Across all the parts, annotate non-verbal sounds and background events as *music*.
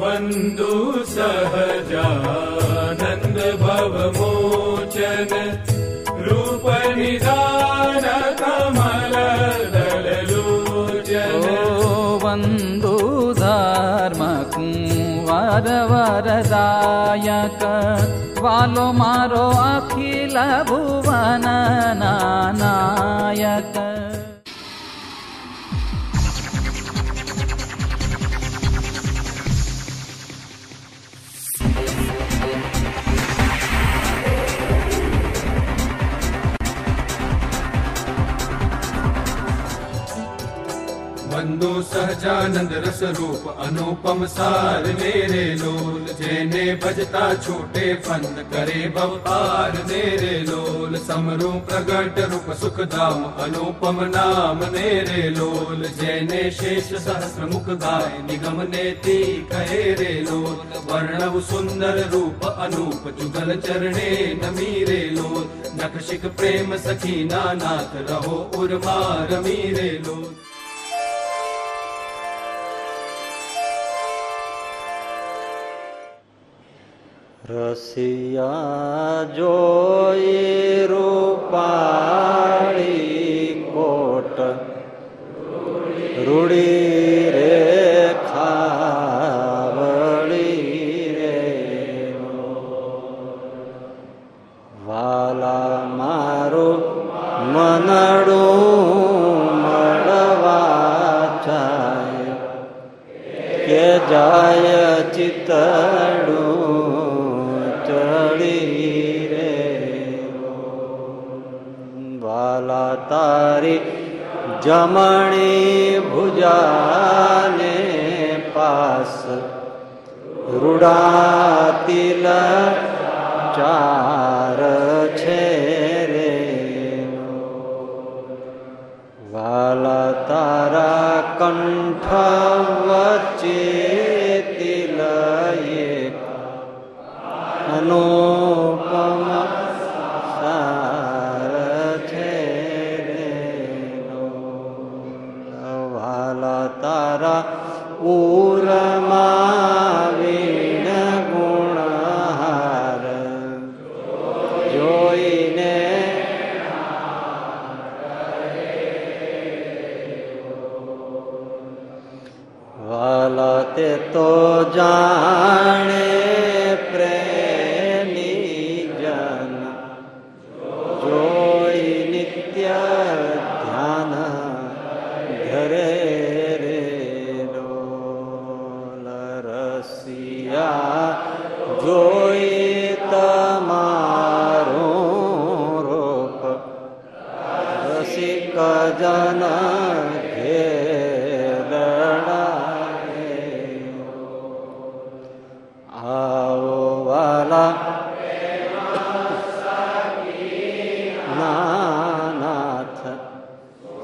बन्धु सहजानन्द भवमोचन रूपनिदान कमलदललोचन बन्धु जा भवयक वालो मारो अखिल अखिलभुवन नायक અખિલ ભુવન નાયક વંદો સહજાનંદ રસ રૂપ અનુપમ સાર મેરે લોલ જેને ભજતા છૂટે ફન કરે ભવપાર મેરે લોલ સમરૂ પ્રગટ રૂપ સુખધામ અનુપમ નામ મેરે લોલ જેને શેષ સહસ્ર મુખ ગાય નિગમ નેતી કહે રે લોલ વર્ણવ સુંદર રૂપ અનુપ જુગલ ચરણે નમી રે લોલ નખશિક પ્રેમ સખી નાનાથ રહો ઉર્મા રમી રસિયા જોઈ રૂપાળી કોટ. રૂડી રે ખાવળી રે વાલા મારું મનડું મળવા જાય કે જાય ચિતડું તારી જમણી ભુજાને પાસ. રૂડાતિલ ચાર છે રે. વાલા તારા કંઠ રસિક જન આવો વાલા નાનાથ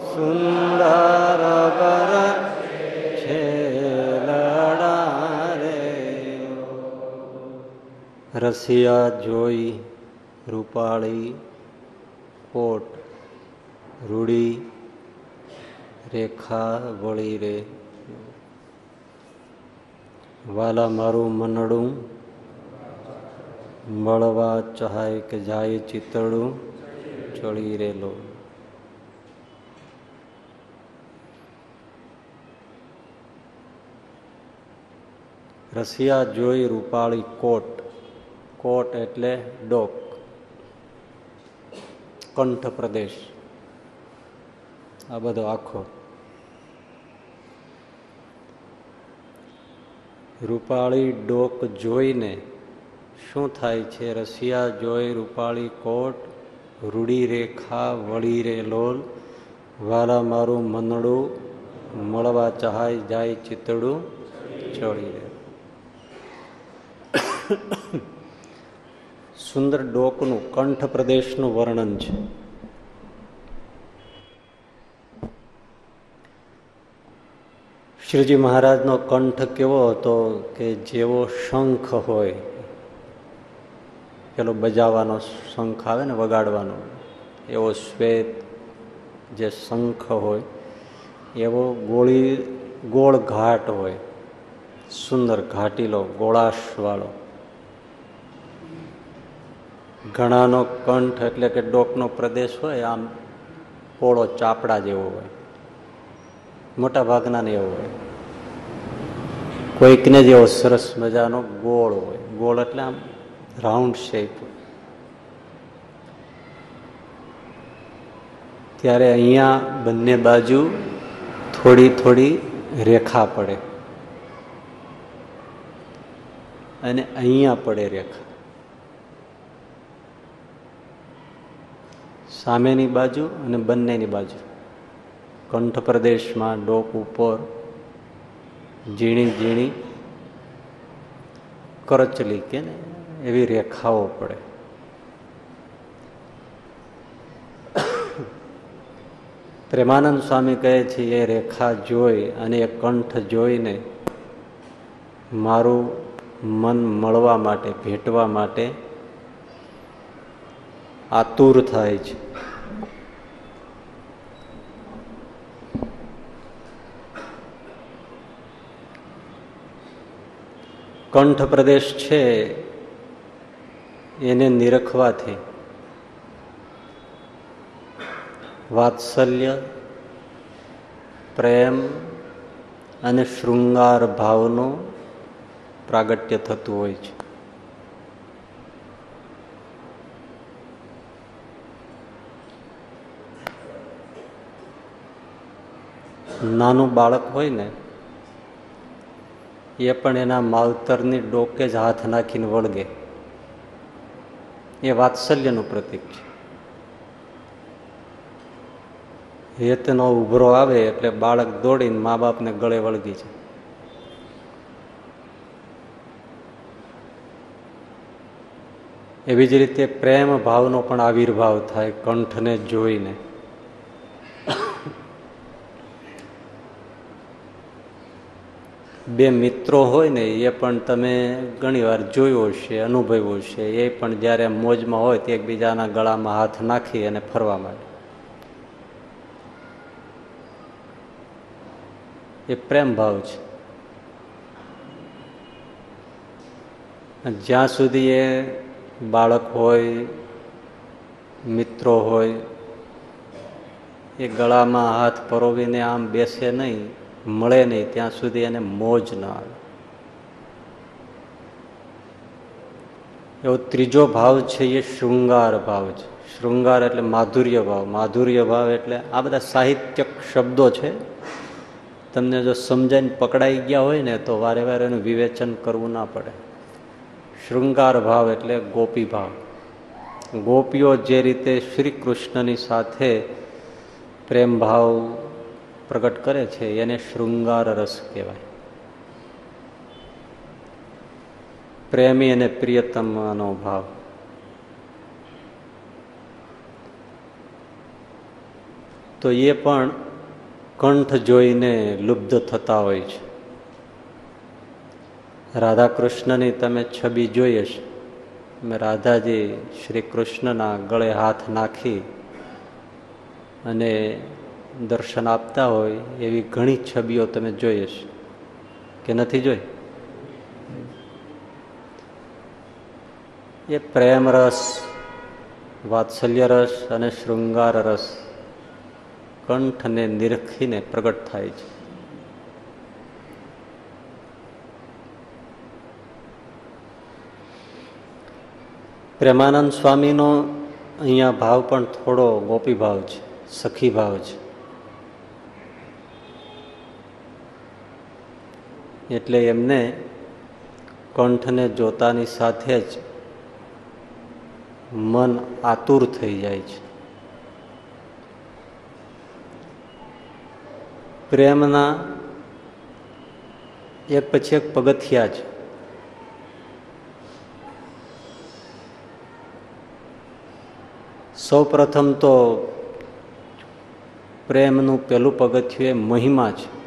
સુંદર બર રસિયા જોઈ રૂપાળી રૂડી રેખા, વળી રે. વાલા મારું મનડું, મળવા ચહાય કે જાય ચિતડું, ચડી રેલો. રસિયા જોઈ રૂપાળી કોટ કોટ એટલે ડોક. કંઠ પ્રદેશ. આ બધો આખો. રૂપાળી ડોક જોઈને શું થાય છે? રસિયા જોઈ રૂપાળી કોટ, રૂડી રેખા, વળી રે લોલ, વાલા મારું મનડું, મળવા ચહાય જાય ચિતડું, ચડી રે. સુંદર ડોકનું કંઠ પ્રદેશનું વર્ણન છે. શ્રીજી મહારાજનો કંઠ કેવો હતો કે જેવો શંખ હોય. પેલો બજાવવાનો શંખ આવે ને વગાડવાનો, એવો શ્વેત જે શંખ હોય, એવો ગોળી, ગોળ ઘાટ હોય, સુંદર ઘાટીલો, ગોળાશવાળો. ઘણાનો કંઠ એટલે કે ડોકનો પ્રદેશ હોય, આમ પોળો ચાપડા જેવો હોય. મોટા ભાગનાને એવો હોય. કોઈકને જ એવો સરસ મજાનો ગોળ હોય. ગોળ એટલે આમ રાઉન્ડ શેપ ત્યારે અહીંયા બંને બાજુ થોડી થોડી રેખા પડે. અને અહીંયા પડે રેખા. સામેની બાજુ અને બંનેની બાજુ. કંઠ પ્રદેશમાં ડોક ઉપર ઝીણી ઝીણી કરચલી કે ને એવી રેખાઓ પડે. પ્રેમાનંદ સ્વામી કહે છે, એ રેખા જોઈ અને એ કંઠ જોઈને મારું મન મળવા માટે, ભેટવા માટે આતુર થાય છે. કંઠ પ્રદેશ છે, એને નિરખવાથી. વાત્સલ્ય, પ્રેમ અને શૃંગાર ભાવનો પ્રાગટ્ય થતું હોય છે. નાનું બાળક હોય ને એ પણ એના માવતરની ડોકે જ હાથ નાખીને વળગે. એ વાત્સલ્યનું પ્રતીક છે. હેતનો ઉભરો આવે એટલે બાળક દોડીને મા બાપને ગળે વળગી છે એવી જ રીતે પ્રેમ ભાવનો પણ આવિર્ભાવ થાય કંઠને જોઈને. બે મિત્રો હોય ને, એ પણ તમે ઘણીવાર જોયો હશે, અનુભવ્યો હશે. એ પણ જ્યારે મોજમાં હોય તો એકબીજાના ગળામાં હાથ નાખી અને ફરવા માંડે. એ પ્રેમ ભાવ છે. જ્યાં સુધી એ બાળક હોય, મિત્રો હોય, એ ગળામાં હાથ પરોવીને આમ બેસે નહીં મળે નહીં ત્યાં સુધી એને મોજ ન આવે. એવો ત્રીજો ભાવ છે એ શૃંગાર ભાવ છે. શૃંગાર એટલે માધુર્ય ભાવ. માધુર્ય ભાવ એટલે આ બધા સાહિત્યક શબ્દો છે. તમને જો સમજાઈને પકડાઈ ગયા હોય ને તો વારે વારે એનું વિવેચન કરવું ના પડે. શૃંગાર ભાવ એટલે ગોપી ભાવ. ગોપીઓ જે રીતે શ્રી કૃષ્ણની સાથે પ્રેમ ભાવ પ્રગટ કરે છે, એને શૃંગાર રસ કહેવાય. પ્રેમી અને પ્રિયતમનો ભાવ. તો એ પણ કંઠ જોઈને લુપ્ત થતા હોય છે. રાધા કૃષ્ણની તમે છબી જોઈ હશે. રાધાજી શ્રી કૃષ્ણના ગળે હાથ નાખી અને દર્શન આપતા હોય એવી ઘણી છબીઓ તમે જોઈ હશે. કે નથી જોઈ? એ પ્રેમ રસ વાત્સલ્ય રસ અને શૃંગાર રસ કંઠને નિરખીને પ્રગટ થાય છે. પ્રેમાનંદ સ્વામીનો અહીંયા ભાવ પણ થોડો ગોપી ભાવ છે સખી ભાવ છે. એટલે એમને કંઠને જોતાની સાથે જ મન આતુર થઈ જાય છે. પ્રેમના એક પછી એક પગથિયા છે સૌ પ્રથમ તો પ્રેમનું પહેલું પગથિયું એ મહિમા છે.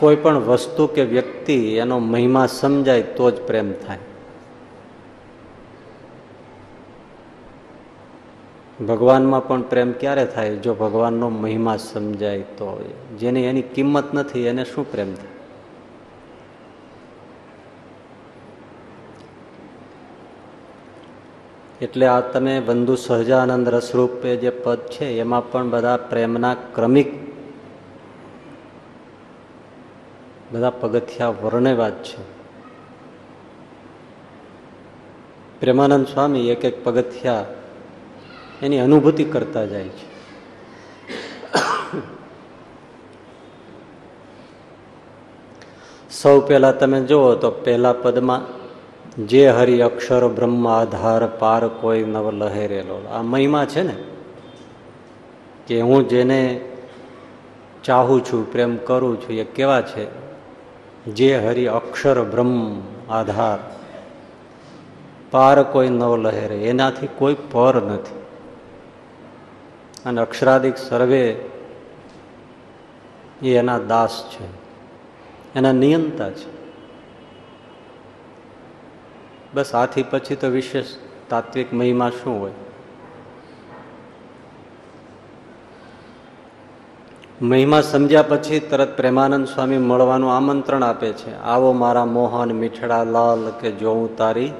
કોઈ પણ વસ્તુ કે વ્યક્તિ એનો મહિમા સમજાય તો જ પ્રેમ થાય. ભગવાનમાં પણ પ્રેમ ક્યારે થાય? જો ભગવાનનો મહિમા સમજાય તો. જેની એની કિંમત નથી, એને શું પ્રેમ થાય? એટલે આ તમે બંધુ સહજાનંદ રસરૂપે જે પદ છે, એમાં પણ બધા પ્રેમના ક્રમિક બધા પગથિયા વર્ણવ્યા જ છે. પ્રેમાનંદ સ્વામી એક એક પગથિયા એની અનુભૂતિ કરતા જાય છે. સૌ પહેલા તમે જુઓ તો પહેલા પદમાં જે હરિ અક્ષર બ્રહ્મ આધાર પાર કોઈ નવ લહેરેલો. આ મહિમા છે ને? કે હું જેને ચાહું છું, પ્રેમ કરું છું, એ કેવા છે? જે હરિ અક્ષર બ્રહ્મ આધાર. પાર કોઈ નવ લહેરે, એનાથી કોઈ પર નથી. અને અક્ષરાદિક સર્વે એ એના દાસ છે. એના નિયંતા છે. બસ આથી પછી તો વિશેષ તાત્વિક મહિમા શું હોય? મહિમા સમજ્યા પછી તરત પ્રેમાનંદ સ્વામી મળવાનું આમંત્રણ આપે છે. આવો મારા મોહન મીઠડા લાલ કે જોઉં તારી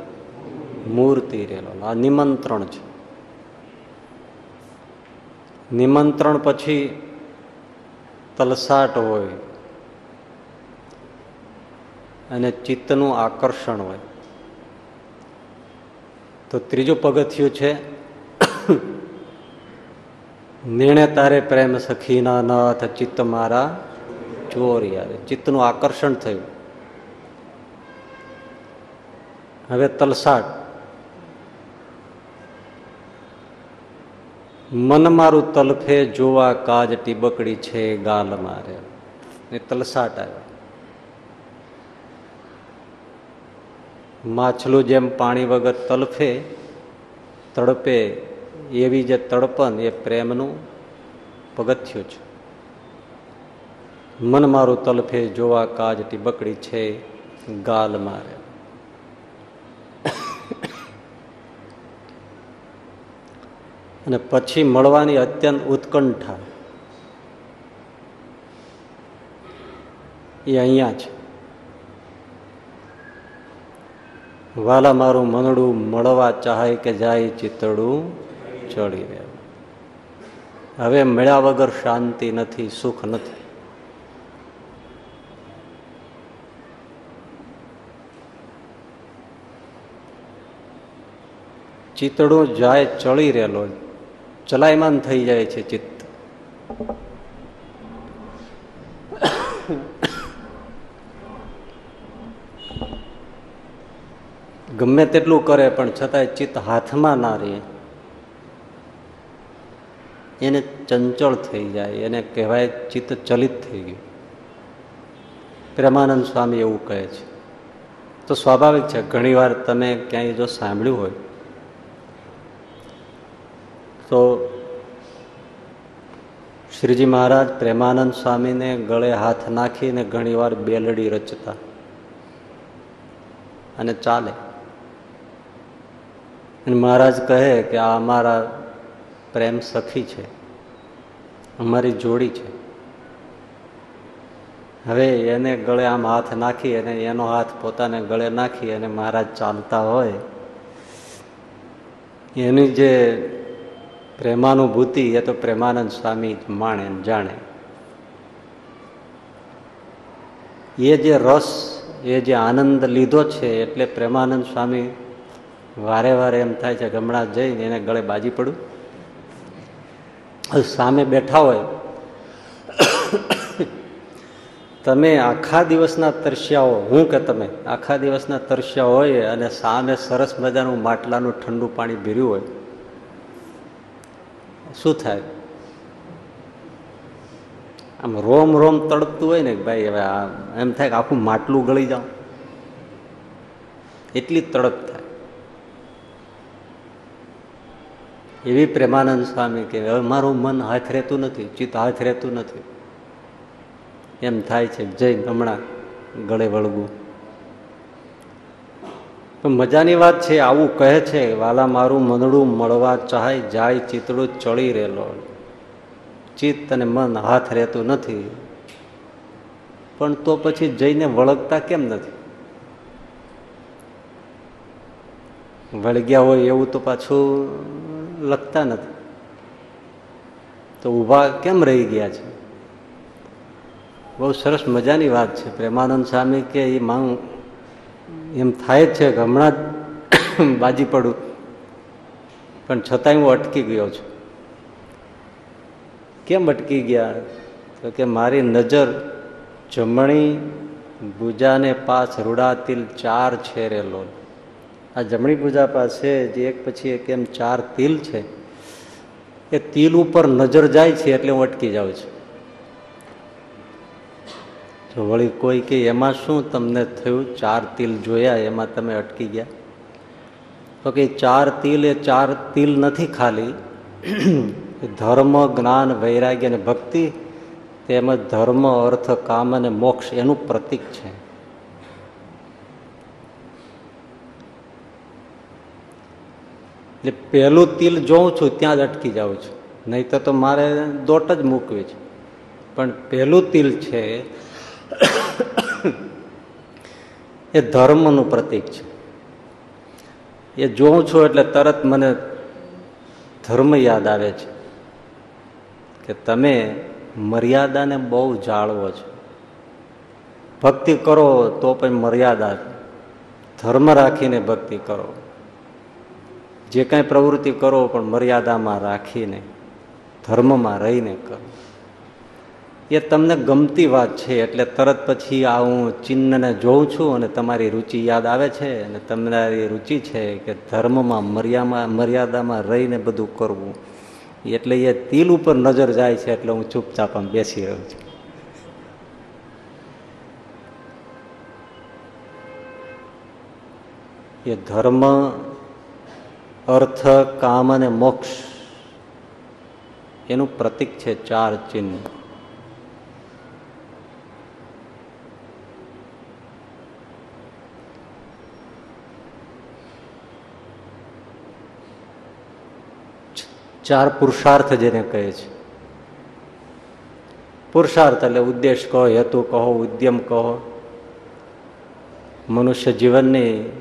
મૂર્તિ રેલો. આ નિમંત્રણ છે. નિમંત્રણ પછી તલસાટ હોય અને ચિત્તનું આકર્ષણ હોય. તો ત્રીજું પગથિયું છે નિર્ણય તારે પ્રેમ સખીના નાથ ચિત્ત મારા ચોરિયારે ચિત્તનું આકર્ષણ થયું. હવે તલસાટ. મન મારું તલફે જોવા કાજ ટીબકડી છે ગાલ મારે. એ તલસાટ આવ્યો. માછલું જેમ પાણી વગર તલફે, તડપે એવી જે તડપણ એ પ્રેમનું પગથિયું છે. મન મારું તલફે જોવા કાજ ટીબકડી છે, ગાલ મારે. અને પછી મળવાની અત્યંત ઉત્કંઠા એ અહીંયા છે. વાલા મારું મનડું મળવા ચાહે કે જાય ચિતડું ચડી રહે હવે મળ્યા વગર શાંતિ નથી, સુખ નથી. ચિતડું જાય ચડી રહેલો, ચલાયમાન થઈ જાય છે ચિત્ત. ગમે તેટલું કરે, પણ છતાંય ચિત્ત હાથમાં ના રહે. એને ચંચળ થઈ જાય, એને કહેવાય ચિત્ત ચલિત થઈ ગયું. પ્રેમાનંદ સ્વામી એવું કહે છે. તો સ્વાભાવિક છે, ઘણીવાર તમે ક્યાંય જો સાંભળ્યું હોય, તો શ્રીજી મહારાજ પ્રેમાનંદ સ્વામીને ગળે હાથ નાખીને ઘણીવાર બેલડી રચતા અને ચાલે. મહારાજ કહે કે આ અમારા પ્રેમ સખી છે. અમારી જોડી છે. હવે એને ગળે આમ હાથ નાખી અને એનો હાથ પોતાને ગળે નાખી અને મહારાજ ચાલતા હોય, એની જે પ્રેમાનુભૂતિ એ તો પ્રેમાનંદ સ્વામી જ માણે જાણે. એ જે રસ, એ જે આનંદ લીધો છે એટલે પ્રેમાનંદ સ્વામી વારે વારે એમ થાય છે ગમણા જઈને એને ગળે બાજી પડું. સામે બેઠા હોય, તમે આખા દિવસના તરસ્યાઓ હું. કે તમે? આખા દિવસના તરસ્યા હોય અને સામે સરસ મજાનું માટલાનું ઠંડુ પાણી ભીર્યું હોય, શું થાય? આમ રોમ રોમ તડપતું હોય ને ભાઈ હવે એમ થાય કે આખું માટલું ગળી જાઉં. એટલી તડપ થાય. એવી પ્રેમાનંદ સ્વામી કે હવે મારું મન હાથ રહેતું નથી, ચિત્ત હાથ રહેતું નથી. એમ થાય છે, જય હમણાં ગળે વળગું. તો મજાની વાત છે, આવું કહે છે, વાલા, મારું મનડું મળવા ચાહે, જાય ચિતડું ચડી રહેલો. ચિત્ત અને મન હાથ રહેતું નથી. પણ તો પછી જઈને વળગતા કેમ નથી? વળગ્યા હોય એવું તો પાછું લખતા નથી. તો ઊભા કેમ રહી ગયા છે? બહુ સરસ મજાની વાત છે. પ્રેમાનંદ સ્વામી કે એ માંગ એમ થાય જ છે કે હમણાં જ *coughs* બાજી પડું. પણ છતાંય હું અટકી ગયો છું. કેમ અટકી ગયા? તો કે મારી નજર જમણી ભુજાને પાસ રૂડાતિલ ચાર છે રેલો આ જમણી પૂજા પાસે જે એક પછી એક એમ ચાર તિલ છે. એ તિલ ઉપર નજર જાય છે એટલે હું અટકી જાઉં છું. જો વળી કોઈ કે એમાં શું તમને થયું? ચાર તિલ જોયા, એમાં તમે અટકી ગયા. તો કે ચાર તિલ એ ચાર તિલ નથી ખાલી. ધર્મ, જ્ઞાન, વૈરાગ્ય અને ભક્તિ તેમજ ધર્મ, અર્થ, કામ અને મોક્ષ એનું પ્રતીક છે. એટલે પહેલું તિલ જોઉં છું, ત્યાં જ અટકી જાઉં છું. નહીં તો મારે દોટ જ મૂકવી છે. પણ પહેલું તિલ છે, એ ધર્મનું પ્રતીક છે. એ જોઉં છું એટલે તરત મને ધર્મ યાદ આવે છે કે તમે મર્યાદાને બહુ જાળવો છો. ભક્તિ કરો તો પણ મર્યાદા ધર્મ રાખીને ભક્તિ કરો. જે કાંઈ પ્રવૃત્તિ કરો પણ મર્યાદામાં રાખીને, ધર્મમાં રહીને કરો. એ તમને ગમતી વાત છે, એટલે તરત પછી આ હું ચિહ્નને જોઉં છું અને તમારી રુચિ યાદ આવે છે અને તમારી રુચિ છે કે ધર્મમાં મર્યાદામાં મર્યાદામાં રહીને બધું કરવું. એટલે એ તિલ ઉપર નજર જાય છે, એટલે હું ચૂપચાપ બેસી રહ્યો છું. એ ધર્મ અર્થ, કામ અને મોક્ષ. એનું પ્રતીક છે ચાર ચિહ્ન. ચાર પુરુષાર્થ જેને કહે છે. પુરુષાર્થ એટલે ઉદ્દેશ કહો, હેતુ કહો, ઉદ્યમ કહો. મનુષ્ય જીવનની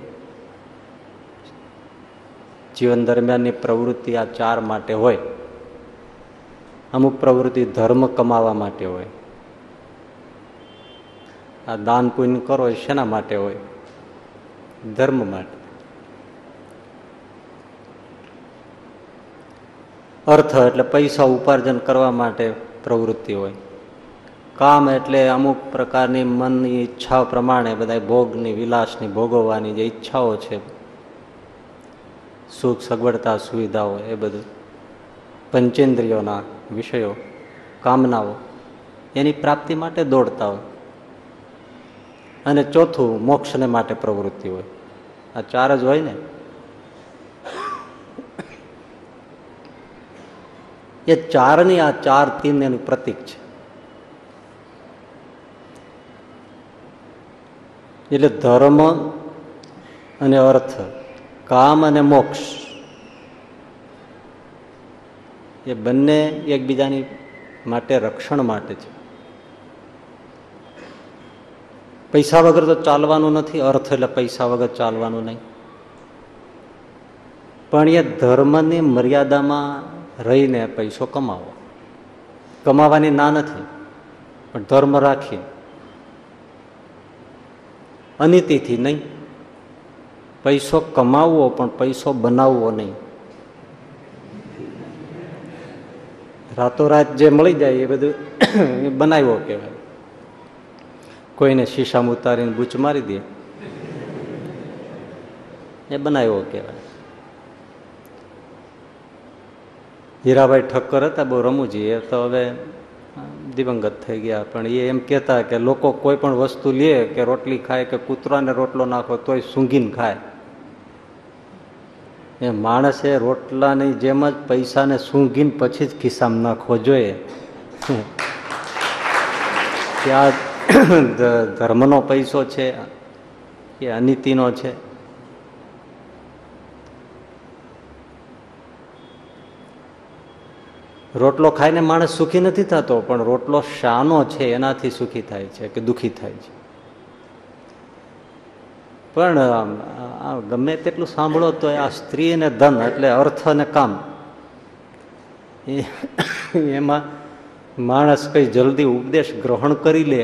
જીવન દરમિયાનની પ્રવૃત્તિ આ ચાર માટે હોય. અમુક પ્રવૃત્તિ ધર્મ કમાવા માટે હોય. આ દાન પુણ્ય કરો એ શેના માટે હોય? ધર્મ માટે. અર્થ એટલે પૈસા ઉપાર્જન કરવા માટે પ્રવૃત્તિ હોય. કામ એટલે અમુક પ્રકારની મનની ઈચ્છાઓ પ્રમાણે બધા ભોગની, વિલાસની ભોગવવાની જે ઈચ્છાઓ છે સુખ, સગવડતા, સુવિધાઓ એ બધું. પંચેન્દ્રિયોના વિષયો, કામનાઓ, એની પ્રાપ્તિ માટે દોડતા હોય. અને ચોથું, મોક્ષને માટે પ્રવૃત્તિ હોય. આ ચાર જ હોય ને? એ ચારની આ ચાર તીન એનું પ્રતીક છે. એટલે ધર્મ અને અર્થ કામ અને મોક્ષ. એ બંને એકબીજાની માટે રક્ષણ માટે છે. પૈસા વગર તો ચાલવાનું નથી, અર્થ એટલે પૈસા વગર ચાલવાનું નહીં. પણ એ ધર્મની મર્યાદામાં રહીને પૈસો કમાવો. કમાવાની ના નથી, પણ ધર્મ રાખી અનિતિથી નહીં. પૈસો કમાવવો પણ પૈસો બનાવવો નહીં. રાતોરાત જે મળી જાય એ બધું બનાવ્યો કહેવાય. કોઈને શીશામાં ઉતારીને બૂચ મારી દે. એ બનાવ્યો કહેવાય. હીરાભાઈ ઠક્કર હતા, બહુ રમૂજી, એ તો હવે દિવંગત થઈ ગયા. પણ એ એમ કહેતા કે લોકો કોઈ પણ વસ્તુ લે કે રોટલી ખાય કે કૂતરાને રોટલો નાખો તોય સૂંઘીને ખાય. એ માણસે રોટલાની જેમ જ પૈસાને સૂંઘીને પછી જ ખિસ્સામાં નાખવો જોઈએ. ત્યાં ધર્મનો પૈસો છે કે અનિતિનો છે. રોટલો ખાઈને માણસ સુખી નથી થતો, પણ રોટલો શાનો છે, એનાથી સુખી થાય છે, કે દુખી થાય છે. પણ ગમે તેટલું સાંભળો તો આ સ્ત્રી અને ધન એટલે અર્થ અને કામ. એમાં માણસ કઈ જલ્દી ઉપદેશ ગ્રહણ કરી લે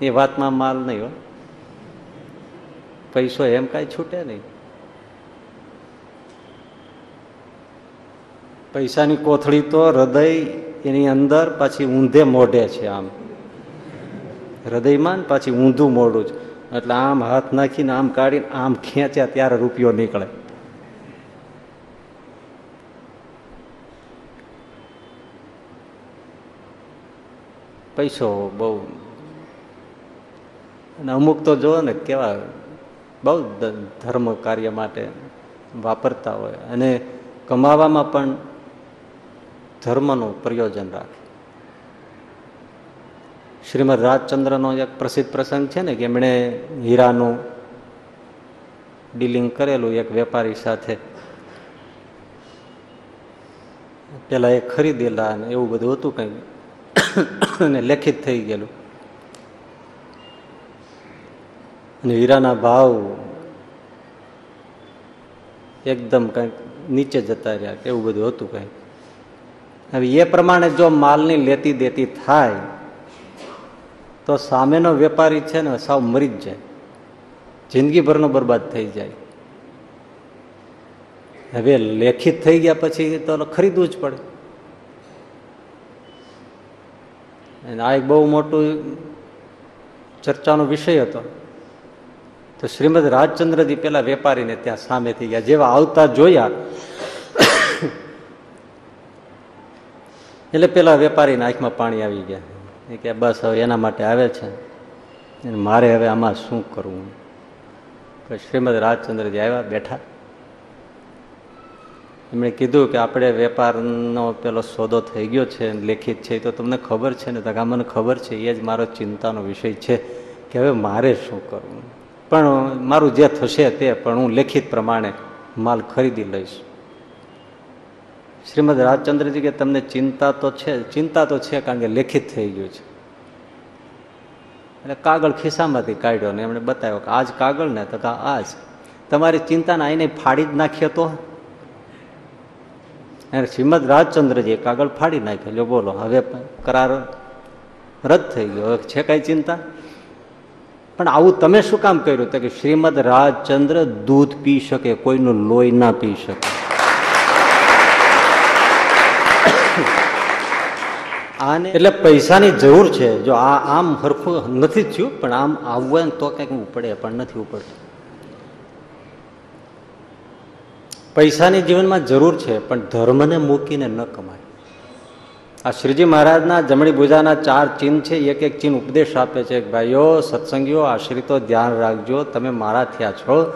એ વાતમાં માલ નહીં હોય પૈસો એમ કાંઈ છૂટે નહીં. પૈસાની કોથળી તો હૃદય એની અંદર પાછી ઊંધે મોઢે છે આમ. હૃદયમાં પાછી ઊંધું મોઢું છે. એટલે આમ હાથ નાખીને આમ કાઢીને આમ ખેંચ્યા ત્યારે રૂપિયો નીકળે. પૈસો બહુ. અને અમુક તો જો ને કેવા બહુ ધર્મ કાર્ય માટે વાપરતા હોય. અને કમાવામાં પણ ધર્મનું પ્રયોજન રાખે. શ્રીમદ રાજચંદ્રનો એક પ્રસિદ્ધ પ્રસંગ છે ને કે એમણે હીરાનું ડીલિંગ કરેલું એક વેપારી સાથે. પેલા એ ખરીદેલા અને એવું બધું હતું કંઈ. અને લેખિત થઈ ગયેલું. અને હીરાના ભાવ એકદમ કંઈક નીચે જતા રહ્યા એવું બધું હતું કંઈક હવે એ પ્રમાણે જો માલની લેતી દેતી થાય તો સામેનો વેપારી છે ને સાવ મરી જ જાય. જિંદગીભરનો બરબાદ થઈ જાય. હવે લેખિત થઈ ગયા પછી તો ખરીદવું જ પડે. આ એક બહુ મોટું ચર્ચાનો વિષય હતો. તો શ્રીમદ રાજચંદ્રજી પેલા વેપારીને ત્યાં સામે થઈ ગયા, જેવા આવતા જોયા. એટલે પેલા વેપારીના આંખમાં પાણી આવી ગયા. કે બસ હવે એના માટે આવે છે. મારે હવે આમાં શું કરવું? શ્રીમદ રાજચંદ્રજી આવ્યા, બેઠા. એમણે કીધું કે આપણે વેપારનો પેલો સોદો થઈ ગયો છે, લેખિત છે તો તમને ખબર છે ને તકા મને ખબર છે, એ જ મારો ચિંતાનો વિષય છે કે હવે મારે શું કરવું? પણ મારું જે થશે તે, પણ હું લેખિત પ્રમાણે માલ ખરીદી લઈશ. શ્રીમદ રાજચંદ્રજી કે તમને ચિંતા તો છે, ચિંતા તો છે કારણ કે લેખિત થઈ ગયું છે. એટલે કાગળ ખિસ્સામાંથી કાઢ્યો ને એમણે બતાવ્યો કે આજ કાગળ ને તો આ જ તમારી ચિંતાને આઈને ફાડી જ નાખીએ તો? શ્રીમદ રાજચંદ્રજી કાગળ ફાડી નાખ્યો. બોલો, હવે કરાર. રદ થઈ ગયો. હવે છે કઈ ચિંતા? પણ આવું તમે શું કામ કર્યું? તો કે શ્રીમદ રાજચંદ્ર દૂધ પી શકે, કોઈનું લોહી ના પી શકે. આને એટલે પૈસાની જરૂર છે. જો આ આમ હરખું નથી થયું, પણ આમ આવવું તો કંઈક ઉપડે, પણ નથી ઉપડતું. પૈસાની જીવનમાં જરૂર છે, પણ ધર્મને મૂકીને ન કમાય. આ શ્રીજી મહારાજના જમણી ભુજાના ચાર ચિહ્ન છે, એક એક ચિહ્ન ઉપદેશ આપે છે ભાઈઓ, સત્સંગીઓ, આશ્રિતો, ધ્યાન રાખજો, તમે મારા થયા છો.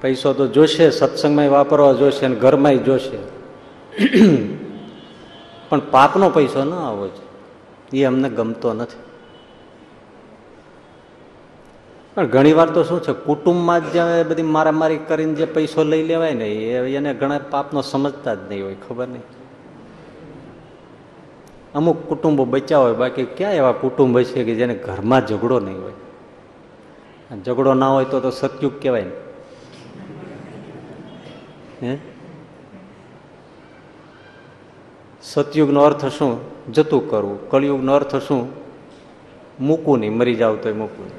પૈસો તો જોશે સત્સંગમાં વાપરવા જોશે અને ઘરમાં જોશે. પણ પાપનો પૈસો ન આવવો જોઈએ. એ અમને ગમતો નથી. પણ ઘણી વાર તો શું છે, કુટુંબમાં જ બધી મારામારી કરીને જે પૈસો લઈ લેવાય ને એને ઘણા પાપનો સમજતા જ નહીં હોય, ખબર નહીં. અમુક કુટુંબો બચ્યા હોય, બાકી ક્યાં એવા કુટુંબ છે કે જેને ઘરમાં ઝઘડો નહીં હોય? ઝઘડો ના હોય તો તો સતયુગ કહેવાય ને. હે? સતયુગનો અર્થ શું? જતું કરવું. કળિયુગનો અર્થ શું? મૂકવું નહીં. મરી જાવ તો મૂકવું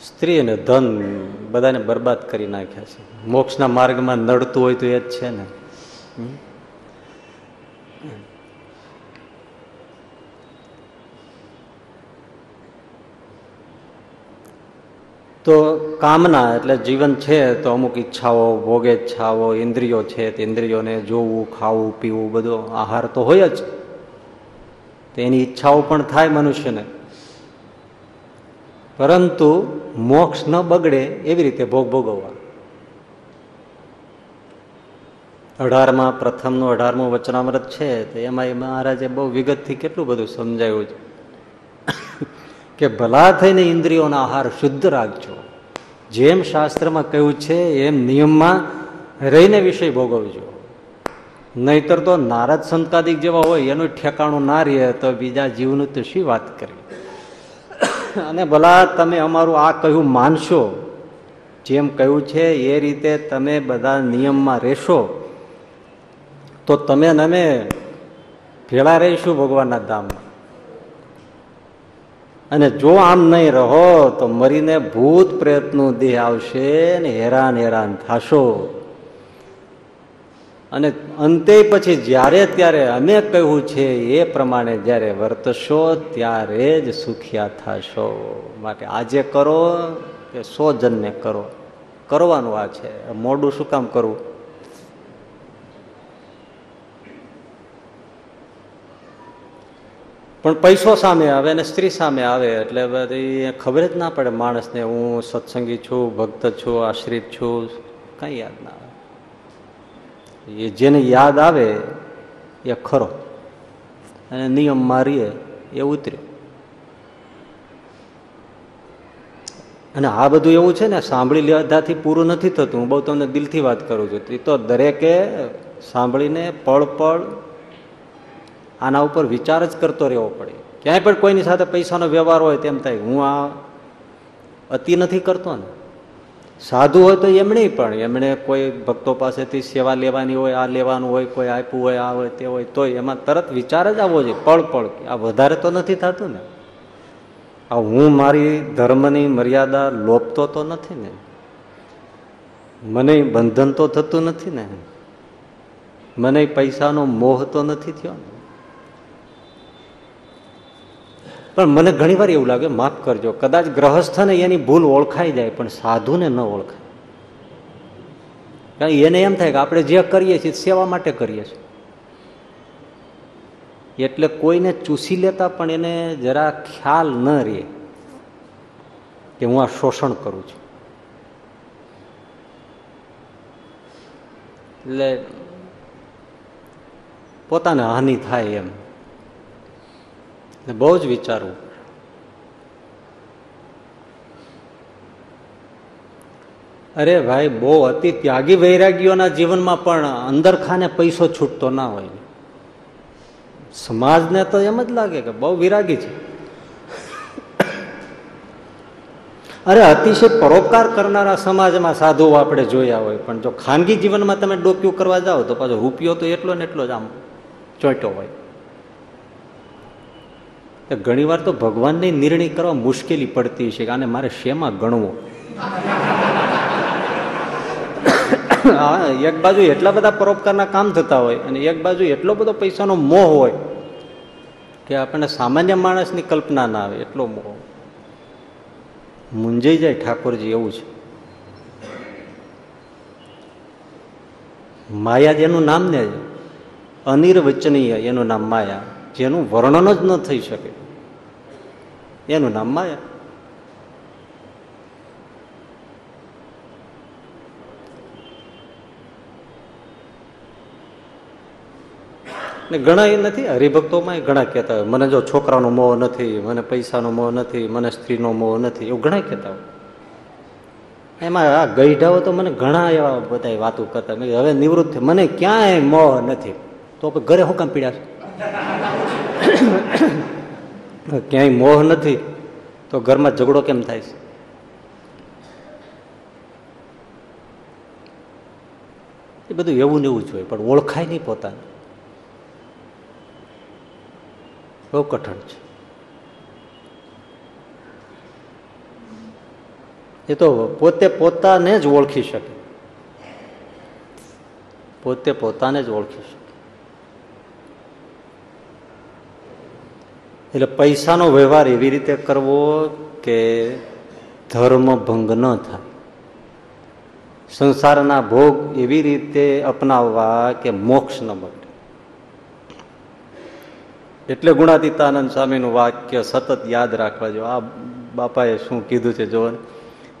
સ્ત્રી અને ધન બધાને બરબાદ કરી નાખ્યા છે. મોક્ષના માર્ગમાં નડતું હોય તો એ જ છે ને. તો કામના એટલે જીવન છે તો અમુક ઈચ્છાઓ ભોગેચ્છાઓ ઇન્દ્રિયો છે તે ઇન્દ્રિયોને જોવું, ખાવું, પીવું, બધો આહાર તો હોય જ. તો એની ઈચ્છાઓ પણ થાય મનુષ્યને. પરંતુ મોક્ષ ન બગડે એવી રીતે ભોગ ભોગવવા. અઢારમાં, પ્રથમનું, અઢારમું વચનામૃત છે, તો એમાં એ મહારાજે બહુ વિગતથી કેટલું બધું સમજાયું છે. કે ભલા થઈને ઇન્દ્રિયોના આહાર શુદ્ધ રાખજો. જેમ શાસ્ત્રમાં કહ્યું છે, એમ નિયમમાં રહીને વિષય ભોગવજો. નહીતર તો નારદ સંતાદિક જેવા હોય, એનું ઠેકાણું ના રહે, તો બીજા જીવનું તો શી વાત કરી? અને ભલા તમે અમારું આ કહ્યું માનશો, જેમ કહ્યું છે, એ રીતે તમે બધા નિયમમાં રહેશો, તો તમે ને અમે ભેળા રહીશું ભગવાનના ધામમાં. અને જો આમ નહીં રહો તો મરીને ભૂત પ્રેતનું દેહ આવશે ને હેરાન હેરાન થશો. અને અંતે પછી જ્યારે ત્યારે અમે કહ્યું છે એ પ્રમાણે જ્યારે વર્તશો ત્યારે જ સુખિયા થશો. માટે આજે કરો કે સો જણને કરો. કરવાનું આ છે. મોડું શું કામ કરવું? પણ પૈસો સામે આવે અને સ્ત્રી સામે આવે એટલે બધી ખબર જ ના પડે માણસને હું સત્સંગી છું, ભક્ત છું, આશ્રિત છું, કઈ યાદ ના આવે. એ જેને યાદ આવે એ ખરો. અને નિયમ મારીએ એ ઉતર્યો અને આ બધું એવું છે ને, સાંભળી લેવાથી પૂરું નથી થતું. હું બહુ તમને દિલથી વાત કરું છું. તો દરેકે સાંભળીને પળ પળ આના ઉપર વિચાર જ કરતો રહેવો પડે. ક્યાંય પણ કોઈની સાથે પૈસાનો વ્યવહાર હોય તેમ થાય. હું આ અતિ નથી કરતો ને. સાધુ હોય તો એમણે પણ, એમણે કોઈ ભક્તો પાસેથી સેવા લેવાની હોય, આ લેવાનું હોય, કોઈ આપ્યું હોય, આ હોય તે હોય, તોય એમાં તરત વિચાર જ આવવો જોઈએ. પળ પળ. આ વધારે તો નથી થતું ને. આ હું મારી ધર્મની મર્યાદા લોપતો તો નથી ને. મને બંધન તો થતું નથી ને. મને પૈસાનો મોહ તો નથી થયો ને. પણ મને ઘણીવાર એવું લાગે, માફ કરજો, કદાચ ગ્રહસ્થને એની ભૂલ ઓળખાઈ જાય, પણ સાધુને ન ઓળખાય. કારણ એને એમ થાય કે આપણે જે કરીએ છીએ, સેવા માટે કરીએ છીએ. એટલે કોઈને ચૂસી લેતા પણ એને જરા ખ્યાલ ન રહે કે હું આ શોષણ કરું છું. એટલે પોતાને હાનિ થાય એમ. બહુ જ વિચારવું. અરે ભાઈ, બહુ અતિ ત્યાગી વૈરાગીઓના જીવનમાં પણ અંદર ખાને પૈસો છૂટતો ના હોય. સમાજને તો એમ જ લાગે કે બહુ વિરાગી છે. અરે અતિશય પરોપકાર કરનારા સમાજમાં સાધુઓ આપણે જોયા હોય, પણ જો ખાનગી જીવનમાં તમે ડોક્યું કરવા જાઓ તો પાછો રૂપિયો તો એટલો ને એટલો જ આમ ચોંટ્યો હોય. ઘણી વાર તો ભગવાનને નિર્ણય કરવા મુશ્કેલી પડતી છે કે આને મારે શેમાં ગણવો? *coughs* હા, એક બાજુ એટલા બધા પરોપકારના કામ થતા હોય અને એક બાજુ એટલો બધો પૈસાનો મોહ હોય કે આપણને સામાન્ય માણસની કલ્પના ના આવે, એટલો મોહ. મૂંઝાઈ જાય ઠાકોરજી, એવું છે. માયા જેનું નામ ને અનિર્વચનીય એનું નામ માયા. જેનું વર્ણન જ ન થઈ શકે. એનું નામ માયા. ને ઘણા એ નથી, હરિભક્તોમાં ઘણા કહેતા હોય, મને જો છોકરાનો મોહ નથી, મને પૈસાનો મોહ નથી, મને સ્ત્રીનો મોહ નથી, એવું ઘણા કહેતા હોય. એમાં આ ગઈઢાઓ તો મને ઘણા એવા બધા વાતો કરતા હવે નિવૃત્ત મને ક્યાંય મોહ નથી. તો ઘરે શું કામ પીડ્યા છે? ક્યાંય મોહ નથી, તો ઘરમાં ઝઘડો કેમ થાય છે? એ બધું એવું ને એવું જ હોય, પણ ઓળખાય નહીં પોતાને. બહુ કઠણ છે. એ તો પોતે પોતાને જ ઓળખી શકે. પોતે પોતાને જ ઓળખી શકે. એટલે પૈસાનો વ્યવહાર એવી રીતે કરવો કે ધર્મ ભંગ ન થાય. સંસારના ભોગ એવી રીતે અપનાવવા કે મોક્ષ ન મળે. એટલે ગુણાતીતાનંદ સ્વામીનું વાક્ય સતત યાદ રાખવા જો આ બાપાએ શું કીધું છે જો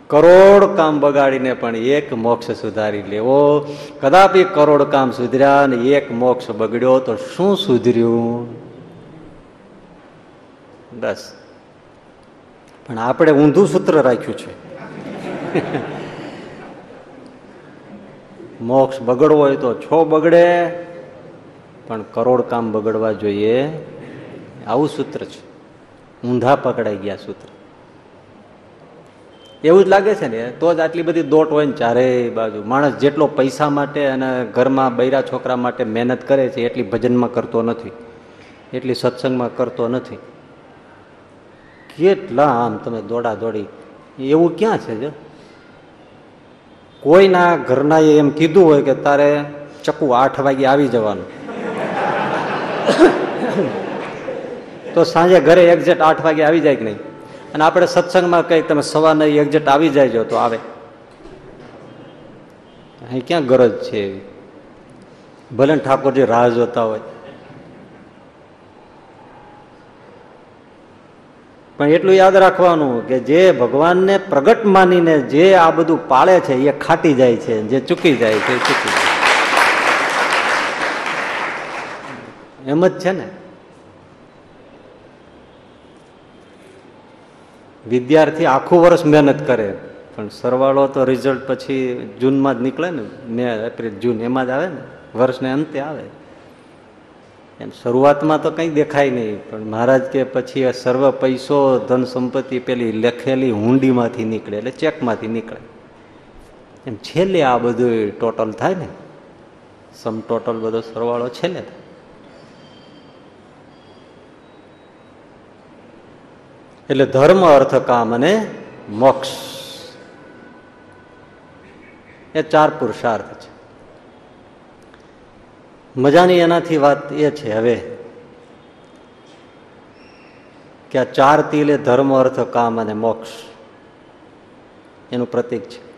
કરોડ કામ બગાડીને પણ એક મોક્ષ સુધારી લેવો. કદાપી કરોડ કામ સુધર્યા ને એક મોક્ષ બગડ્યો તો શું સુધર્યું? બસ. પણ આપણે ઊંધું સૂત્ર રાખ્યું છે. મોક્ષ બગડવો હોય તો છો બગડે, પણ કરોડ કામ બગડવા જોઈએ. આવું સૂત્ર છે. ઊંધા પકડાઈ ગયા સૂત્ર. એવું જ લાગે છે ને, તો જ આટલી બધી દોટ હોય ને ચારેય બાજુ. માણસ જેટલો પૈસા માટે અને ઘરમાં બૈરા છોકરા માટે મહેનત કરે છે, એટલી ભજનમાં કરતો નથી. એટલી સત્સંગમાં કરતો નથી. કેટલા આમ તમે દોડા દોડી. એવું ક્યાં છે જો? કોઈના ઘરના એમ કીધું હોય કે તારે ચકુ આઠ વાગે આવી જવાનું. તો સાંજે ઘરે એક્ઝેક્ટ આઠ વાગે આવી જાય કે નહીં? અને આપણે સત્સંગમાં કંઈક તમે સવારના એક્ઝેક્ટ આવી જાય તો આવે. અહીં ક્યાં ગરજ છે એવી? ભલે ઠાકોરજી રાહ જોતા હોય. પણ એટલું યાદ રાખવાનું કે જે ભગવાનને પ્રગટ માનીને જે આ બધું પાળે છે, એ ખાટી જાય છે, જે ચૂકી જાય છે ચૂકી જાય એમ જ છે ને? વિદ્યાર્થી આખું વર્ષ મહેનત કરે, પણ સરવાળો તો રિઝલ્ટ પછી જૂનમાં જ નીકળે ને, મે, એપ્રિલ, જૂન, એમાં જ આવે ને? વર્ષને અંતે આવે. એમ શરૂઆતમાં તો કંઈ દેખાય નહીં, પણ મહારાજ કે પછી સર્વ પૈસો, ધન સંપત્તિ પેલી લખેલી હુંડીમાંથી નીકળે, એટલે ચેકમાંથી નીકળે. એમ છેલ્લે આ બધું ટોટલ થાય ને, સમ ટોટલ બધો સરવાળો છેલ્લે થાય. એટલે ધર્મ, અર્થ, કામ અને મોક્ષ. એ ચાર પુરુષાર્થ છે. મજાની એનાથી વાત એ છે હવે કે આ ચાર તિલ ધર્મ, અર્થ, કામ અને મોક્ષ એનું પ્રતીક છે.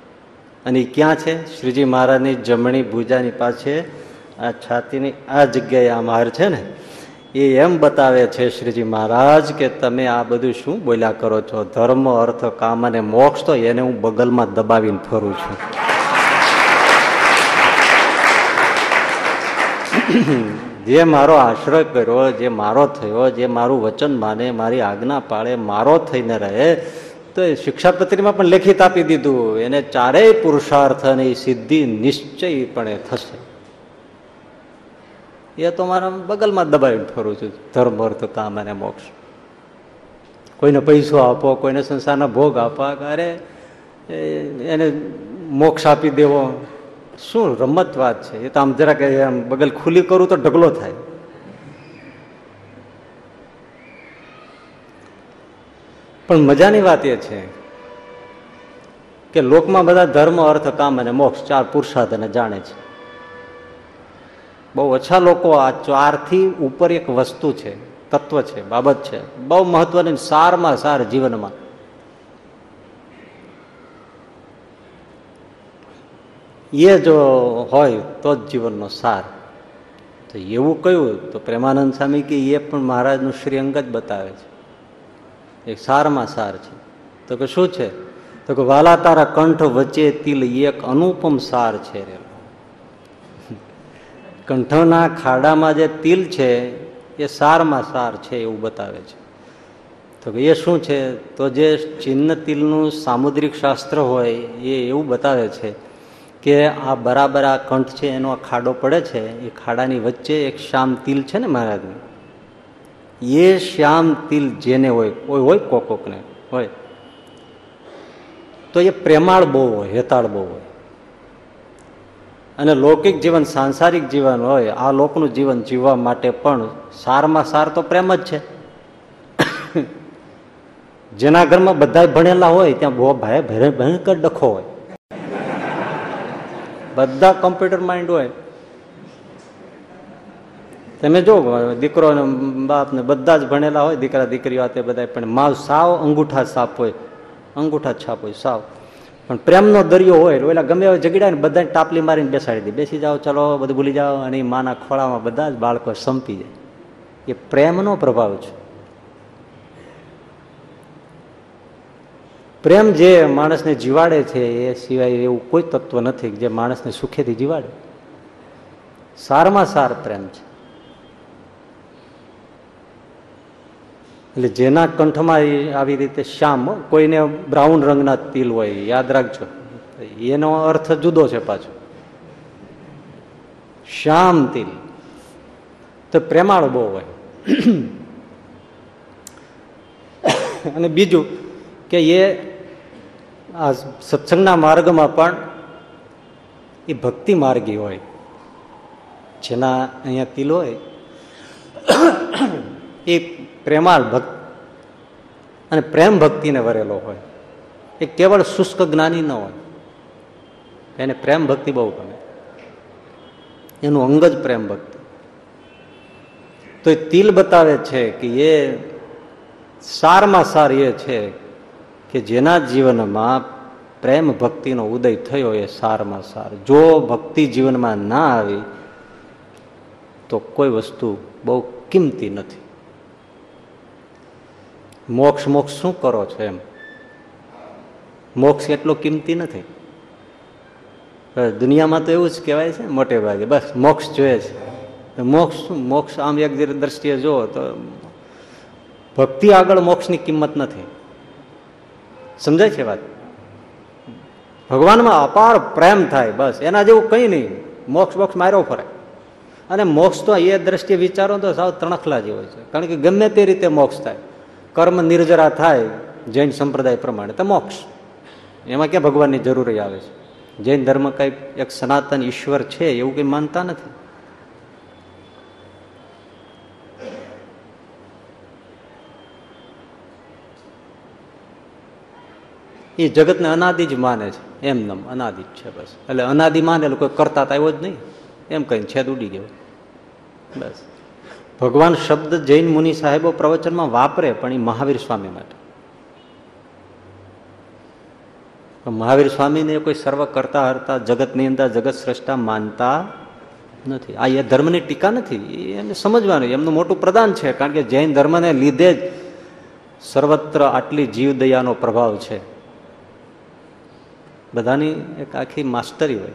અને એ ક્યાં છે? શ્રીજી મહારાજની જમણી ભૂજાની પાસે આ છાતીની આ જગ્યાએ આ માર છે ને? એ એમ બતાવે છે શ્રીજી મહારાજ કે તમે આ બધું શું બોલ્યા કરો છો? ધર્મ, અર્થ, કામ અને મોક્ષ તો એને હું બગલમાં દબાવીને ફરું છું. જે મારો આશ્રય કર્યો, જે મારો થયો, જે મારું વચન માને, મારી આજ્ઞા પાળે, મારો થઈને રહે, તો એ શિક્ષાપત્રીમાં પણ લેખિત આપી દીધું. એને ચારેય પુરુષાર્થ અને સિદ્ધિ નિશ્ચયપણે થશે. એ તો મારા બગલમાં દબાવીને ફરું છું. ધર્મ, અર્થ, કામ અને મોક્ષ. કોઈને પૈસો આપો, કોઈને સંસારના ભોગ આપવા અરે એને મોક્ષ આપી દેવો. શું રમત વાત છે? એ તો આમ જરાક આમ બગલ ખુલ્લી કરું તો ઢગલો થાય. પણ મજાની વાત એ છે કે લોકમાં બધા ધર્મ, અર્થ, કામ અને મોક્ષ ચાર પુરુષાર્થને જાણે છે. બહુ ઓછા લોકો આ ચારથી ઉપર એક વસ્તુ છે, તત્વ છે, બાબત છે. બહુ મહત્વની સારમાં સાર જીવનમાં. એ જો હોય તો જ જીવનનો સાર. તો એવું કયું તો પ્રેમાનંદ સ્વામી કે એ પણ મહારાજનું શ્રીઅંગ જ બતાવે છે. એક સારમાં સાર છે. તો કે શું છે? તો કે વાલા તારા કંઠ વચ્ચે તિલ એક અનુપમ સાર છે *laughs* કંઠના ખાડામાં જે તિલ છે, એ સારમાં સાર છે એવું બતાવે છે. તો કે એ શું છે? તો જે ચિહ્ન તિલનું સામુદ્રિક શાસ્ત્ર હોય, એ એવું બતાવે છે કે આ બરાબર આ કંઠ છે, એનો આ ખાડો પડે છે, એ ખાડાની વચ્ચે એક શ્યામ તિલ છે ને મહારાજનું. એ શ્યામ તિલ જેને હોય હોય હોય કોકોકને, હોય. તો એ પ્રેમાળ બહુ હોય, હેતાળ બહુ હોય. અને લૌકિક જીવન, સાંસારિક જીવન હોય, આ લોકનું જીવન જીવવા માટે પણ સારમાં સાર તો પ્રેમ જ છે. જેના ઘરમાં બધા ભણેલા હોય, ત્યાં બહુ ભાઈ ભયંકર ડખો હોય. બધા કમ્પ્યુટર માઇન્ડ હોય. તમે જો દીકરો ને બાપ ને બધા જ ભણેલા હોય, દીકરા, દીકરીઓ આ તે બધા પણ માવ સાવ અંગૂઠા સાપ હોય. અંગૂઠા છાપ હોય, સાવ. પણ પ્રેમનો દરિયો હોય ઓલા ગમે એવા જગીડા ને બધાને ટાપલી મારીને બેસાડી દે. બેસી જાઓ, ચલો, બધું ભૂલી જાઓ, અને માના ખોળામાં બધા જ બાળકો સંપી જાય. એ પ્રેમનો પ્રભાવ છે. પ્રેમ જે માણસને જીવાડે છે એ સિવાય એવું કોઈ તત્વ નથી જે માણસને સુખેથી જીવાડે. સારમાં સાર પ્રેમ છે. એટલે જેના કંઠમાં આવી રીતે શ્યામ કોઈને બ્રાઉન રંગના તિલ હોય, યાદ રાખજો. એનો અર્થ જુદો છે પાછો. શ્યામ તિલ. તો પ્રેમાળ બહુ હોય. અને બીજું કે એ આ સત્સંગના માર્ગમાં પણ એ ભક્તિ માર્ગી હોય. જેના અહીંયા તિલ હોય એ પ્રેમાળ ભક્ત અને પ્રેમ ભક્તિને વરેલો હોય. એ કેવળ શુષ્ક જ્ઞાની ન હોય. એને પ્રેમ ભક્તિ બહુ ગમે. એનું અંગ જ પ્રેમ ભક્તિ. તો એ તિલ બતાવે છે કે એ સારમાં સાર એ છે કે જેના જીવનમાં પ્રેમ ભક્તિનો ઉદય થયો એ સારમાં સાર. જો ભક્તિ જીવનમાં ના આવી, તો કોઈ વસ્તુ બહુ કિંમતી નથી. મોક્ષ મોક્ષ શું કરો છો એમ? મોક્ષ એટલો કિંમતી નથી. દુનિયામાં તો એવું જ કહેવાય છે, મોટે ભાગે. બસ, મોક્ષ જોઈએ છે. મોક્ષ શું? મોક્ષ આમ એક દ્રષ્ટિએ જુઓ તો ભક્તિ આગળ મોક્ષની કિંમત નથી. સમજાય છે વાત? ભગવાનમાં અપાર પ્રેમ થાય, બસ. એના જેવું કંઈ નહીં. મોક્ષ બોક્ષ માર્યો ફરે. અને મોક્ષ તો એ દ્રષ્ટિએ વિચારો તો સાવ તણખલા જેવો છે. કારણ કે ગમે તે રીતે મોક્ષ થાય. કર્મ નિર્જરા થાય, જૈન સંપ્રદાય પ્રમાણે. તો મોક્ષ. એમાં ક્યાં ભગવાનની જરૂર આવે છે? જૈન ધર્મ કંઈક એક સનાતન ઈશ્વર છે, એવું કંઈ માનતા નથી? એ જગતને અનાદિ જ માને છે. એમ નમ, અનાદિ જ છે બસ. એટલે અનાદિ માને એટલે કોઈ કરતા આવ્યો જ નહીં. એમ કહીને છેદ ઉડી ગયો. બસ. ભગવાન શબ્દ જૈન મુનિ સાહેબો પ્રવચનમાં વાપરે પણ એ મહાવીર સ્વામી માટે. મહાવીર સ્વામીને કોઈ સર્વ કરતા હરતા જગતની અંદર જગત શ્રેષ્ઠા માનતા નથી. આ એ ધર્મની ટીકા નથી. એને સમજવાનું. એમનું મોટું પ્રદાન છે. કારણ કે જૈન ધર્મને લીધે જ સર્વત્ર આટલી જીવદયાનો પ્રભાવ છે. બધાની એક આખી માસ્ટરી હોય.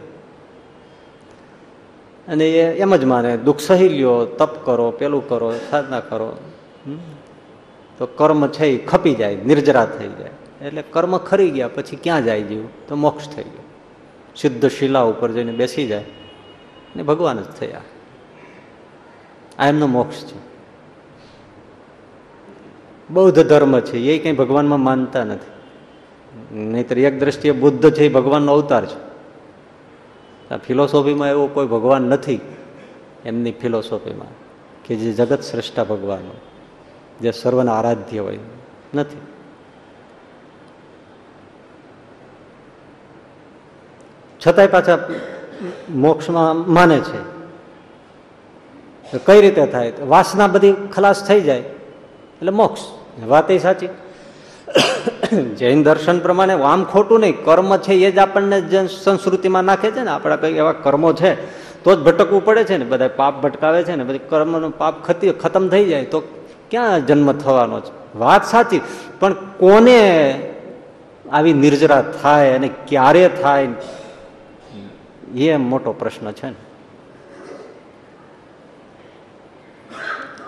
અને એ એમ જ માને, દુઃખ સહી લ્યો, તપ કરો, પેલું કરો, સાધના કરો. તો કર્મ છે એ ખપી જાય, નિર્જરા થઈ જાય. એટલે કર્મ ખરી ગયા, પછી ક્યાં જાય જીવ? તો મોક્ષ થઈ ગયો. સિદ્ધ શિલા ઉપર જઈને બેસી જાય ને ભગવાન જ થયા. આ એમનો મોક્ષ છે. બૌદ્ધ ધર્મ છે, એ કંઈ ભગવાનમાં માનતા નથી. નહીતર એક દ્રષ્ટિએ બુદ્ધ છે, એ ભગવાનનો અવતાર છે. આ ફિલોસોફીમાં એવો કોઈ ભગવાન નથી, એમની ફિલોસોફીમાં, કે જે જગત શ્રેષ્ઠા ભગવાન હોય, જે સર્વના આરાધ્ય હોય, નથી. છતાંય પાછા મોક્ષમાં માને છે. કઈ રીતે થાય? વાસના બધી ખલાસ થઈ જાય. એટલે મોક્ષ. વાત એ સાચી. જૈન દર્શન પ્રમાણે આમ ખોટું નહીં. કર્મ છે એ જ આપણને સંસ્કૃતિમાં નાખે છે ને? આપણા કઈ એવા કર્મો છે, તો જ ભટકવું પડે છે ને? બધા પાપ ભટકાવે છે ને? બધી કર્મનું પાપ ખતમ થઈ જાય. તો ક્યાં જન્મ થવાનો છે? વાત સાચી, પણ કોને આવી નિર્જરા થાય અને ક્યારે થાય? એ મોટો પ્રશ્ન છે ને.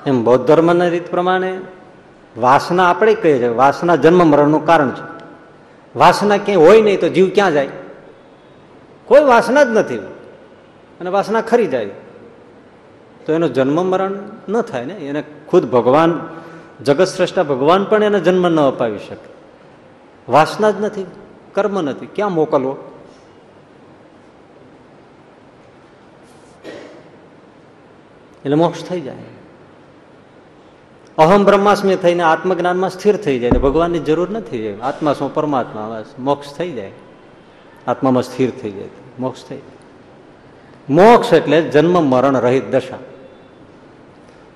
એમ બૌદ્ધ ધર્મના રીત પ્રમાણે વાસના આપણે કહીએ છીએ. વાસના જન્મ મરણનું કારણ છે. વાસના ક્યાંય હોય નહીં તો જીવ ક્યાં જાય? કોઈ વાસના જ નથી અને વાસના ખરી જાય. તો એનો જન્મ મરણ ન થાય ને? એને ખુદ ભગવાન જગત શ્રેષ્ઠા ભગવાન પણ એને જન્મ ન અપાવી શકે. વાસના જ નથી, કર્મ નથી. ક્યાં મોકલવો? એટલે મોક્ષ થઈ જાય. અહમ બ્રહ્માસ્મી થઈને આત્મજ્ઞાનમાં સ્થિર થઈ જાય. ભગવાનની જરૂર નથી આત્મા શું? પરમાત્મા. મોક્ષ થઈ જાય. આત્મામાં સ્થિર થઈ જાય. મોક્ષ થઈ જાય. મોક્ષ એટલે જન્મ, મરણ રહિત દશા.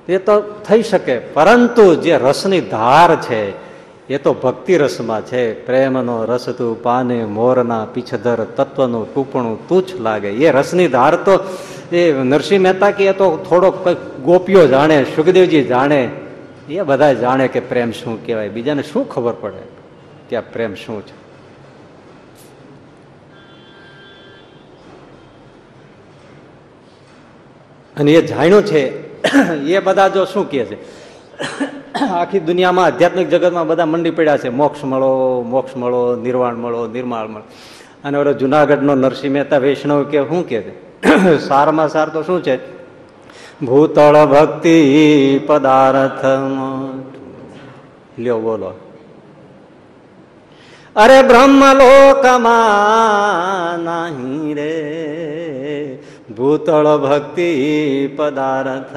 એ તો થઈ શકે. પરંતુ જે રસની ધાર છે, એ તો ભક્તિ રસમાં છે. પ્રેમનો રસ તું પાને, મોરના પીછધર, તત્વનું ટૂંપણું તુચ્છ લાગે. એ રસની ધાર તો એ નરસિંહ મહેતા કે તો થોડોક ગોપીઓ જાણે, સુખદેવજી જાણે એ બધા જાણે કે પ્રેમ શું કહેવાય, બીજાને શું ખબર પડે આ પ્રેમ શું છે? અને એ જાણ્યું છે, એ બધા જો શું કહે છે? આખી દુનિયામાં આધ્યાત્મિક જગતમાં બધા મંડી પડ્યા છે. મોક્ષ મળો મોક્ષ મળો, નિર્વાણ મળો, નિર્માણ મળો. અને ઓલો જુનાગઢનો નરસિંહ મહેતા વૈષ્ણવ કે શું કે છે? સારમાં સાર તો શું છે? ભૂતળ ભક્તિ પદાર્થ. લ્યો, બોલો. અરે બ્રહ્મલોકમાં નહીં રે. ભૂતળ ભક્તિ પદાર્થ.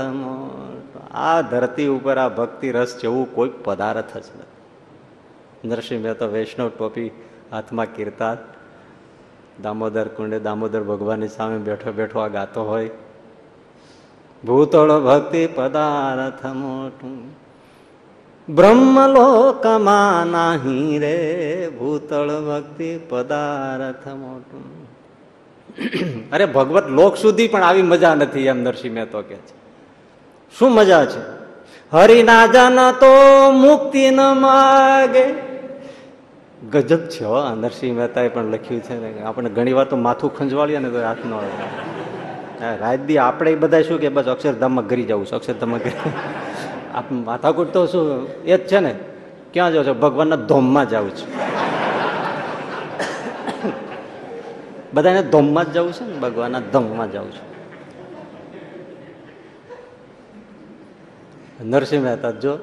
આ ધરતી ઉપર આ ભક્તિ રસ જેવું કોઈ પદાર્થ જ નથી. નરસિંહ મહેતા વૈષ્ણવ ટોપી હાથમાં કીર્તા દામોદર કુંડે દામોદર ભગવાનની સામે બેઠો બેઠો આ ગાતો હોય. ભૂતળ ભક્તિ પદાર્થ મોટું બ્રહ્મલોકમાં નહીં રે ભૂતળ ભક્તિ પદાર્થ મોટું અરે ભગવત લોક સુધી પણ આવી મજા નથી એમ નરસિંહ મહેતો કે છે શું મજા છે? હરિના જન તો મુક્તિ ન માગે। ગજબ છે હો નરસિંહ મહેતાએ પણ લખ્યું છે ને આપણે ઘણી વાર તો માથું ખંજવાળીએ ને તો હાથ ન રાત દી આપણે બધા શું કે બસ અક્ષરધામમાં ઘરી જવું છે, અક્ષરધામમાં ઘરી આપ માથાકૂટ તો શું, એ જ છે ને, ક્યાં જાવ છો? ભગવાનના ધોમમાં જાઉં છું. બધાને ધોમમાં જ જવું છે ને, ભગવાનના ધમમાં જાઉં છું. નરસિંહ મહેતા, જો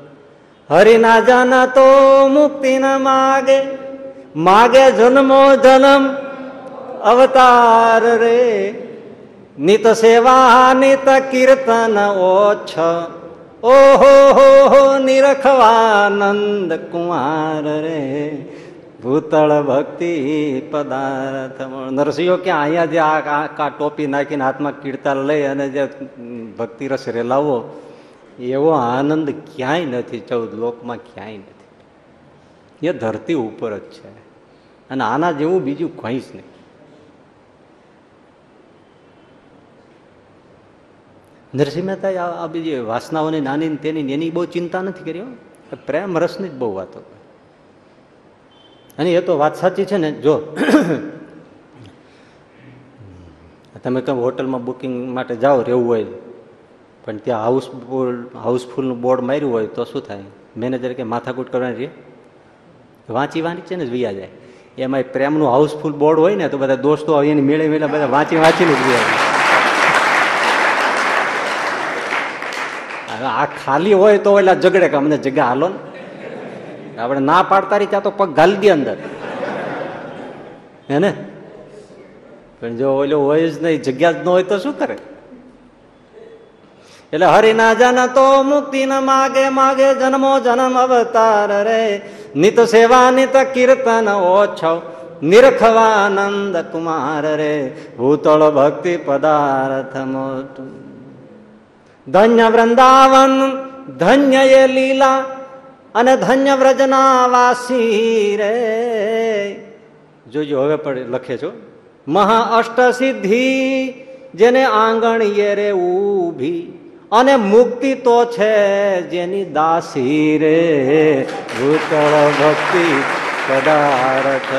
હરિના જાના તો મુક્તિ ના માગે માગે જન્મો જન્મ, અવતાર રે. નિત સેવા નિત કીર્તન ઓછ ઓહો હો હો નિરખવાનંદ કુમાર રે ભૂતળ ભક્તિ પદાર્થ નરસિંહો ક્યાં અહીંયા જે આ ટોપી નાખીને હાથમાં કીર્તન લઈ અને જે ભક્તિ રસ રેલાવો એવો આનંદ ક્યાંય નથી ચૌદ લોકમાં ક્યાંય નથી એ ધરતી ઉપર જ છે અને આના જેવું બીજું કંઈ જ નહીં નરસિંહ મહેતા આ બીજી વાસનાઓની નાની તેની એની બહુ ચિંતા નથી કરી પ્રેમ રસની જ બહુ વાતો. અને એ તો વાત સાચી છે ને, જો. તમે કહો હોટલમાં બુકિંગ માટે જાઓ, રહેવું હોય. પણ ત્યાં હાઉસફુલ હાઉસફુલનું બોર્ડ માર્યું હોય તો શું થાય? મેનેજર કે માથાકૂટ કરવાની રહે. વાંચી વાંચી છે ને જ વિયા જાય. એમાં પ્રેમનું હાઉસફુલ બોર્ડ હોય ને, તો બધા દોસ્તો એની મેળે મેળે બધા વાંચી વાંચીને જ વિયા જાય. આ ખાલી હોય તો એટલે ઝઘડે કે અમને જગ્યા હાલો ને. આપણે ના પાડતા રહી ત્યાં તો પગ ઘાલી દે અંદર. હે ને? પણ જો ઓલો હોય જ નહીં, જગ્યા જ ન હોય તો શું કરે? એટલે હરિના જન તો મુક્તિ ન માગે માગે જન્મો જન્મ અવતાર રે. નિત સેવા, નિત કીર્તન ઓછવ નિરખવાનંદ કુમાર રે. ભૂતળ ભક્તિ પદાર્થ મોટું. ધન્ય વૃંદાવન ધન્ય એ લીલા અને ધન્ય વ્રજના વાસી રે જોજો હવે પણ લખે છો મહા અષ્ટ સિદ્ધિ જેને આંગણીએ રે ઊભી અને મુક્તિ તો છે જેની દાસી રે ભૂતળ ભક્તિ પદાર્થ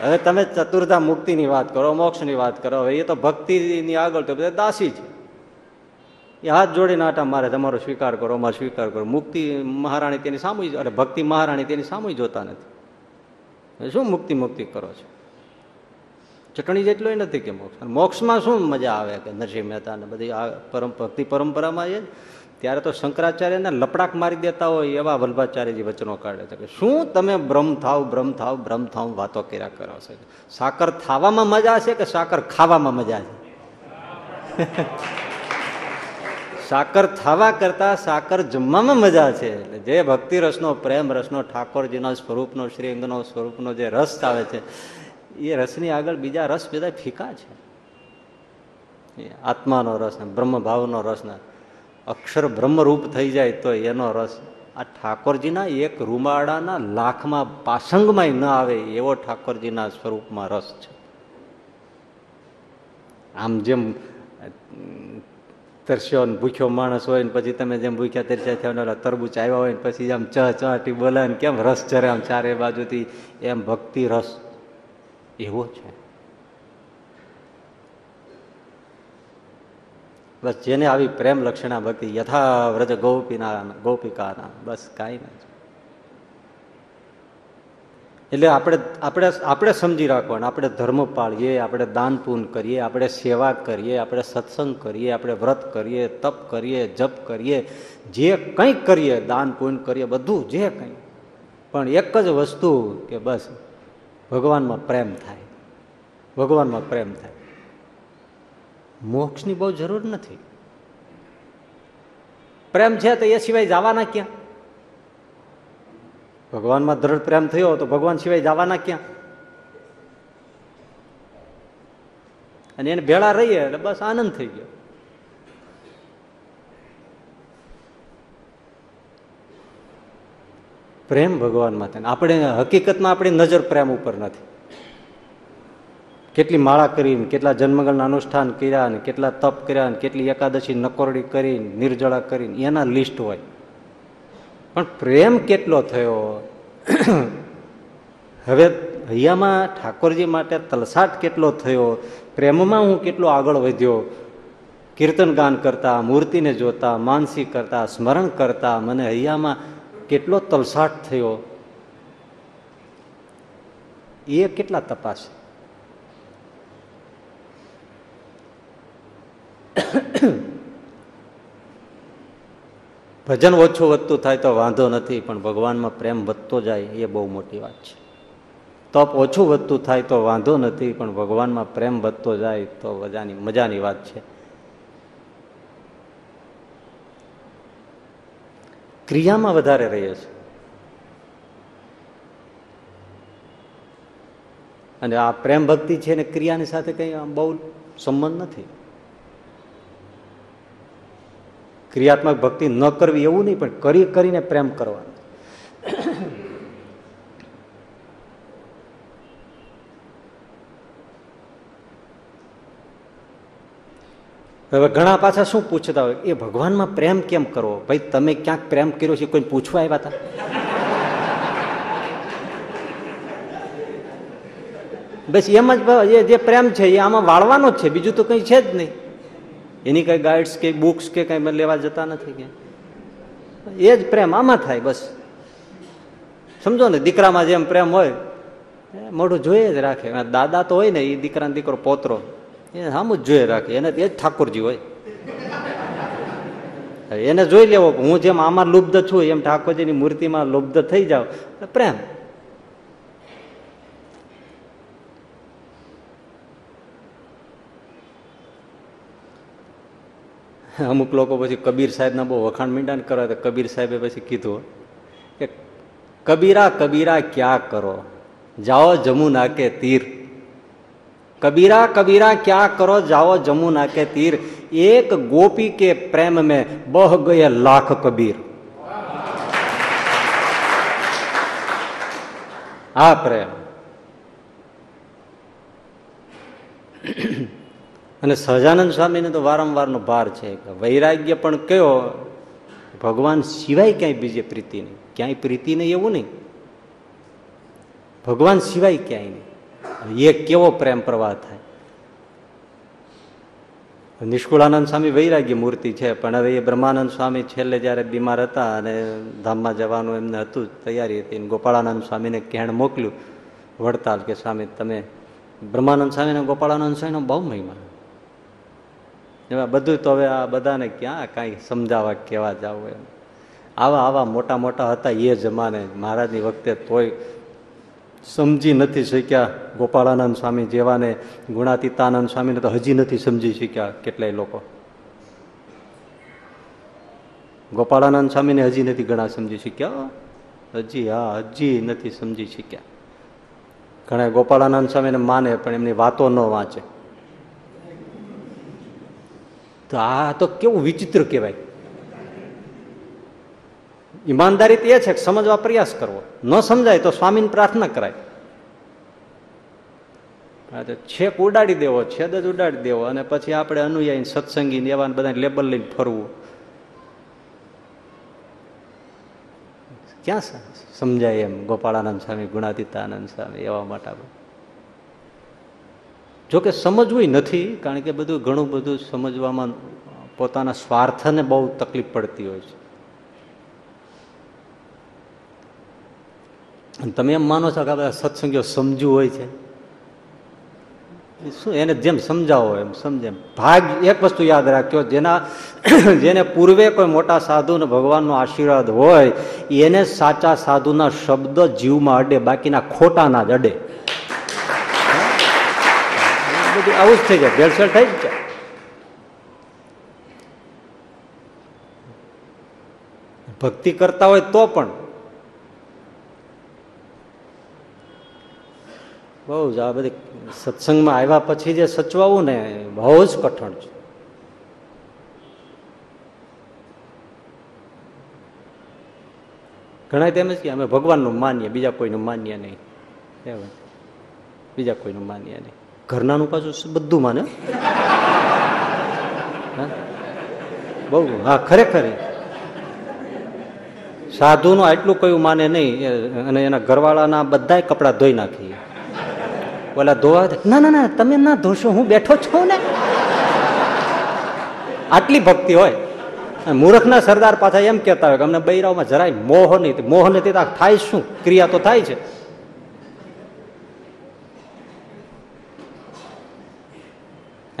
હવે તમે ચતુર્ધા મુક્તિની વાત કરો મોક્ષની વાત કરો હવે એ તો ભક્તિની આગળ તો બધા દાસી છે એ હાથ જોડીને આટા મારે, તમારો સ્વીકાર કરો, અમારો સ્વીકાર કરો. મુક્તિ મહારાણી તેની સામુ અરે ભક્તિ મહારાણી તેની સામુ જોતા નથી. શું મુક્તિ મુક્તિ કરો છો? ચટણી જેટલો નથી કે મોક્ષ? મોક્ષમાં શું મજા આવે કે નરસિંહ મહેતા ને બધી આ પરમ ભક્તિ પરંપરામાં એ ત્યારે તો શંકરાચાર્યને લપડાક મારી દેતા હોય એવા વલ્ભાચાર્યજી વચનો કાઢે છે કે શું તમે બ્રહ્મ થાવ બ્રહ્મ થાવ બ્રહ્મ થાવ વાતો કર્યા કરો છો? સાકર ખાવામાં મજા છે કે સાકર ખાવામાં મજા છે? સાકર થવા કરતા સાકર જમવામાં મજા છે. એટલે જે ભક્તિ રસનો પ્રેમ રસનો, ઠાકોરજીના સ્વરૂપનો, શ્રીઅંગનો સ્વરૂપનો જે રસ આવે છે, એ રસની આગળ બીજા રસ બધા ફીકા છે. આત્માનો રસ ને, બ્રહ્મભાવનો રસ ને, અક્ષર બ્રહ્મરૂપ થઈ જાય તો એનો રસ. આ ઠાકોરજીના એક રૂમાડાના લાખમાં પાસંગમાં ન આવે એવો ઠાકોરજીના સ્વરૂપમાં રસ છે. આમ જેમ તરસ્યો ને ભૂખ્યો માણસ હોય ને પછી તમે જેમ ભૂખ્યા તરસ્યા થયા ઓલા તરબૂચ આવ્યા હોય ને પછી આમ ચ ચહટી બોલે ને કેમ રસ ચરે આમ ચારે બાજુથી, એમ ભક્તિ રસ એવો છે. બસ જેને આવી પ્રેમ લક્ષણા ભક્તિ યથા વ્રજ ગોપીના ગોપિકાના, બસ કાંઈ નથી. એટલે આપણે આપણે આપણે સમજી રાખવાનું. આપણે ધર્મ પાળીએ, આપણે દાન પૂન કરીએ, આપણે સેવા કરીએ, આપણે સત્સંગ કરીએ, આપણે વ્રત કરીએ, તપ કરીએ, જપ કરીએ, જે કંઈ કરીએ, દાન પૂન કરીએ, બધું જે કંઈ. પણ એક જ વસ્તુ કે બસ, ભગવાનમાં પ્રેમ થાય. ભગવાનમાં પ્રેમ થાય. મોક્ષની બહુ જરૂર નથી. પ્રેમ છે તો એ સિવાય જવાના ક્યાં? ભગવાનમાં દ્રઢ પ્રેમ થયો તો ભગવાન સિવાય જવાના ક્યાં? અને એને ભેળા રહીએ એટલે બસ આનંદ થઈ ગયો. પ્રેમ ભગવાનમાં થાય. આપણે હકીકતમાં આપણી નજર પ્રેમ ઉપર નથી. કેટલી માળા કરીને, કેટલા જન્મગળના અનુષ્ઠાન કર્યા ને કેટલા તપ કર્યા ને કેટલી એકાદશી નકોરડી કરીને, નિર્જળા કરીને, એના લિસ્ટ હોય. પણ પ્રેમ કેટલો થયો? હવે હૈયામાં ઠાકોરજી માટે તલસાટ કેટલો થયો? પ્રેમમાં હું કેટલો આગળ વધ્યો? કીર્તન ગાન કરતા, મૂર્તિને જોતા, માનસી કરતા, સ્મરણ કરતા મને હૈયામાં કેટલો તલસાટ થયો? એ કેટલા તપાસ? ભજન ઓછું વધતું થાય તો વાંધો નથી, પણ ભગવાનમાં પ્રેમ વધતો જાય એ બહુ મોટી વાત છે. તપ ઓછું વધતું થાય તો વાંધો નથી, પણ ભગવાનમાં પ્રેમ વધતો જાય તો મજાની મજાની વાત છે. ક્રિયામાં વધારે રહીએ છે અને આ પ્રેમ ભક્તિ છે ને ક્રિયાની સાથે કંઈ બહુ સંબંધ નથી. ક્રિયાત્મક ભક્તિ ન કરવી એવું નહીં, પણ કરી કરીને પ્રેમ કરવાનો. હવે ઘણા પાછા શું પૂછતા હોય? એ ભગવાનમાં પ્રેમ કેમ કરવો? ભાઈ, તમે ક્યાંક પ્રેમ કર્યો છે? કોઈ પૂછવા આવ્યા હતા બસ એમ જ જે પ્રેમ છે, એ આમાં વાળવાનો જ છે. બીજું તો કંઈ છે જ નહીં. એની કઈ ગાઈડ્સ કે બુક્સ કે કઈ લેવા જતા નથી કે એ જ પ્રેમ આમાં થાય બસ. સમજો ને, દીકરામાં જેમ પ્રેમ હોય મોઢું જોઈએ જ રાખે. દાદા તો હોય ને એ દીકરાનો દીકરો પોતરો, એ સામું જ જોઈએ રાખે. એને એ જ ઠાકોરજી હોય. એને જોઈ લેવો, હું જેમ આમાં લુબ્ધ છું, એમ ઠાકોરજીની મૂર્તિમાં લુબ્ધ થઈ જાવ પ્રેમ. અમુક લોકો પછી કબીર સાહેબના બહુ વખાણ મીંડાણ કરવા તો કબીર સાહેબે પછી કીધું કે, કબીરા કબીરા, ક્યાં કરો? જાઓ જમુના કે તીર. કબીરા કબીરા, ક્યાં કરો? જાઓ જમુના કે તીર. એક ગોપી કે પ્રેમ में બહ ગયે લાખ કબીર. આ પ્રેમ. અને સહજાનંદ સ્વામીને તો વારંવારનો ભાર છે વૈરાગ્ય પણ કયો, ભગવાન સિવાય ક્યાંય બીજે પ્રીતિ નહીં. ક્યાંય પ્રીતિ નહીં એવું નહીં. ભગવાન સિવાય ક્યાંય નહીં. એ કેવો પ્રેમ પ્રવાહ થાય. નિષ્કુળાનંદ સ્વામી વૈરાગ્ય મૂર્તિ છે, પણ હવે એ બ્રહ્માનંદ સ્વામી છેલ્લે જ્યારે બીમાર હતા અને ધામમાં જવાનું એમને હતું, તૈયારી હતી ગોપાળાનંદ સ્વામીને કહેણ મોકલ્યું, વડતાલ કે સ્વામી, તમે બ્રહ્માનંદ સ્વામીને ગોપાળાનંદ સ્વામીનો બહુ મહિમા. એમાં બધું તો હવે આ બધાને ક્યાં કાંઈ સમજાવવા કહેવા જાવ એમ. આવા આવા મોટા મોટા હતા એ જમાને. મહારાજની વખતે તોય સમજી નથી શક્યા ગોપાળાનંદ સ્વામી જેવાને, ગુણાતીતાનંદ સ્વામીને તો હજી નથી સમજી શક્યા કેટલાય લોકો. ગોપાળાનંદ સ્વામીને હજી નથી ઘણા સમજી શક્યા. હજી હા, હજી નથી સમજી શક્યા. ઘણા ગોપાળાનંદ સ્વામીને માને, પણ એમની વાતો ન વાંચે. તો આ તો કેવું વિચિત્ર કહેવાય. ઈમાનદારી તો એ છે કે સમજવા પ્રયાસ કરવો. ન સમજાય તો સ્વામીને પ્રાર્થના કરાય. છેક ઉડાડી દેવો, છેદ જ ઉડાડી દેવો અને પછી આપણે અનુયાયી સત્સંગી એવા બધા લેબલ લઈને ફરવું. ક્યાં સમજાય એમ ગોપાળાનંદ સ્વામી, ગુણાતીતાનંદ સ્વામી, એવા મોટા જોકે સમજવું નથી, કારણ કે બધું ઘણું બધું સમજવામાં પોતાના સ્વાર્થને બહુ તકલીફ પડતી હોય છે. તમે એમ માનો છો કે બધા સત્સંગીઓ સમજવું હોય છે? શું એને જેમ સમજાવો એમ સમજે ભાગ એક વસ્તુ યાદ રાખ્યો જેના *coughs* જેને પૂર્વે કોઈ મોટા સાધુ ને ભગવાનનો આશીર્વાદ હોય, એને સાચા સાધુના શબ્દ જીવમાં અડે, બાકીના ખોટાના જ અડે. બધું આવું જ થઈ જાય. ભેળસેળ થઈ જ જાય. ભક્તિ કરતા હોય તો પણ બહુ જ આ બધી સત્સંગમાં આવ્યા પછી જે સચવાવું ને, બહુ જ કઠણ છે. ઘણા તેમ જ કે અમે ભગવાનનું માનીએ, બીજા કોઈનું માનીએ નહીં. બીજા કોઈનું માનીએ નહીં. ઘરનાનું પાછું બધું માને? બહુ, હા, ખરેખર. સાધુનું આટલું કયું માને નહીં અને એના ઘરવાળાના બધાય કપડાં ધોઈ નાખીએ. ઓલા ધોવા ના ના ના, તમે ના ધોશો, હું બેઠો છું ને. આટલી ભક્તિ હોય. મૂર્ખના સરદાર પાછા એમ કહેતા હોય કે અમને બૈરાઓમાં જરાય મોહ નહીં, મોહ નથી થાય શું? ક્રિયા તો થાય છે.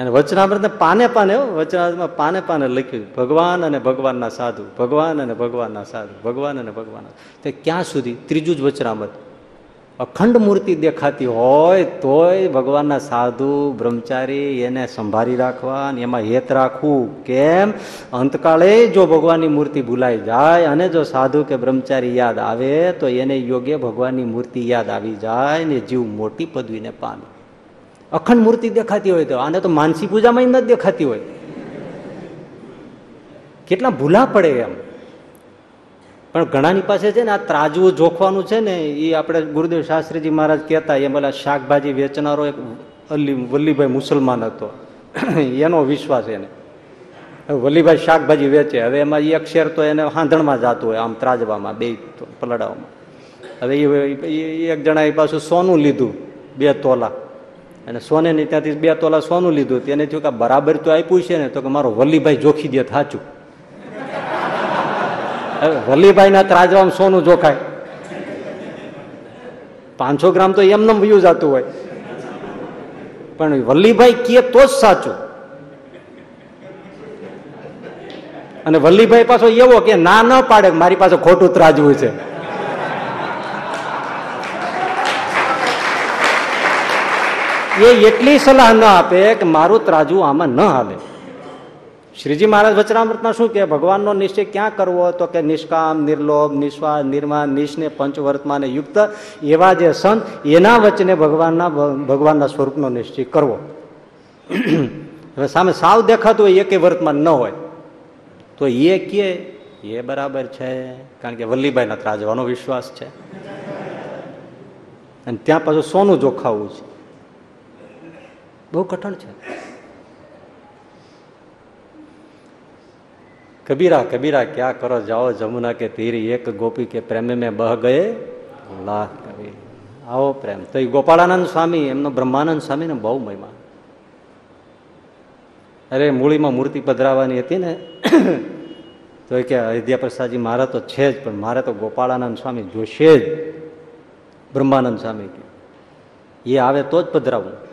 અને વચનામૃત પાને પાને વચનામૃતમાં પાને પાને લખ્યું. ભગવાન અને ભગવાનના સાધુ, ભગવાન અને ભગવાનના સાધુ, ભગવાન અને ભગવાન તે ક્યાં સુધી? ત્રીજું જ વચનામૃત. અખંડ મૂર્તિ દેખાતી હોય તોય ભગવાનના સાધુ, બ્રહ્મચારી એને સંભાળી રાખવા અને એમાં હેત રાખવું. કેમ? અંતકાળે જો ભગવાનની મૂર્તિ ભૂલાઈ જાય અને જો સાધુ કે બ્રહ્મચારી યાદ આવે, તો એને યોગ્ય ભગવાનની મૂર્તિ યાદ આવી જાય ને જીવ મોટી પદવીને પામે. અખંડ મૂર્તિ દેખાતી હોય તો આને તો માનસી પૂજામાં ન દેખાતી હોય. કેટલા ભૂલા પડે એમ. પણ ઘણાની પાસે છે ને આ ત્રાજવું જોખવાનું છે ને, એ આપણે ગુરુદેવ શાસ્ત્રીજી મહારાજ કહેતા, એમ પેલા શાકભાજી વેચનારો એક અલ્લી વલ્લીભાઈ મુસલમાન હતો. એનો વિશ્વાસ એને. વલ્લીભાઈ શાકભાજી વેચે. હવે એમાં એક શેર તો એને હાંધણમાં જતું હોય, આમ ત્રાજવામાં, બે પલડાઓમાં. હવે એ એક જણાએ પાછું સોનું લીધું, બે તોલા. અને સોને સોનેની ત્યાંથી બે તોલા સોનું લીધું તેને થયું કે બરાબર તો આપ્યું છે ને, તો કે મારો વલ્લીભાઈ જોખી દે થાચું. હવે વલ્લીભાઈના ત્રાજવામાં સોનું જોખાય. પાંચસો ગ્રામ તો એમને વ્યૂ જતું હોય. પણ વલ્લીભાઈ કે તો જ સાચું. અને વલ્લીભાઈ પાછો એવો કે ના ન પાડે મારી પાસે ખોટું ત્રાજવું છે. એ એટલી સલાહ ન આપે કે મારું ત્રાજવું આમાં ન હાલે. શ્રીજી મહારાજ વચરામૃતમાં શું કે, ભગવાનનો નિશ્ચય ક્યાં કરવો? તો કે નિષ્કામ, નિર્લોભ નિસ્વા નિર્માણ, નિષ્ને, પંચવર્તમાને યુક્ત એવા જે સંત, એના વચને ભગવાનના ભગવાનના સ્વરૂપનો નિશ્ચય કરવો. હવે સામે સાવ દેખાતું હોય, એકે વર્તમાન ન હોય. તો એ કે, એ બરાબર છે, કારણ કે વલ્લીભાઈના ત્રાજવાનો વિશ્વાસ છે. અને ત્યાં પાછું સોનું જોખાવું છે. બહુ કઠણ છે. કબીરા કબીરા, ક્યાં કરો? જાઓ જમુના કે તીર, એક ગોપી કે પ્રેમે મેં બહ ગયે? લાખ કવિ આવો પ્રેમ. તો એ ગોપાળાનંદ સ્વામી, એમનો બ્રહ્માનંદ સ્વામીને બહુ મહિમા. અરે, મૂળીમાં મૂર્તિ પધરાવાની હતી ને, *coughs* તો કે અયોધ્યા પ્રસાદજી મારે તો છે જ, પણ મારે તો ગોપાળાનંદ સ્વામી જોશે જ. બ્રહ્માનંદ સ્વામી એ આવે તો જ પધરાવું.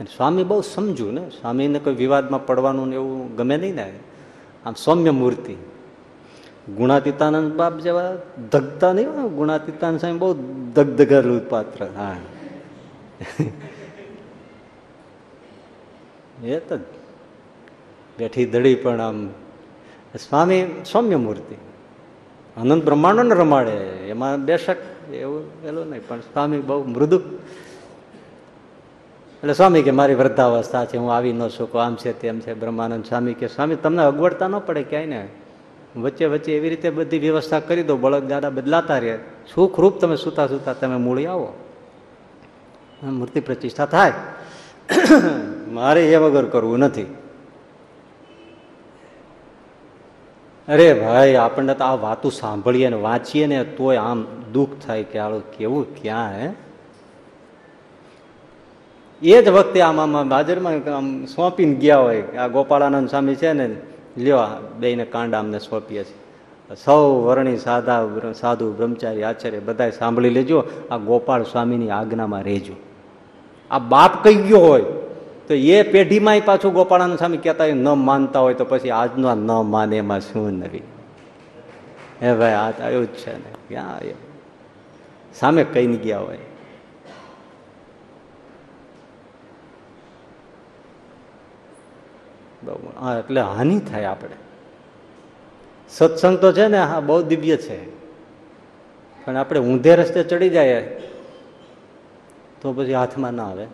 અને સ્વામી બહુ સમજુ ને. સ્વામીને કોઈ વિવાદમાં પડવાનું ને એવું ગમે નહીં ને. આમ સૌમ્ય મૂર્તિ. ગુણાતીતાનંદ બાપ જેવા ધગતા નહીં હોય. ગુણાતીતાનંદ સ્વામી બહુ દગદગેલું પાત્ર. હા. એ તો બેઠી દડી પણ આમ સ્વામી સૌમ્ય મૂર્તિ. અનંત બ્રહ્માંડો ને રમાડે. એમાં બેશક એવું પેલું નહીં. પણ સ્વામી બહુ મૃદુ એટલે સ્વામી કે, મારી વૃદ્ધાવસ્થા છે, હું આવી ન શકું. આમ છે, તેમ છે. બ્રહ્માનંદ સ્વામી કે, સ્વામી, તમને અગવડતા ન પડે ક્યાંય ને વચ્ચે વચ્ચે એવી રીતે બધી વ્યવસ્થા કરી દો, બળદ દાદા બદલાતા રહે. સુખરૂપ તમે સુતા સુતા તમે મૂળી આવો. મૂર્તિ પ્રતિષ્ઠા થાય. *coughs* મારે એ વગર કરવું નથી. અરે ભાઈ, આપણને તો આ વાતું સાંભળીએ ને વાંચીએ ને તોય આમ દુઃખ થાય કે, આળું, કેવું, ક્યાં, હે? એ જ વખતે આમ આમ હાજરમાં આમ સોંપીને ગયા હોય. આ ગોપાળાનંદ સ્વામી છે ને, લ્યો આ બેયને કાંડા અમને સોંપીએ છીએ. સૌ વર્ણી સાધા સાધુ, બ્રહ્મચારી, આચાર્ય બધાએ સાંભળી લેજો. આ ગોપાળ સ્વામીની આજ્ઞામાં રહેજો. આ બાપ કહી ગયો હોય, તો એ પેઢીમાંય પાછું ગોપાળાનંદ સ્વામી કહેતા ન માનતા હોય તો પછી આજનો ન માને એમાં શું નવી? હે ભાઈ, આ તો આવ્યું જ છે ને. ક્યાં સામે કહીને ગયા હોય બહુ હા એટલે હાનિ થાય આપણે. સત્સંગ તો છે ને, હા, બહુ દિવ્ય છે. પણ આપણે ઊંધે રસ્તે ચડી જાય તો પછી હાથમાં ના આવે.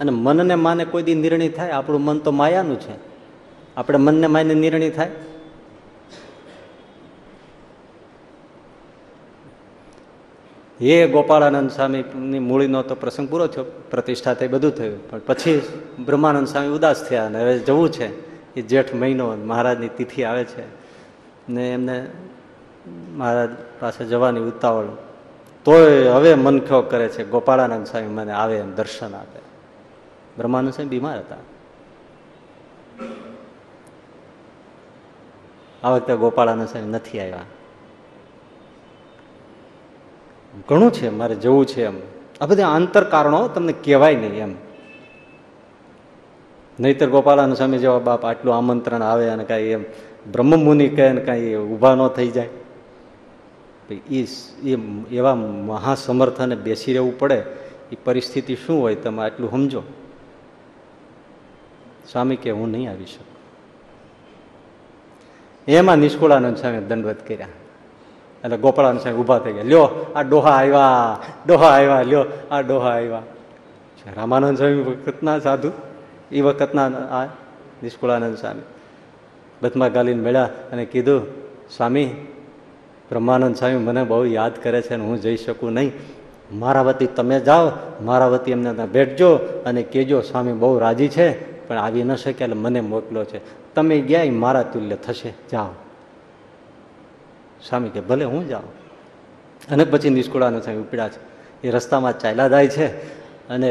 અને મનને માને કોઈ દી નિર્ણય થાય? આપણું મન તો માયાનું છે. આપણે મનને માને નિર્ણય થાય? એ ગોપાળાનંદ સ્વામીની મૂળીનો તો પ્રસંગ પૂરો થયો, પ્રતિષ્ઠા થઈ, બધું થયું. પણ પછી બ્રહ્માનંદ સ્વામી ઉદાસ થયા અને હવે જવું છે. એ જેઠ મહિનો મહારાજની તિથિ આવે છે. ને એમને મહારાજ પાસે જવાની ઉતાવળ. તોય હવે મનખ્યો કરે છે, ગોપાળાનંદ સ્વામી મને આવે એમ, દર્શન આપે. બ્રહ્માનંદ સ્વામી બીમાર હતા. આ વખતે ગોપાળાનંદ સ્વામી નથી આવ્યા. ઘણું છે મારે જવું છે એમ. આ બધા આંતર કારણો તમને કહેવાય નહીં એમ. નહીતર ગોપાલાનું સ્વામી જેવા બાપ આટલું આમંત્રણ આવે અને કાંઈ એમ બ્રહ્મમુનિ કહે ને કાંઈ ઊભા ન થઈ જાય. એ એવા મહાસમર્થને બેસી રહેવું પડે એ પરિસ્થિતિ શું હોય તમે આટલું સમજો? સ્વામી કે, હું નહીં આવી શકું. એમાં નિષ્કુળાનંદ સ્વામી દંડવત કર્યા. એટલે ગોપાળાન સાહેબ ઊભા થઈ ગયા. લ્યો, આ ડોહા આવ્યા ડોહા આવ્યા લ્યો, આ ડોહા આવ્યા રામાનંદ સ્વામી વખતના સાધુ એ વખતના આ નિષ્કુળાનંદ સ્વામી. બથમાં ગાલીને મળ્યા અને કીધું, સ્વામી, બ્રહ્માનંદ સ્વામી મને બહુ યાદ કરે છે અને હું જઈ શકું નહીં. મારા વતી તમે જાઓ, મારા વતી એમને ત્યાં ભેટજો અને કહેજો, સ્વામી બહુ રાજી છે, પણ આવી ન શકે એટલે મને મોકલો છે. તમે ગયા મારા તુલ્ય થશે. જાઓ. સ્વામી કે ભલે હું જાઉં. અને પછી નિષ્કુળાનો સ્વામી ઉપડ્યા છે. એ રસ્તામાં ચાલ્યા જાય છે અને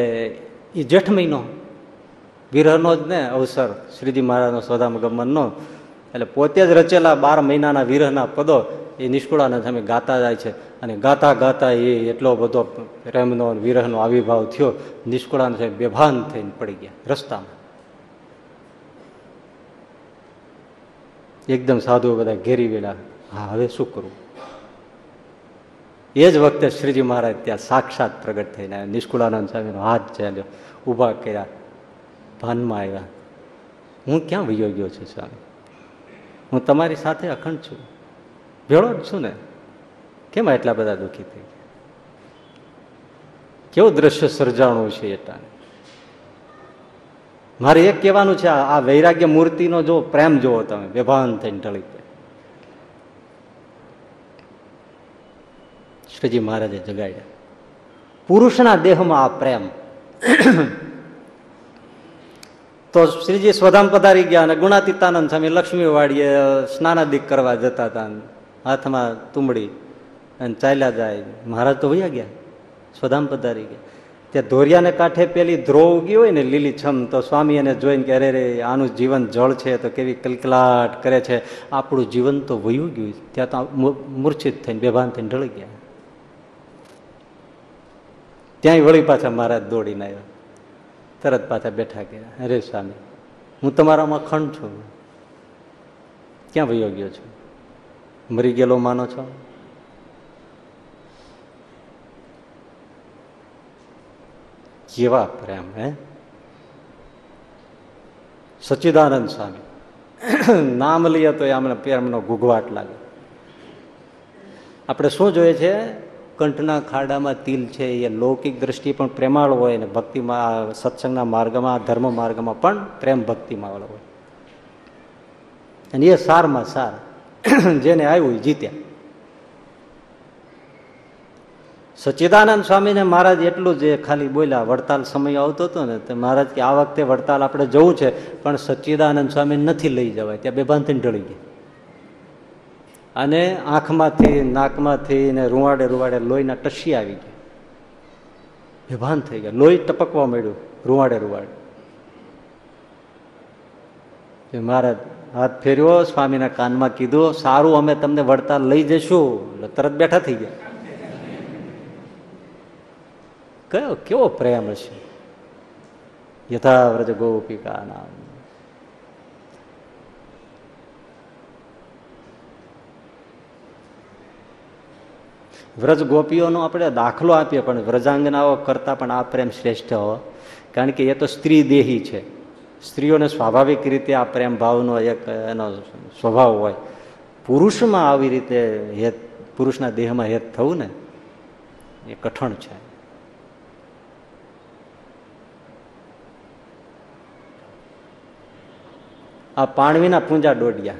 એ જેઠ મહિનો વિરહનો જ ને અવસર શ્રીજી મહારાજનો સ્વધામ ગમનનો. એટલે પોતે જ રચેલા બાર મહિનાના વિરહના પદો એ નિષ્કુળાના સામે ગાતા જાય છે. અને ગાતા ગાતા એ એટલો બધો પ્રેમનો વિરહનો આવિર્ભાવ થયો. નિષ્કુળાના સામે બેભાન થઈને પડી ગયા રસ્તામાં. એકદમ સાધુઓ બધા ઘેરી વેલા. હા, હવે શું કરવું એ જ વખતે શ્રીજી મહારાજ ત્યાં સાક્ષાત પ્રગટ થઈને નિષ્કુળાનંદ સ્વામીનો હાથ ચાલ્યો ઊભા કર્યા, ભાનમાં આવ્યા. હું ક્યાં વયો છું સ્વામી? હું તમારી સાથે અખંડ છું. ભેળો જ છું ને. કેમ એટલા બધા દુઃખી થઈ ગયા? કેવું દ્રશ્ય સર્જાણું છે એટલા મારે એક કહેવાનું છે, આ વૈરાગ્ય મૂર્તિનો જો પ્રેમ જોવો તમે બેભાન થઈને ઢળી ગયા શ્રીજી મહારાજે જગાડ્યા. પુરુષના દેહમાં આ પ્રેમ. તો શ્રીજી સ્વધામ પધારી ગયા અને ગુણાતીતાનંદ સ્વામી લક્ષ્મી વાડીએ સ્નાનાદિક કરવા જતા હતા હાથમાં તુંબડી અને ચાલ્યા જાય. મહારાજ તો વયા ગયા. સ્વધામ પધારી ગયા. ત્યાં ધોરિયાને કાંઠે પેલી ધ્રો ઉગી હોય ને લીલી છમ, તો સ્વામી એને જોઈને કે, અરે રે આનું જીવન જળ છે, તો કેવી કલકલાટ કરે છે. આપણું જીવન તો વયું ગયું. ત્યાં તો મૂર્છિત થઈને, બેભાન થઈને ઢળી ગયા. ત્યાંય વળી પાછા મહારાજ દોડીને આવ્યા. તરત પાછા બેઠા ગયા. અરે સ્વામી, હું તમારામાં ખંડ છું. ક્યાં વયો ગયો છું? મરી ગયેલો માનો છો? કેવા પ્રેમ, હે? સચ્ચિદાનંદ સ્વામી. નામ લઈએ તો એમને પ્રેમનો ગુગવાટ લાગે. આપણે શું જોઈએ છે? કંઠના ખાડામાં તિલ છે, એ લૌકિક દ્રષ્ટિ પણ પ્રેમાળ હોય ને ભક્તિમાં સત્સંગના માર્ગમાં, ધર્મ માર્ગમાં પણ પ્રેમ ભક્તિમાં હોય. અને એ સારમાં સાર *clears throat* જેને આવ્યું જીત્યા. સચ્ચિદાનંદ સ્વામીને મહારાજ એટલું જ ખાલી બોલ્યા, વડતાલ સમય આવતો હતો ને, તો મહારાજ કે આ વખતે વડતાલ આપણે જવું છે, પણ સચ્ચિદાનંદ સ્વામી નથી લઈ જવાય, ત્યાં બે બાંધીને ઢળી ગયા. અને આંખમાંથી, નાકમાંથી ને રૂવાડે રૂવાડે લોહીના ટસી આવી ગયા. બેભાન થઈ ગયા. લોહી ટપકવા માંડ્યું, રૂવાડે રૂવાડે. મહારાજ, હાથ ફેર્યો, સ્વામીના કાનમાં કીધું, સારું, અમે તમને વળતા લઈ જશું તરત બેઠા થઈ ગયા. કયો, કેવો પ્રેમ હશે. યથાવ્રજ ગોપિકા નામ. વ્રજ ગોપીઓનો આપણે દાખલો આપીએ, પણ વ્રજાંગનાઓ કરતાં પણ આ પ્રેમ શ્રેષ્ઠ હો. કારણ કે એ તો સ્ત્રી દેહી છે. સ્ત્રીઓને સ્વાભાવિક રીતે આ પ્રેમ ભાવનો એક, એનો સ્વભાવ હોય. પુરુષમાં આવી રીતે હેત, પુરુષના દેહમાં હેત થવું ને, એ કઠણ છે. આ પાણવીના પૂંજા દોડિયા.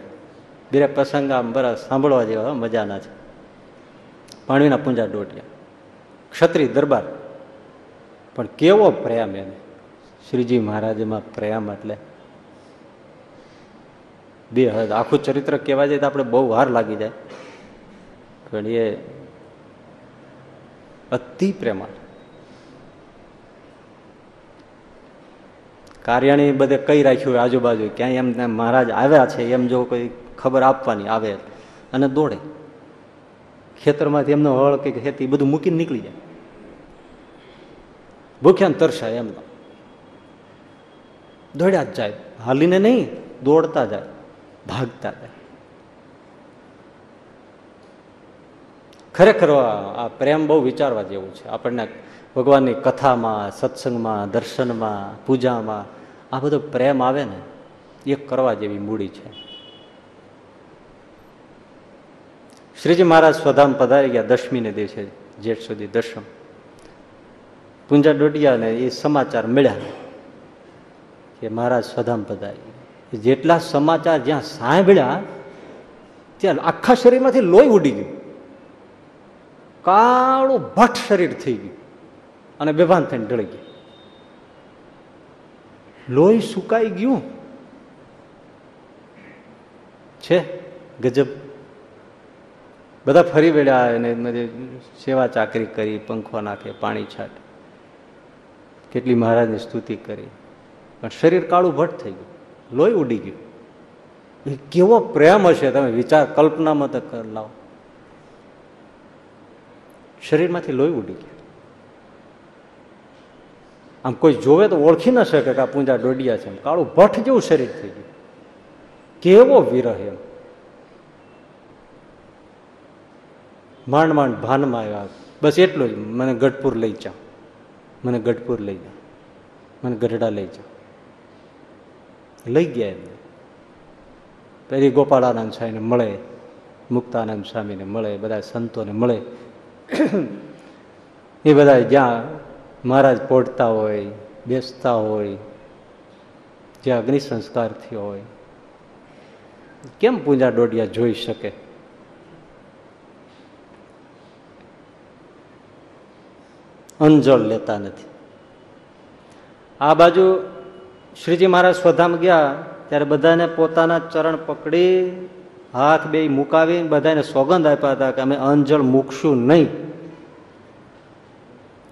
બે પ્રસંગ આમ બરા સાંભળવા જેવા મજાના છે. પાણીના પૂંજા દોટ્યા. ક્ષત્રિય દરબાર. પણ કેવો પ્રેમ એને. શ્રીજી મહારાજમાં પ્રેમ એટલે. બે હદ આખું ચરિત્ર કહેવા જાય તો આપણે બહુ વાર લાગી જાય. પણ એ અતિ પ્રેમાળ. કાર્યાણી બધે કઈ રાખ્યું આજુબાજુ ક્યાંય એમ મહારાજ આવ્યા છે, એમ જો કોઈ ખબર આપવાની આવે અને દોડે. ખેતરમાંથી એમનો હળ કે ખેતી બધું મૂકીને નીકળી જાય. ભૂખ્યાને તરસાય એમનો દોડ્યા જ જાય. હાલીને નહીં, દોડતા જાય, ભાગતા જાય. ખરેખર આ પ્રેમ બહુ વિચારવા જેવું છે. આપણને ભગવાનની કથામાં, સત્સંગમાં, દર્શનમાં, પૂજામાં આ બધો પ્રેમ આવે ને, એ કરવા જેવી મૂડી છે. શ્રીજી મહારાજ સ્વધામ પધારી ગયા દશમીને દિવસે, જેઠ સુધી દશમ પૂંજા ડોડિયાને એ સમાચાર મળ્યા. કે મહારાજ સ્વધામ પધારી જેટલા સમાચાર જ્યાં સાંભળ્યા, ત્યાં આખા શરીરમાંથી લોહી ઉડી ગયું. કાળું ભટ્ટ શરીર થઈ ગયું અને બેભાન થઈને ઢળી ગયું. લોહી સુકાઈ ગયું. છે? ગજબ. બધા ફરી વેળ્યા અને સેવા ચાકરી કરી, પંખો નાખે, પાણી છાટ. કેટલી મહારાજની સ્તુતિ કરી. પણ શરીર કાળું ભટ્ટ થઈ ગયું. લોહી ઉડી ગયું. એ કેવો પ્રેમ હશે તમે વિચાર, કલ્પનામાં તો લાવો. શરીરમાંથી લોહી ઉડી ગયું. આમ કોઈ જોવે તો ઓળખી ન શકે કે આ પૂંજા ડોડિયા છે. કાળું ભટ્ટ જેવું શરીર થઈ ગયું. કેવો વિરહ એમ. માંડ માંડ ભાનમાં આવ્યા. બસ એટલું જ. મને ગઢપુર લઈ જાઓ મને ગઢપુર લઈ જા. મને ગઢડા લઈ જાઓ લઈ ગયા એમને. પછી ગોપાળાનંદ સ્વામીને મળે, મુક્તાનંદ સ્વામીને મળે, બધા સંતોને મળે. એ બધા જ્યાં મહારાજ પોડતા હોય, બેસતા હોય, જ્યાં અગ્નિ સંસ્કાર થયો હોય. કેમ પૂજા ડોડિયા જોઈ શકે? અંજળ લેતા નથી. આ બાજુ શ્રીજી મહારાજ સ્વધામ ગયા, ત્યારે બધાને પોતાના ચરણ પકડી, હાથ બે મુકાવી, બધાને સોગંદ આપ્યા હતા કે અમે અંજળ મૂકશું નહીં.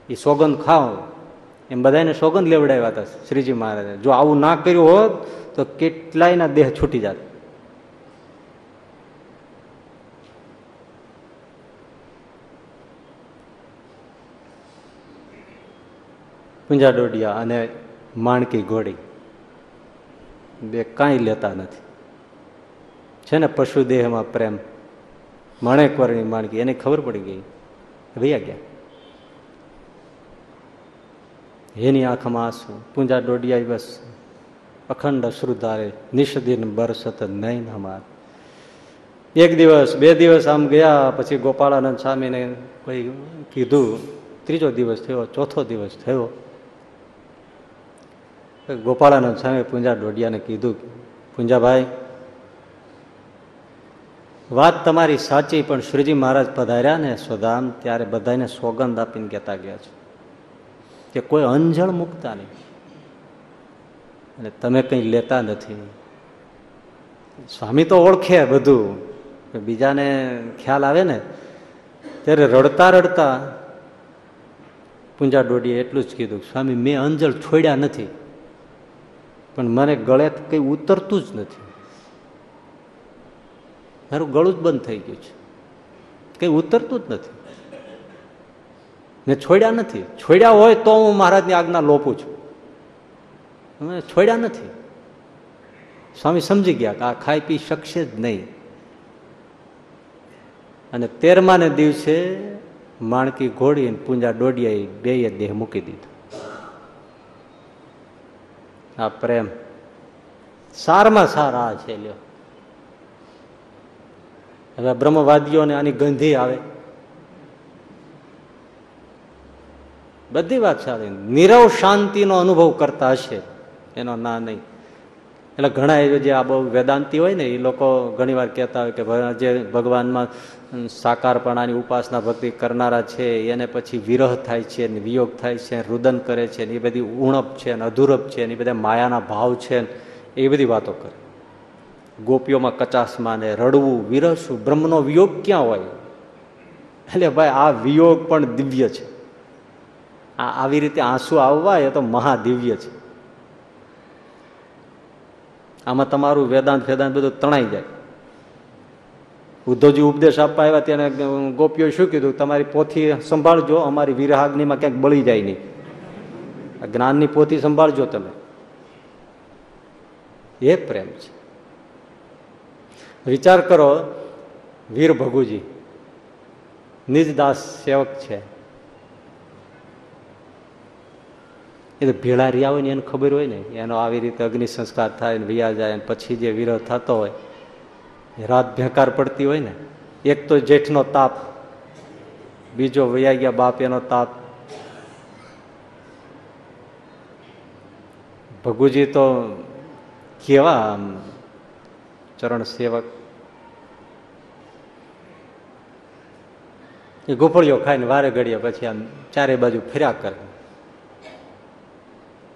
એ સોગંદ ખાઓ. એમ બધાને સોગંદ લેવડાવ્યા હતા શ્રીજી મહારાજે. જો આવું ના કર્યું હોત, તો કેટલાયના દેહ છૂટી જાત. પૂંજા ડોડિયા અને માણકી ઘોડી. બે કાંઈ લેતા નથી. છે ને પશુ દેહમાં પ્રેમ. માણેક વરની માણકી, એને ખબર પડી ગઈ? ભૈયા ગયા. એની આંખમાં આંસુ પૂંજા ડોડિયા બસ અખંડ અશ્રુધારે નિષદિન બરસત નૈન હમાર. એક દિવસ, બે દિવસ આમ ગયા, પછી ગોપાળાનંદ સ્વામીને કોઈ કીધું, ત્રીજો દિવસ થયો, ચોથો દિવસ થયો ગોપાળાનંદ સ્વામી પૂંજા ડોડિયાને કીધું પૂંજાભાઈ, વાત તમારી સાચી, પણ શ્રીજી મહારાજ પધાર્યા ને સ્વધામ, ત્યારે બધાને સોગંદ આપીને કહેતા ગયા છે કે કોઈ અંજળ મૂકતા નહીં. અને તમે કંઈ લેતા નથી. સ્વામી તો ઓળખે બધું બીજાને ખ્યાલ આવે ને, ત્યારે રડતા રડતા પૂંજા ડોડીએ એટલું જ કીધું સ્વામી, મેં અંજળ છોડ્યા નથી. પણ મને ગળે કંઈ ઉતરતું જ નથી. મારું ગળું જ બંધ થઈ ગયું છે. કંઈ ઉતરતું જ નથી. મેં છોડ્યા નથી. છોડ્યા હોય તો હું મહારાજની આજ્ઞા લોપું છું. મેં છોડ્યા નથી. સ્વામી સમજી ગયા કે આ ખાઈ પી શકશે જ નહીં. અને તેરમાને દિવસે માણકી ઘોડી અને પૂંજા ડોડિયાએ બે દેહ મૂકી દીધો. આ પ્રેમ. સારમાં સાર આ છે લ્યો. હવે બ્રહ્મવાદીઓને આની ગંધી આવે. બધી વાત સારી. નીરવ શાંતિનો અનુભવ કરતા હશે. એનો ના નહીં. એટલે ઘણા જે આ બહુ વેદાંતિ હોય ને, એ લોકો ઘણીવાર કહેતા હોય કે જે ભગવાનમાં સાકારપણાની ઉપાસના ભક્તિ કરનારા છે, એને પછી વિરહ થાય છે, ને વિયોગ થાય છે રુદન કરે છે, ને એ બધી ઉણપ છે, ને અધૂરપ છે, ને એ બધા માયાના ભાવ છે, ને એ બધી વાતો કરે. ગોપીઓમાં કચાસમાં ને રડવું વિરહશું બ્રહ્મનો વિયોગ ક્યાં હોય? એટલે ભાઈ, આ વિયોગ પણ દિવ્ય છે. આ આવી રીતે આંસુ આવવા એ તો મહાદિવ્ય છે. આમાં તમારું વેદાંત વેદાંત બધું તણાઈ જાય. ઉદ્ધવજી ઉપદેશ આપવા આવ્યા ત્યારે ગોપીઓ શું કીધું? તમારી પોથી સંભાળજો, અમારી વિરહાગ્નિમાં ક્યાંક બળી જાય નહીં. જ્ઞાનની પોથી સંભાળજો તમે. એ પ્રેમ છે. વિચાર કરો, વીર ભગુજી, નિજદાસ સેવક છે. એ તો ભેળા રહ્યા હોય ને એને ખબર હોય ને, એનો આવી રીતે અગ્નિ સંસ્કાર થાય ને વિયા જાય ને પછી જે વિરોધ થતો હોય રાત ભેંકાર પડતી હોય ને, એક તો જેઠનો તાપ, બીજો વયા ગયા બાપ એનો તાપ. ભગુજી તો કેવા આમ ચરણ સેવક. એ ગોપળીઓ ખાઈને વારે ઘડીએ પછી આમ ચારે બાજુ ફર્યા કરે.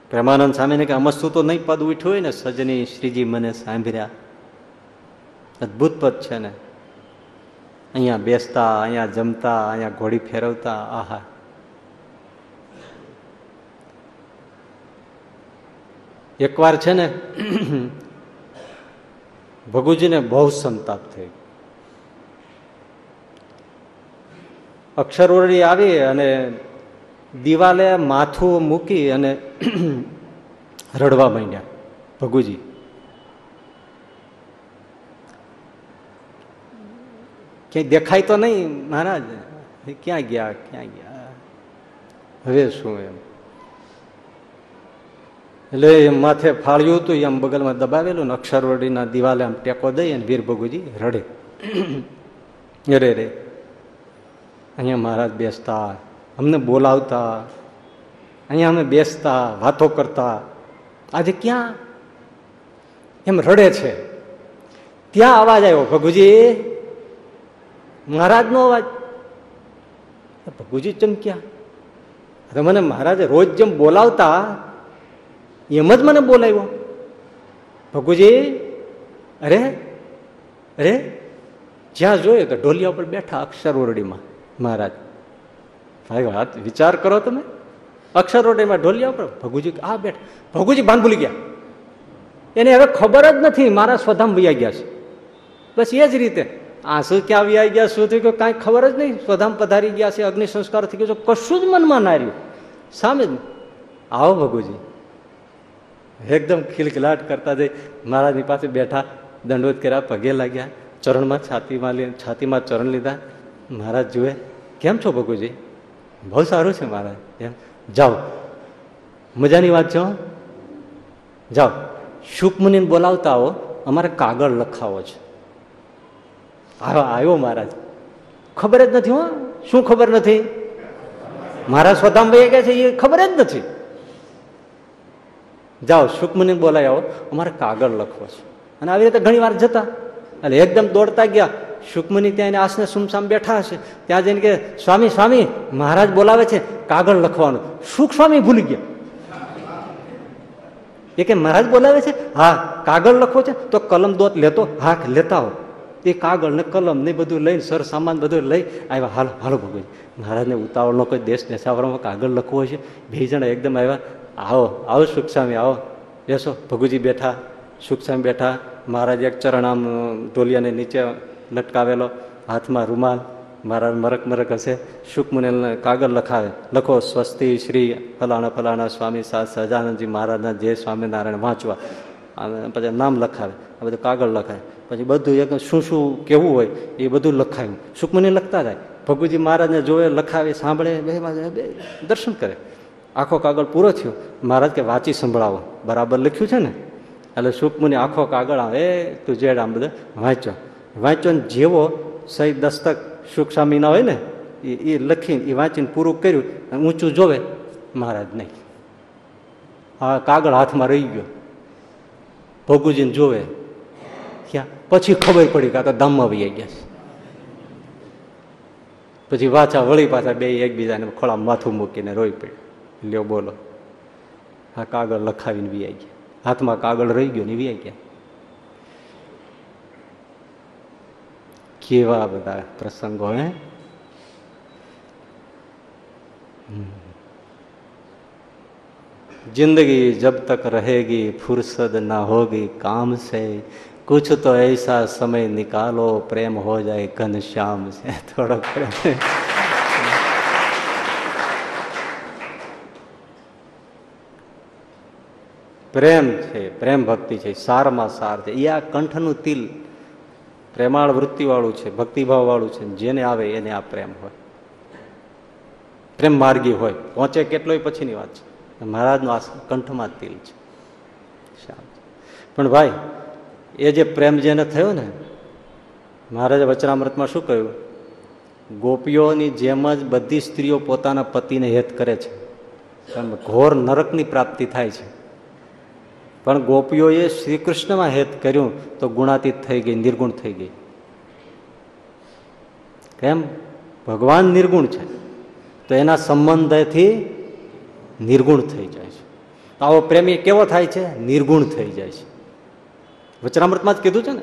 પ્રેમાનંદ સામે કે અમસ્તુ તો નહીં પદ ઉઠ્યું હોય ને સજની શ્રીજી મને સાંભળ્યા. અદભુત પદ છે ને. અહીંયા બેસતા, અહીંયા જમતા, અહીંયા ઘોડી ફેરવતા, આહા. એકવાર છે ને *clears throat* ભગુજીને બહુ સંતાપ થઈ અક્ષરોડી આવી અને દિવાલે માથું મૂકી અને *clears throat* રડવા માંડ્યા ભગુજી. ક્યાંય દેખાય તો નહીં મહારાજ. ક્યાં ગયા ક્યાં ગયા? હવે શું એમ? એટલે માથે ફાળ્યું હતું, એમ બગલમાં દબાવેલું ને અક્ષરવડીના દિવાલે આમ ટેકો દઈ અને વીર ભગુજી રડે. અરે રે, અહીંયા મહારાજ બેસતા, અમને બોલાવતા અહીંયા અમે બેસતા, વાતો કરતા. આજે ક્યાં? એમ રડે છે. ત્યાં અવાજ આવ્યો, ભગુજી, મહારાજનો અવાજ. ભગુજી ચમક્યા મને મહારાજે રોજ જેમ બોલાવતા, એમ જ મને બોલાવ્યો. ભગુજી, અરે અરે, જ્યાં જોઈએ તો ઢોલિયા ઉપર બેઠા અક્ષર ઓરડીમાં, મહારાજ. ભાઈ, વાત વિચાર કરો તમે. અક્ષર ઓરડીમાં ઢોલિયા ઉપર ભગુજી આ બેઠ. ભગુજી બાંધ ભૂલી ગયા. એને હવે ખબર જ નથી મારા સ્વધામ વૈયા ગયા છે. બસ એ જ રીતે. આંસુ ક્યાં વ્યાઈ ગયા, શું થયું કે કાંઈ ખબર જ નહીં. સ્વધામ પધારી ગયા છે, અગ્નિ સંસ્કાર થઈ ગયો કશું જ મનમાં ના રહ્યું. સામે જ આવો ભગુજી. એકદમ ખિલખિલાટ કરતા જઈ મહારાજની પાસે બેઠા દંડોત કર્યા, પગે લાગ્યા, ચરણમાં છાતીમાં લઈ છાતીમાં ચરણ લીધા. મહારાજ જુએ, કેમ છો ભગુજી? બહુ સારું છે મહારાજ. એમ. જાઓ. મજાની વાત છો જાઓ. શુકમુનિને બોલાવતા આવો અમારે કાગળ લખાવો છે. આવ્યો આવ્યો મહારાજ. ખબર જ નથી હો. શું ખબર નથી? મારા સ્વધામ વહી કહે છે, એ ખબર જ નથી. જાઓ સુકમની બોલાવી આવો. અમારે કાગળ લખવો છે. અને આવી રીતે ઘણી વાર જતા. એટલે એકદમ દોડતા ગયા. સુકમની ત્યાં આસને સુમસામ બેઠા હશે. ત્યાં જઈને કે, સ્વામી સ્વામી, મહારાજ બોલાવે છે, કાગળ લખવાનું. સુખ સ્વામી, ભૂલી ગયા? એ કે, મહારાજ બોલાવે છે? હા, કાગળ લખવો છે, તો કલમ દોત લેતો હા લેતા હો એ કાગળ ને કલમ ને બધું લઈને સર સામાન બધું લઈ આવ્યા. હાલ, હાલો ભગવાન, મહારાજને ઉતાવળનો કોઈ દેશ નેસાવરમાં કાગળ લખવો છે. બે જણા એકદમ આવ્યા. આવો આવો સુખસ્વામી, આવો. બેસો. ભગુજી બેઠા, સુખસ્વામી બેઠા. મહારાજ એક ચરણ આમ ઢોલિયાને નીચે લટકાવેલો, હાથમાં રૂમાલ, મારા મરક મરક હશે. શુકમુને કાગળ લખાવે. લખો, સ્વસ્તિ શ્રી ફલાણા ફલાણા સ્વામી સા, સહજાનંદજી મહારાજના જે સ્વામિનારાયણ વાંચવા. અને પછી નામ લખાવે. આ બધું કાગળ લખાય. પછી બધું એક શું શું કેવું હોય, એ બધું લખાયું. સુકમુનિ લખતા જાય. ભગુજી મહારાજને જોવે, લખાવે, સાંભળે, બે બે દર્શન કરે. આખો કાગળ પૂરો થયો. મહારાજ કે, વાંચી સંભળાવો. બરાબર લખ્યું છે ને? એટલે સુખમુનિ આખો કાગળ આવે, તું જેડ આમ બધા વાંચો વાંચો જેવો સહી દસ્તક સુખ સ્વામીના હોય ને, એ એ લખીને, એ વાંચીને પૂરું કર્યું, અને ઊંચું જોવે, મહારાજ નહીં. આ કાગળ હાથમાં રહી ગયો. ભોગુજીને જોવે. ક્યાં? પછી ખબર પડી કે આ તો ધામમાં વહી ગયા છે. પછી વાછા વળી પાછા બે એકબીજાને ખોળા માથું મૂકીને રોઈ પડી લ્યો બોલો. આ કાગળ લખાવીને વી ગયા. હાથમાં કાગળ રહી ગયો ને વી ગયા. કેવા બધા પ્રસંગો હે जिंदगी जब तक रहेगी फुर्सत ना होगी काम से कुछ तो ऐसा समय निकालो प्रेम हो जाए घनश्याम से *laughs* थोड़ा પ્રેમ છે પ્રેમ ભક્તિ છે સારમાં સાર છે એ આ કંઠનું તિલ પ્રેમાળ વૃત્તિવાળું છે ભક્તિભાવ વાળું છે, જેને આવે એને આ પ્રેમ હોય. પ્રેમ માર્ગી હોય. પહોંચે કેટલોય પછીની વાત છે. મહારાજનું આ કંઠમાં તિલ છે. પણ ભાઈ, એ જે પ્રેમ જેને થયો ને, મહારાજે વચનામૃતમાં શું કહ્યું? ગોપીઓની જેમ જ બધી સ્ત્રીઓ પોતાના પતિને હેત કરે છે. ઘોર નરકની પ્રાપ્તિ થાય છે. પણ ગોપીઓએ શ્રી કૃષ્ણમાં હેત કર્યું તો ગુણાતીત થઈ ગઈ, નિર્ગુણ થઈ ગઈ. કેમ? ભગવાન નિર્ગુણ છે. તો એના સંબંધથી નિર્ગુણ થઈ જાય છે. તો આવો પ્રેમી કેવો થાય છે? નિર્ગુણ થઈ જાય છે. વચનામૃતમાં જ કીધું છે ને?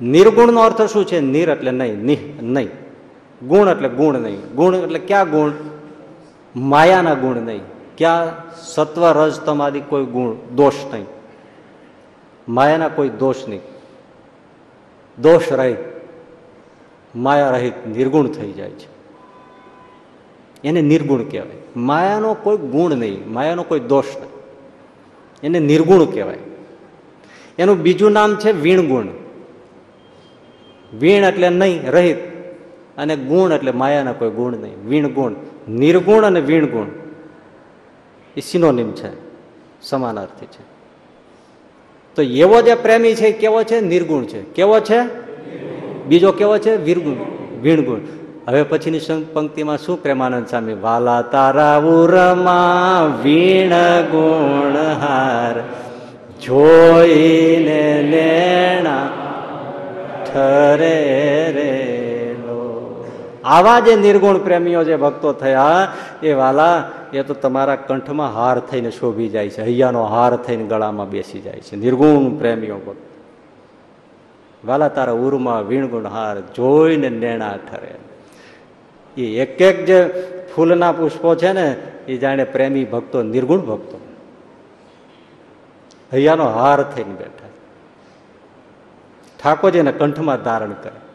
નિર્ગુણનો અર્થ શું છે? નિર એટલે નહીં, નિહ, નહીં. ગુણ એટલે ગુણ નહીં. ગુણ એટલે ક્યાં ગુણ? માયાના ગુણ નહીં. ક્યાં સત્વ રજ તમારી કોઈ ગુણ, દોષ નહીં. માયાના કોઈ દોષ નહીં. દોષ રહિત માયા રહિત નિર્ગુણ થઈ જાય છે. એને નિર્ગુણ કહેવાય. માયાનો કોઈ ગુણ નહીં, માયાનો કોઈ દોષ નહીં. એને નિર્ગુણ કહેવાય. એનું બીજું નામ છે વીણગુણ. વીણ એટલે નહીં, રહિત. અને ગુણ એટલે માયાના કોઈ ગુણ નહીં. વીણ ગુણ નિર્ગુણ અને વીણગુણ. એ સિનોનિમ છે, સમાનાર્થી છે. તો એવો જે પ્રેમી છે, કેવો છે? નિર્ગુણ છે. કેવો છે? બીજો કેવો છે? વિરગુણ, વીણગુણ. હવે પછીની પંક્તિમાં શું પ્રેમાનંદ સ્વામી? વાલા તારા ઉરમા વીણ ગુણ હાર જોઈને લેણા ઠરે રે. આવા જે નિર્ગુણ પ્રેમીઓ જે ભક્તો થયા, એ વાલા, એ તો તમારા કંઠમાં હાર થઈને શોભી જાય છે, હૈયાનો હાર થઈને ગળામાં બેસી જાય છે. નિર્ગુણ પ્રેમીઓ ભક્ત. વાલા, તારા ઉરમાં વીણગુણ હાર જોઈને નેણા ઠરે. એ એક એક જે ફૂલના પુષ્પો છે ને, એ જાણે પ્રેમી ભક્તો, નિર્ગુણ ભક્તો. હૈયાનો હાર થઈને બેઠા ઠાકોરજીને કંઠમાં ધારણ કરે.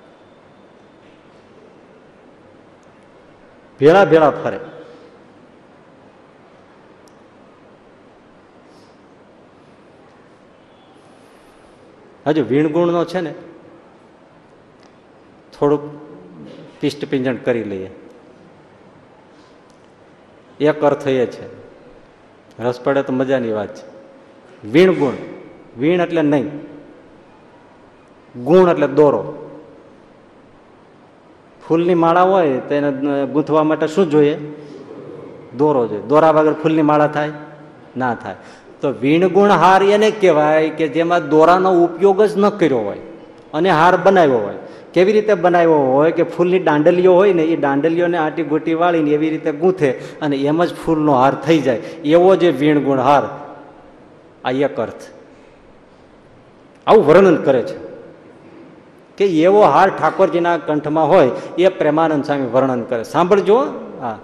ભેળા ભેળા ફરે. હજુ વીણગુણનો છે ને, થોડુંક પિષ્ટ પિંજણ કરી લઈએ. એક અર્થ એ છે, રસ પડે તો મજાની વાત છે. વીણ ગુણ વીણ એટલે નહીં, ગુણ એટલે દોરો. ફૂલની માળા હોય તો એને ગૂંથવા માટે શું જોઈએ? દોરો જોઈએ. દોરા વગર ફૂલની માળા થાય? ના થાય. તો વીણગુણ હાર એને કહેવાય કે જેમાં દોરાનો ઉપયોગ જ ન કર્યો હોય અને હાર બનાવ્યો હોય. કેવી રીતે બનાવ્યો હોય કે ફૂલની દાંડલીઓ હોય ને, એ દાંડલીઓને આટી ગોટી વાળીને એવી રીતે ગૂંથે અને એમ જ ફૂલનો હાર થઈ જાય. એવો જે વીણગુણ હાર આ એક અર્થ. આવું વર્ણન કરે છે. કે એવો હાર ઠાકોરજીના કંઠમાં હોય, એ પ્રેમાનંદ સ્વામી વર્ણન કરે. સાંભળજો, હા.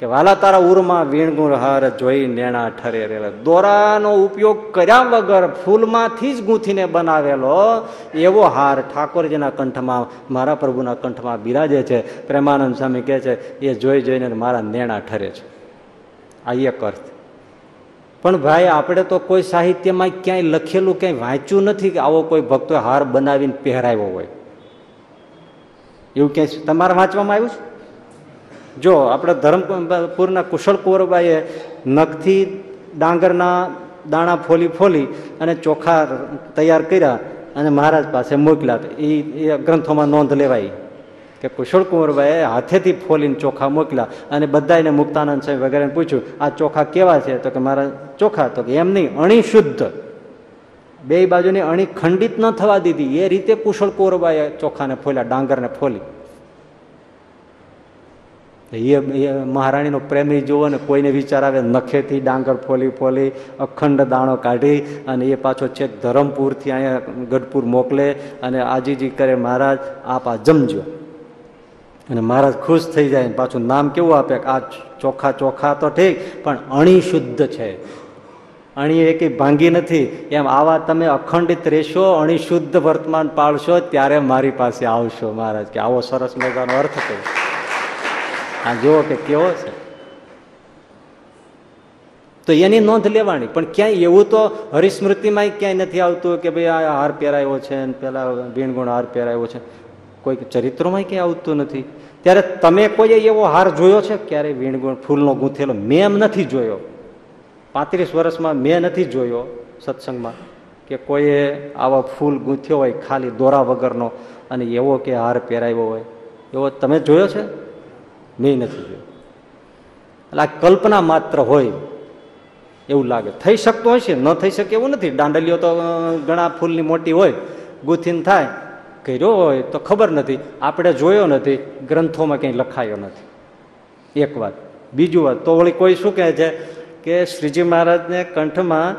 કે વાલા તારા ઉરમાં વીણગુણ હાર જોઈ નેણા ઠરે રેલા. દોરાનો ઉપયોગ કર્યા વગર ફૂલમાંથી જ ગૂંથીને બનાવેલો, એવો હાર ઠાકોરજીના કંઠમાં, મારા પ્રભુના કંઠમાં બિરાજે છે. પ્રેમાનંદ સ્વામી કહે છે, એ જોઈ જોઈને મારા નેણા ઠરે છે. આ એક અર્થ પણ ભાઈ, આપણે તો કોઈ સાહિત્યમાં ક્યાંય લખેલું ક્યાંય વાંચ્યું નથી કે આવો કોઈ ભક્તો હાર બનાવીને પહેરાવ્યો હોય. એવું ક્યાંય તમારે વાંચવામાં આવ્યું છે? જો, આપણે ધરમપુરના કુશળ કુંવરબાઈએ નખથી ડાંગરના દાણા ફોલી ફોલી અને ચોખા તૈયાર કર્યા અને મહારાજ પાસે મોકલ્યા. એ ગ્રંથોમાં નોંધ લેવાય. કે કુશળ કુંવરબાએ હાથેથી ફોલીને ચોખા મોકલ્યા અને બધાને મુક્તાનંદ સ્વામી વગેરેને પૂછ્યું, આ ચોખા કેવા છે? તો કે, મારા ચોખા. તો કે એમ નહીં અણી શુદ્ધ. બે બાજુની અણી ખંડિત ન થવા દીધી. એ રીતે કુશળ કુંવરબાએ ચોખાને ફોલ્યા, ડાંગરને ફોલી. એ મહારાણીનો પ્રેમી જુઓ ને, કોઈને વિચાર આવે, નખેથી ડાંગર ફોલી ફોલી, અખંડ દાણો કાઢી અને એ પાછો છેક ધરમપુરથી અહીંયા ગઢપુર મોકલે અને આજીજી કરે, મહારાજ, આપ આ જમજો. અને મહારાજ ખુશ થઈ જાય પાછું નામ કેવું આપે કે આ ચોખા ચોખા તો ઠીક, પણ અણી શુદ્ધ છે. અણી એ કંઈ ભાંગી નથી. એમ આવા તમે અખંડિત રહેશો, અણી શુદ્ધ વર્તમાન પાળશો, ત્યારે મારી પાસે આવશો મહારાજ કે આવો સરસ મજાનો અર્થ કર્યો આ જુઓ કે કેવો છે. તો એની નોંધ લેવાની, પણ ક્યાંય એવું તો હરિસ્મૃતિમાં ક્યાંય નથી આવતું કે ભાઈ આ હાર પહેરાયો છે પેલા વીણગુણ હાર પહેરાયો છે. કોઈ ચરિત્રોમાં ક્યાંય આવતું નથી. ત્યારે તમે કોઈએ એવો હાર જોયો છે? ક્યારે વીણગુણ ફૂલનો ગૂંથેલો મેં એમ નથી જોયો. પાંત્રીસ વર્ષમાં મેં નથી જોયો સત્સંગમાં કે કોઈએ આવા ફૂલ ગૂંથ્યો હોય, ખાલી દોરા વગરનો અને એવો કે હાર પહેરાવ્યો હોય. એવો તમે જોયો છે? મેં નથી જોયો. એટલે આ કલ્પના માત્ર હોય એવું લાગે. થઈ શકતું છે ન થઈ શકે એવું નથી. દાંડલીઓ તો ઘણા ફૂલની મોટી હોય, ગુથીન થાય. કર્યો હોય તો ખબર નથી. આપણે જોયો નથી. ગ્રંથોમાં કંઈ લખાયો નથી. એક વાત. બીજું વાત. તો વળી કોઈ શું કહે છે કે શ્રીજી મહારાજને કંઠમાં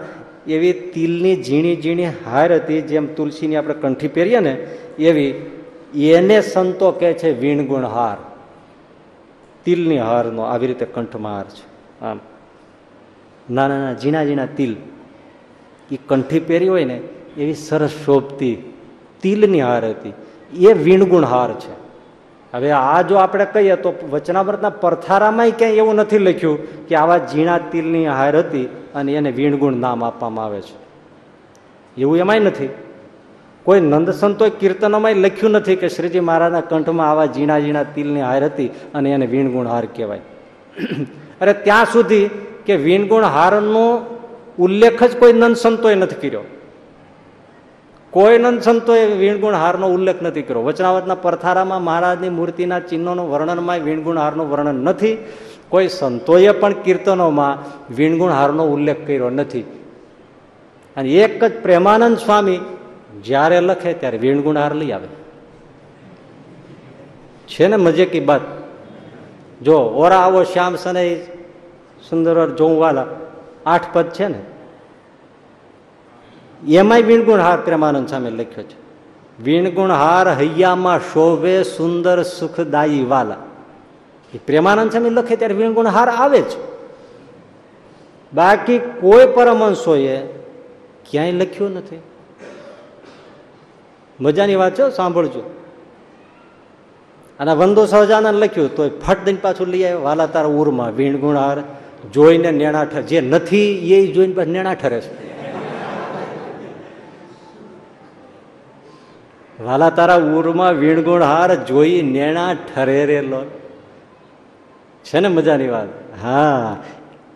એવી તિલની ઝીણી ઝીણી હાર હતી જેમ તુલસીની આપણે કંઠી પહેરીએ ને, એવી એને સંતો કહે છે વીણગુણ હાર. તિલની હારનો આવી રીતે કંઠમાં હાર છે. આમ. નાના નાના ઝીણા ઝીણા તિલ. એ કંઠી પહેરી હોય ને, એવી સરસ શોભતી તિલની હાર હતી. એ વીણગુણ હાર છે. હવે આ જો આપણે કહીએ તો વચનામૃતના પરથારામાં ક્યાંય એવું નથી લખ્યું કે આવા ઝીણા તિલની હાર હતી અને એને વીણગુણ નામ આપવામાં આવે છે. એવું એમાંય નથી. કોઈ નંદ સંતોએ કીર્તનોમાં લખ્યું નથી કે શ્રીજી મહારાજના કંઠમાં આવા ઝીણા ઝીણા તિલની હાર હતી અને એને વીણગુણ હાર કહેવાય. અરે ત્યાં સુધી કે વીણગુણ હારનો ઉલ્લેખ જ કોઈ નંદ સંતોએ નથી કર્યો. કોઈ નંદ સંતોએ વીણગુણ હારનો ઉલ્લેખ નથી કર્યો. વચનાવતના પરથારામાં મહારાજની મૂર્તિના ચિહ્નોનું વર્ણનમાં વીણગુણ હારનું વર્ણન નથી. કોઈ સંતોએ પણ કીર્તનોમાં વીણગુણ હારનો ઉલ્લેખ કર્યો નથી. અને એક જ પ્રેમાનંદ સ્વામી જ્યારે લખે ત્યારે વીણગુણ હાર લઈ આવે. છે ને મજે કી બાત? જો ઓરા આવો શ્યામ સને સુંદર જોઉં આઠ પદ છે ને? એમાંય વીણગુણ હાર પ્રેમાનંદ સામે લખ્યો છે. વીણગુણ હાર હૈયામાં શોભે સુંદર સુખદાયી વાલા. એ પ્રેમાનંદ સામે લખે ત્યારે વીણગુણ હાર આવે છે બાકી કોઈ પરમંશોએ ક્યાંય લખ્યું નથી. મજાની વાત છે સાંભળજો. અને વંદો સહજાનંદ લખ્યું તો ફટ દઈને પાછું લઈ આવે વાલા તારા ઉરમાં વીણગુણ હાર જોઈને નેણા જે નથી, એ જોઈને નેણા ઠરે છે. વાલા તારા ઉરમાં વીણગુણ હાર જોઈ નેણા ઠરેરેલો છે ને મજાની વાત? હા.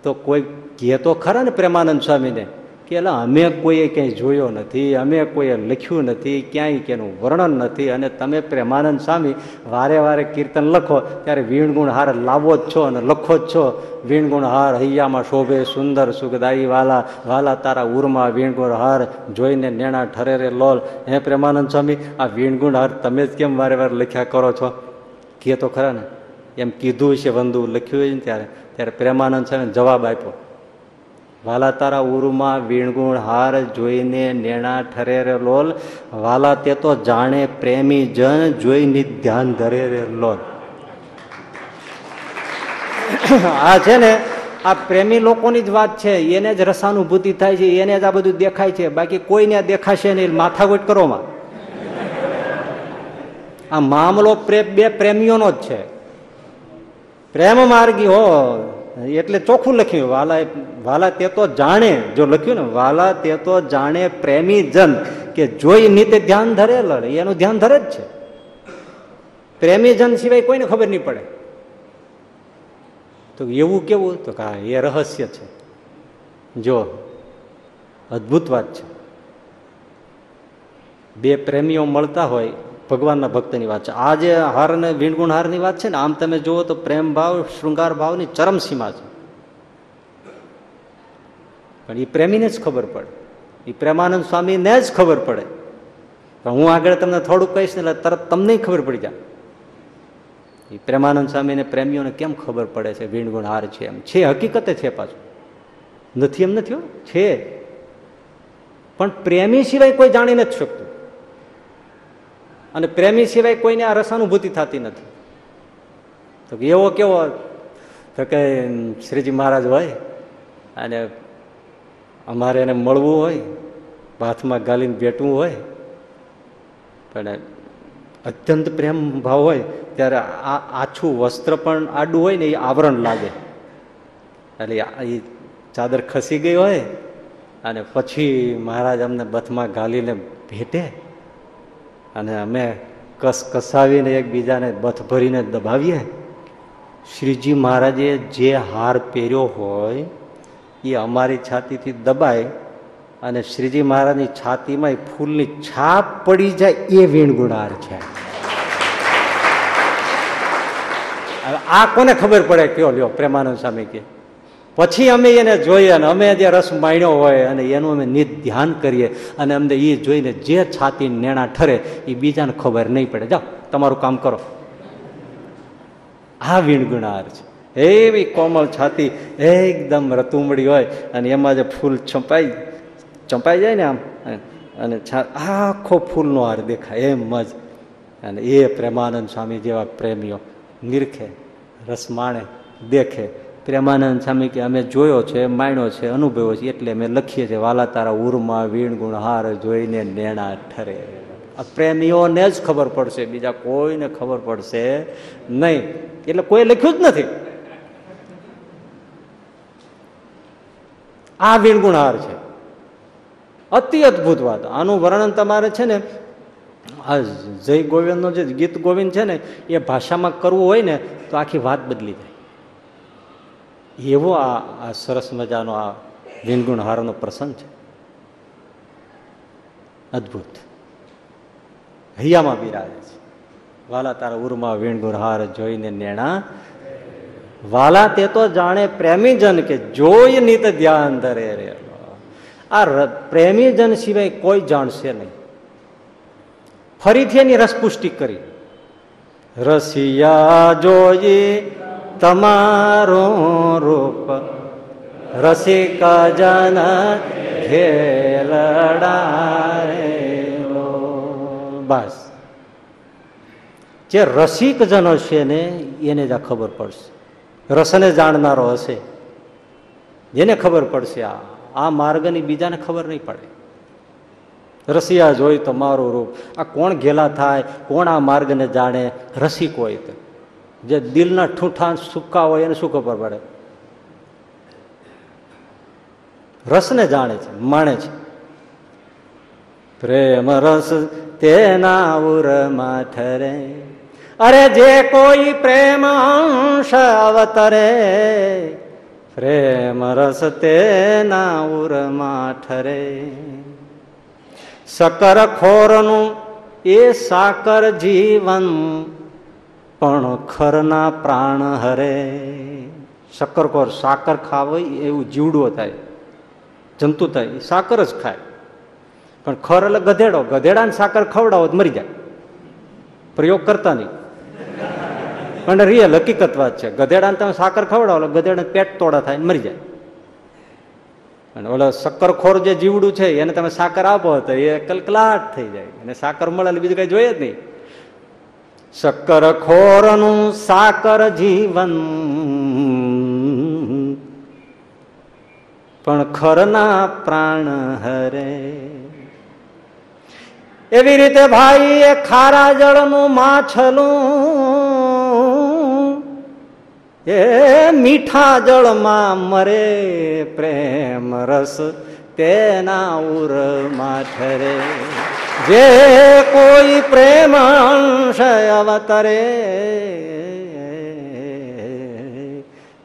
તો કોઈ કહે તો ખરા ને પ્રેમાનંદ સ્વામીને? કે અમે કોઈએ ક્યાંય જોયો નથી, અમે કોઈએ લખ્યું નથી, ક્યાંય કેનું વર્ણન નથી અને તમે પ્રેમાનંદ સ્વામી વારે વારે કીર્તન લખો, ત્યારે વીણગુણ હાર લાવો જ છો અને લખો જ છો. વીણગુણ હાર હૈયામાં શોભે સુંદર સુખદાયી વાલા વાલા તારા ઉરમાં વીણગુણ હાર જોઈને નેણા ઠરે રે લોલ. હે પ્રેમાનંદ સ્વામી, આ વીણગુણ હાર તમે જ કેમ વારે વારે લખ્યા કરો છો? કહે તો ખરા ને? એમ કીધું છે વંદુ, લખ્યું છે ને ત્યારે. ત્યારે પ્રેમાનંદ સ્વામી જવાબ આપ્યો. વાલા તારા ઉરુમાં વીણગુણ હાર જોઈને નેણા ઠરેરે લોલ. વાલા તે તો જાણે પ્રેમી જન જોઈને ધ્યાન ધરેરે લોલ. આ છે ને, આ પ્રેમી લોકોની જ વાત છે. એને જ રસાનુભૂતિ થાય છે, એને જ આ બધું દેખાય છે. બાકી કોઈને દેખાશે નહીં માથાકૂટ કરોમાં આ મામલો બે પ્રેમીઓનો જ છે. પ્રેમ માર્ગી હો. એટલે ચોખ્ખું લખ્યું વાલા વાલા તે તો જાણે, જો લખ્યું ને, વાલા તે તો જાણે પ્રેમી જન કે જોઈ નીતે ધ્યાન ધરે લડે, એનું ધ્યાન ધરે જ છે. પ્રેમી જન સિવાય કોઈને ખબર નહીં પડે. તો એવું કેવું? તો હા એ રહસ્ય છે. જો, અદભુત વાત છે. બે પ્રેમીઓ મળતા હોય ભગવાનના ભક્તની વાત છે. આ જે હાર અને વીણગુણ હારની વાત છે ને, આમ તમે જુઓ તો પ્રેમ ભાવ, શૃંગાર ભાવની ચરમસીમા છે. પણ એ પ્રેમીને જ ખબર પડે. એ પ્રેમાનંદ સ્વામીને જ ખબર પડે. પણ હું આગળ તમને થોડુંક કહીશ ને, એટલે તરત તમને ખબર પડી જાય. એ પ્રેમાનંદ સ્વામીને પ્રેમીઓને કેમ ખબર પડે છે, વીણગુણ હાર છે એમ? છે, હકીકતે છે પાછું. નથી એમ નથી છે. પણ પ્રેમી સિવાય કોઈ જાણી નથી શકતું અને પ્રેમી સિવાય કોઈને આ રસાનુભૂતિ થતી નથી. તો એવો કેવો તો કે શ્રીજી મહારાજ હોય અને અમારે એને મળવું હોય, હાથમાં ગાલીને બેઠવું હોય, પણ અત્યંત પ્રેમ ભાવ હોય, ત્યારે આ આછું વસ્ત્ર પણ આડું હોય ને એ આવરણ લાગે. એટલે એ ચાદર ખસી ગઈ હોય અને પછી મહારાજ અમને બથમાં ગાલીને ભેટે અને અમે કસ, કસાવીને એકબીજાને બથ ભરીને દબાવીએ. શ્રીજી મહારાજે જે હાર પહેર્યો હોય, એ અમારી છાતીથી દબાય અને શ્રીજી મહારાજની છાતીમાં ફૂલની છાપ પડી જાય એ વીણગુણાર છે. આ કોને ખબર પડે? કયો લ્યો, પ્રેમાનંદ સ્વામી કે. પછી અમે એને જોઈએ અને અમે જે રસ માણ્યો હોય અને એનું અમે નિત ધ્યાન કરીએ અને અમને એ જોઈને જે છાતી નેણા ઠરે એ બીજાને ખબર નહીં પડે. જાઓ, તમારું કામ કરો. આ વીણગુણાર છે. એવી કોમળ છાતી, એકદમ રતુમડી હોય અને એમાં જે ફૂલ ચંપાઈ ચંપાઈ જાય ને આમ, અને આખો ફૂલનો હાર દેખાય, એમ જ. અને એ પ્રેમાનંદ સ્વામી જેવા પ્રેમીઓ નિરખે, રસ માણે, દેખે. પ્રેમાનંદ સ્વામી કે અમે જોયો છે, માણ્યો છે, અનુભવ્યો છે, એટલે અમે લખીએ છીએ વાલા તારા ઉરમાં વીણ ગુણ હાર જોઈને નેણા ઠરે. આ પ્રેમીઓને જ ખબર પડશે, બીજા કોઈને ખબર પડશે નહીં. એટલે કોઈ લખ્યું જ નથી. આ વીણગુણહાર છે. અતિ અદભુત વાત. આનું વર્ણન તમારે છે ને, આ જય ગોવિંદનો જે ગીત ગોવિંદ છે ને, એ ભાષામાં કરવું હોય ને, તો આખી વાત બદલી જાય. એવો આ સરસ મજાનો આ વીણગુણ હારનો પ્રસંગ છે. અદભુત. હૈયામાં બિરાજે છે. વાલા તારા ઉરમાં વીણગુણ હાર જોઈને નેણા. વાલા તે તો જાણે પ્રેમીજન કે જોઈ નિત ધ્યાન ધરે રે. આ પ્રેમીજન સિવાય કોઈ જાણશે નહીં. ફરીથી એની રસપુષ્ટિ કરી. રસિયા જોઈ તમારો રૂપ રસિક જન ખેલડારેલો બસ. જે રસિક જનો હશે ને, એને જ આ ખબર પડશે. રસને જાણનારો હશે. જેને ખબર પડશે આ. આ માર્ગની બીજાને ખબર નહીં પડે. રસિયા જોઈ તો મારું રૂપ. આ કોણ ઘેલા થાય? કોણ આ માર્ગને જાણે? રસિક હોય તો. જે દિલના ઠૂઠા સૂકા હોય એને શું ખબર પડે? રસને જાણે છે, માણે છે. પ્રેમ રસ તેના ઉરમાં ઠરે. અરે જે કોઈ પ્રેમ અંશ અવતરે, પ્રેમ રસ તેના ઉરમાં ઠરે. સકર ખોરનું એ સાકર જીવન પણ ખરના પ્રાણ હરે. શક્કરખોર સાકર ખાવાય એવું જીવડું થાય, જંતુ થાય સાકર જ ખાય. પણ ખર એટલે ગધેડો, ગધેડાને સાકર ખવડાવો તો મરી જાય. પ્રયોગ કરતા નહીં. પણ રિયલ હકીકત વાત છે. ગધેડાને તમે સાકર ખવડાવો એટલે ગધેડાને પેટ તોડા થાય મરી જાય. અને ઓલો શક્કરખોર જે જીવડું છે, એને તમે સાકર આપો તો એ કલકલાટ થઈ જાય. અને સાકર મળે એટલે બીજું કઈ જોઈએ જ નહીં. શક્કર ખોરનું સાકર જીવન. પણ ખરના પ્રાણ હરે. એવી રીતે ભાઈ એ ખારા જળનું માછલું. એ મીઠા જળમાં મરે પ્રેમ રસ તેના ઉર ઠરે જે કોઈ પ્રેમ અવતરે,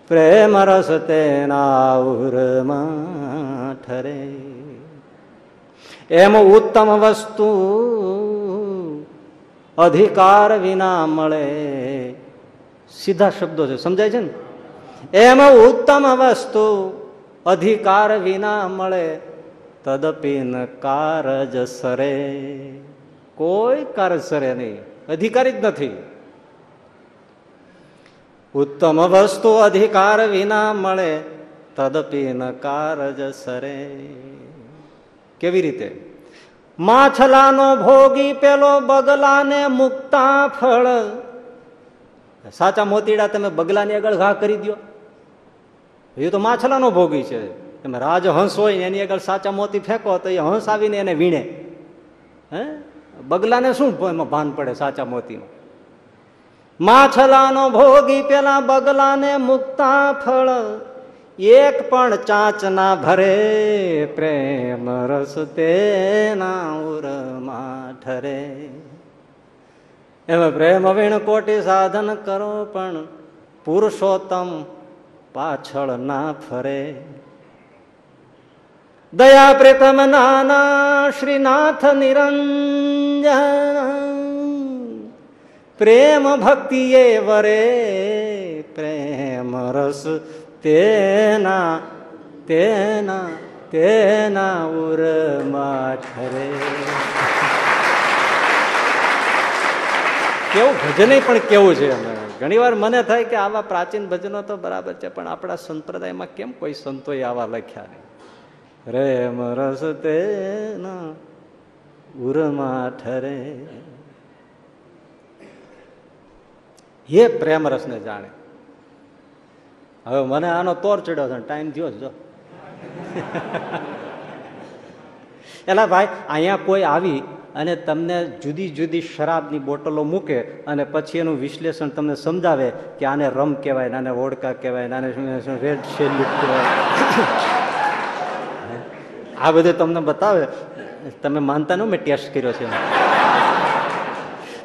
પ્રેમ રસ તેના ઉરમાં ઠરે. એમ ઉત્તમ વસ્તુ અધિકાર વિના મળે, સીધા શબ્દો છે, સમજાય છે ને? એમ ઉત્તમ વસ્તુ અધિકાર વિના મળે તદપીન કારજ સરે. કોઈ કારજ સરે નહીં, અધિકારી જ નથી. ઉત્તમ વસ્તુ અધિકાર વિના મળે તદપીન કારજ સરે. કેવી રીતે? માછલાનો ભોગી પેલો બગલાને મુકતા ફળ. સાચા મોતીડા, તમે બગલાની આગળ ઘા કરી દો એ તો માછલાનો ભોગી છે. તમે રાજહંસ હોય ને એની આગળ સાચા મોતી ફેંકો તો એ હંસ આવીને એને વીણે. હે? બગલાને શું એમાં ભાન પડે સાચા મોતીમાં? માછલાનો ભોગી પેલા બગલાને મુકતા ફળ. એક પણ ચાંચ ના ભરે પ્રેમ રસ તેના ઉરમાં ઠરે. એમાં પ્રેમ વીણ કોટી સાધન કરો પણ પુરુષોત્તમ પાછળ ના ફરે. દયા પ્રેતમ નાના શ્રીનાથ નિરંજન પ્રેમ ભક્તિ એ વરે પ્રેમ રસ તેના તેના તેના ઉર ઠરે કેવું ભજન પણ કેવું છે ઘણી વાર મને થાય કે આવા પ્રાચીન ભજનો તો બરાબર છે, પણ આપણા સંપ્રદાયમાં કેમ કોઈ સંતોએ આવા લખ્યા નહીં? રેમ રસ તેના ઉરમાં ઠરે. હે પ્રેમ રસને જાણે. હવે મને આનો તોર ચડ્યો છે ટાઈમ થયો જો. એલા ભાઈ, અહીંયા કોઈ આવી અને તમને જુદી જુદી શરાબની બોટલો મૂકે અને પછી એનું વિશ્લેષણ તમને સમજાવે કે આને રમ કહેવાય આને વોડકા કહેવાય આને રેડ શેલ્યુટ કહેવાય. આ બધું તમને બતાવે. તમે માનતા ન મેં ટેસ્ટ કર્યો છે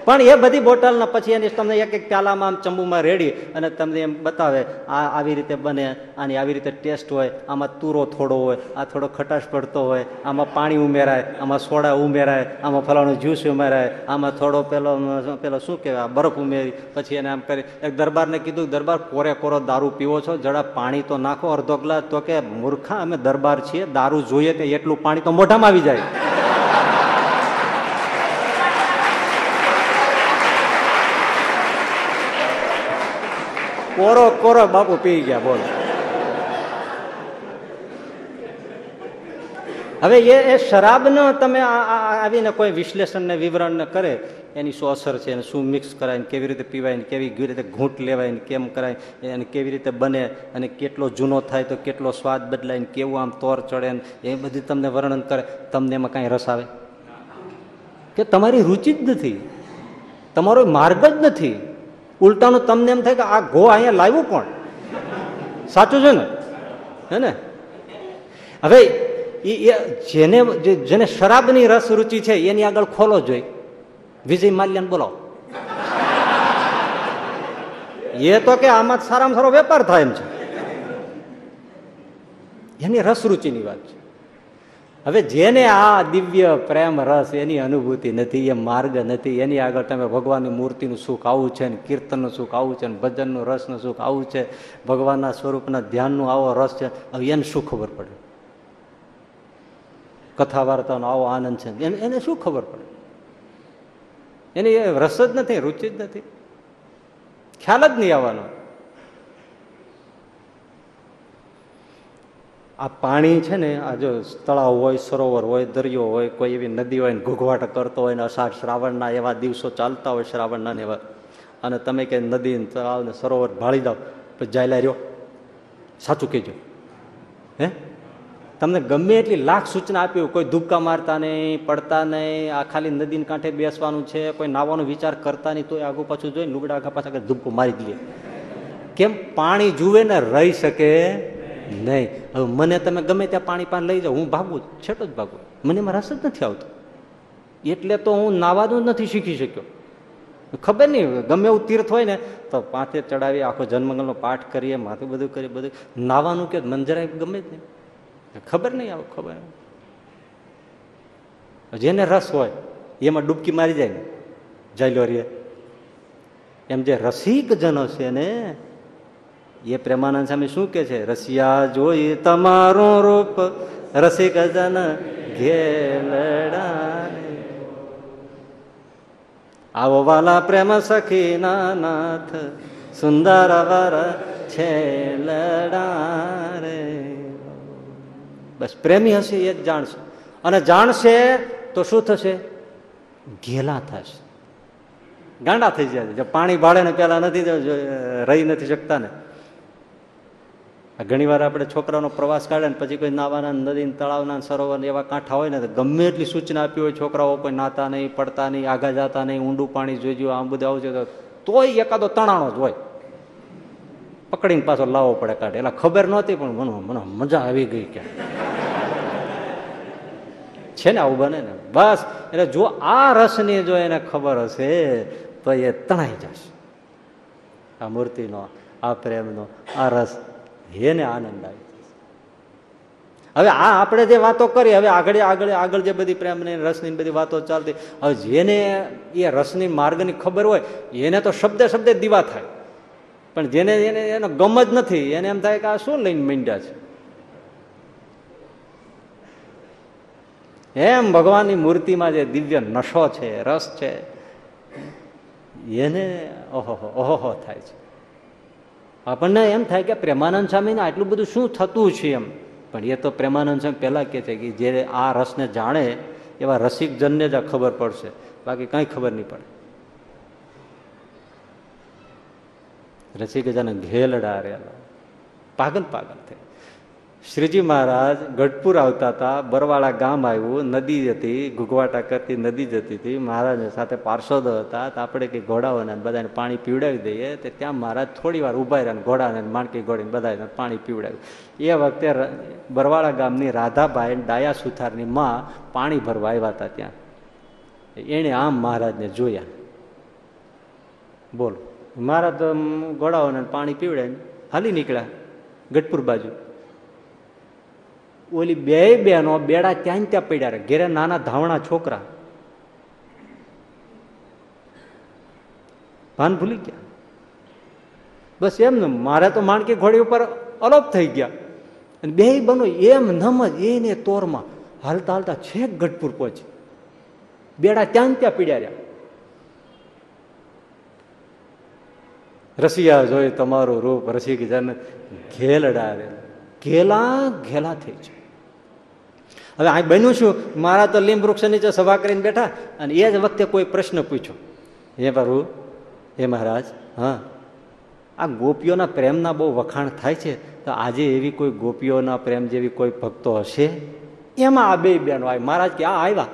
પણ એ બધી બોટલના પછી એની તમને એક એક પ્યાલામાં આમ ચંબુમાં રેડી અને તમને એમ બતાવે, આ આવી રીતે બને, આની આવી રીતે ટેસ્ટ હોય, આમાં તુરો થોડો હોય, આ થોડો ખટાશ પડતો હોય, આમાં પાણી ઉમેરાય, આમાં સોડા ઉમેરાય, આમાં ફલાણું જ્યુસ ઉમેરાય, આમાં થોડો પેલો પેલો શું કહેવાય બરફ ઉમેરી, પછી એને આમ કરી, એક દરબારને કીધું દરબાર કોરે કોરો દારૂ પીવો છો? જરા પાણી તો નાખો અડધો ગ્લાસ. તો કે, મૂર્ખા, અમે દરબાર છીએ, દારૂ જોઈએ તે એટલું પાણી તો મોઢામાં આવી જાય. કોરો કોરો બાપુ પી ગયા, બોલ. હવે એ એ શરાબનો તમે આવીને કોઈ વિશ્લેષણ ને વિવરણ ને કરે, એની શું અસર છે શું મિક્સ કરાય ને કેવી રીતે પીવાય ને કેવી રીતે ઘૂંટ લેવાય ને કેમ કરાય અને કેવી રીતે બને, અને કેટલો જૂનો થાય તો કેટલો સ્વાદ બદલાય ને કેવું આમ તોર ચડે ને એ બધું તમને વર્ણન કરે, તમને એમાં કાંઈ રસ આવે? કે તમારી રુચિ જ નથી. તમારો માર્ગ જ નથી. ઉલટાનું તમને એમ થાય કે આ ઘો અહીંયા લાવ્યું કોણ? સાચું છે ને? હે ને? હવે એ જેને જેને શરાબની રસ રુચિ છે, એની આગળ ખોલો જોઈ. વિજય માલ્યાને બોલાવો. એ તો કે આમાં સારામાં સારો વેપાર થાય એમ છે. એની રસ રુચિની વાત છે. હવે જેને આ દિવ્ય પ્રેમ રસ એની અનુભૂતિ નથી, એ માર્ગ નથી, એની આગળ તમે ભગવાનની મૂર્તિનું સુખ આવું છે ને કીર્તનનું સુખ આવું છે ને ભજનનું રસનું સુખ આવું છે, ભગવાનના સ્વરૂપના ધ્યાનનું આવો રસ છે, હવે એને શું ખબર પડે? કથા વાર્તાનો આવો આનંદ છે એને શું ખબર પડે? એની રસ જ નથી, રુચિ જ નથી. ખ્યાલ જ નહીં આવવાનો. આ પાણી છે ને, આ જો તળાવ હોય, સરોવર હોય, દરિયો હોય, કોઈ એવી નદી હોય ને ઘૂઘવાટ કરતો હોય ને અષાઢ શ્રાવણના એવા દિવસો ચાલતા હોય શ્રાવણના એવા, અને તમે કે નદી તળાવ ને સરોવર ભાળી દો, પછી જાયલા રહ્યો. સાચું કહેજો. હે? તમને ગમે એટલી લાખ સૂચના આપ્યું કોઈ ધુબકા મારતા નહીં, પડતા નહીં, આ ખાલી નદીને કાંઠે બેસવાનું છે, કોઈ નાવાનો વિચાર કરતા નહીં, તોય આગુ પાછું જોઈને લુગડા આગા પાછા ધુબકો મારી દઈએ કેમ? પાણી જુએ ને રહી શકે નહીં. હવે મને તમે ગમે ત્યાં પાણી પાન લઈ જાઓ, હું ભાગું છેટો જ ભાગું. મને એમાં રસ જ નથી આવતો. એટલે તો હું નાવાનું જ નથી શીખી શક્યો. ખબર નહીં, ગમે એવું તીર્થ હોય ને, તો પાંચે ચડાવી, આખો જન્મંગલનો પાઠ કરીએ, માથું બધું કરીએ, બધું. નાવાનું કે મંજરાય ગમે જ નહીં. ખબર નહીં આવું, ખબર જેને રસ હોય, એમાં ડૂબકી મારી જાય ને જાયલો રે એમ જે રસિક જનો છે ને એ પ્રેમાનંદ સામે શું કે છે? રસિયા જોઈ તમારું રૂપ, રસિક જન ઘેલડા આવો વાલા પ્રેમ સખી નાથ સુંદર વર છે રે બસ પ્રેમી હશે એ જ જાણશે. અને જાણશે તો શું થશે? ઘેલા થશે. ગાંડા થઈ જાય પાણી ભાડે ને પેલા નથી રહી નથી શકતા ને. ઘણી વાર આપણે છોકરાનો પ્રવાસ કાઢે ને પછી કોઈ નાવાના નદી તળાવના સરોવર એવા કાંઠા હોય ને તો ગમે એટલી સૂચના આપી હોય છોકરાઓ, કોઈ નાતા નહીં, પડતા નહીં આગા જતા નહીં, ઊંડું પાણી જોઈજો, આમ બધું આવશે તો તોય એકાદો તણાણો જ હોય. પકડીને પાછો લાવવો પડે કાઢે. એટલે ખબર નહોતી, પણ મને મને મજા આવી ગઈ કે છે ને આવું બને ને? બસ. એટલે જો આ રસની જો એને ખબર હશે, તો એ તણાઈ જશે. આ મૂર્તિનો, આ પ્રેમનો, આ રસ એને આનંદ આવી હવે આ આપણે જે વાતો કરી, હવે આગળ આગળ આગળ જે બધી પ્રેમની રસની બધી વાતો ચાલતી, હવે જેને એ રસની માર્ગની ખબર હોય, એને તો શબ્દે શબ્દે દીવા થાય. પણ જેને એને એનો ગમ જ નથી, એને એમ થાય કે આ શું લઈને મીંડ્યા છે? એમ ભગવાનની મૂર્તિમાં જે દિવ્ય નશો છે, રસ છે, એને ઓહો ઓહો થાય છે. આપણને એમ થાય કે પ્રેમાનંદ સ્વામીને આટલું બધું શું થતું છે એમ? પણ એ તો પ્રેમાનંદ સ્વામી પહેલાં કે છે કે જે આ રસને જાણે એવા રસિકજનને જ આ ખબર પડશે. બાકી કંઈ ખબર નહીં પડે. રસિકજન ઘેલડા રહેલા. પાગલ પાગલ થઈ શ્રીજી મહારાજ ગઢપુર આવતા હતા, બરવાળા ગામ આવ્યું, નદી હતી, ઘૂઘવાટા કરતી નદી જતી હતી. મહારાજ સાથે પાર્ષદો હતા, તો આપણે કે ઘોડાઓને બધાને પાણી પીવડાવી દઈએ. તો ત્યાં મહારાજ થોડી વાર ઊભા રહ્યા ઘોડાને માણકી ઘોડીને બધાને પાણી પીવડાવ્યું. એ વખતે બરવાળા ગામની રાધાભાઈ ડાયા સુથારની માં પાણી ભરવા આવ્યા હતા ત્યાં. એણે આમ મહારાજને જોયા. બોલો, મહારાજ ઘોડાઓને પાણી પીવડાવીને હાલી નીકળ્યા ગઢપુર બાજુ. ઓલી બે બેનો બેડા ત્યાં ત્યાં પડ્યા રહે ઘેરે નાના ધાવણા છોકરા. ભાન ભૂલી ગયા. બસ એમ ને, મારે તો માણકી ઘોડી ઉપર અલોપ થઈ ગયા. અને બે બનો એમ નમ જ એને તોરમાં હાલતા હાલતા છેક ગઢપુર પહોંચી બેડા ત્યાં ત્યાં પીડ્યા રહ્યા. રસિયા જોઈ તમારું રૂપ રસી જન ઘેલડા ઘેલા ઘેલા થઈ છે હવે આ બન્યું છું મારા તો લીંબ વૃક્ષ નીચે સભા કરીને બેઠા અને એ જ વખતે કોઈ પ્રશ્ન પૂછ્યો. હે પ્રભુ, હે મહારાજ, હા. આ ગોપીઓના પ્રેમના બહુ વખાણ થાય છે. તો આજે એવી કોઈ ગોપીઓના પ્રેમ જેવી કોઈ ભક્તો હશે? એમાં આ બે બેનો આવી મહારાજ કે, આ આવ્યા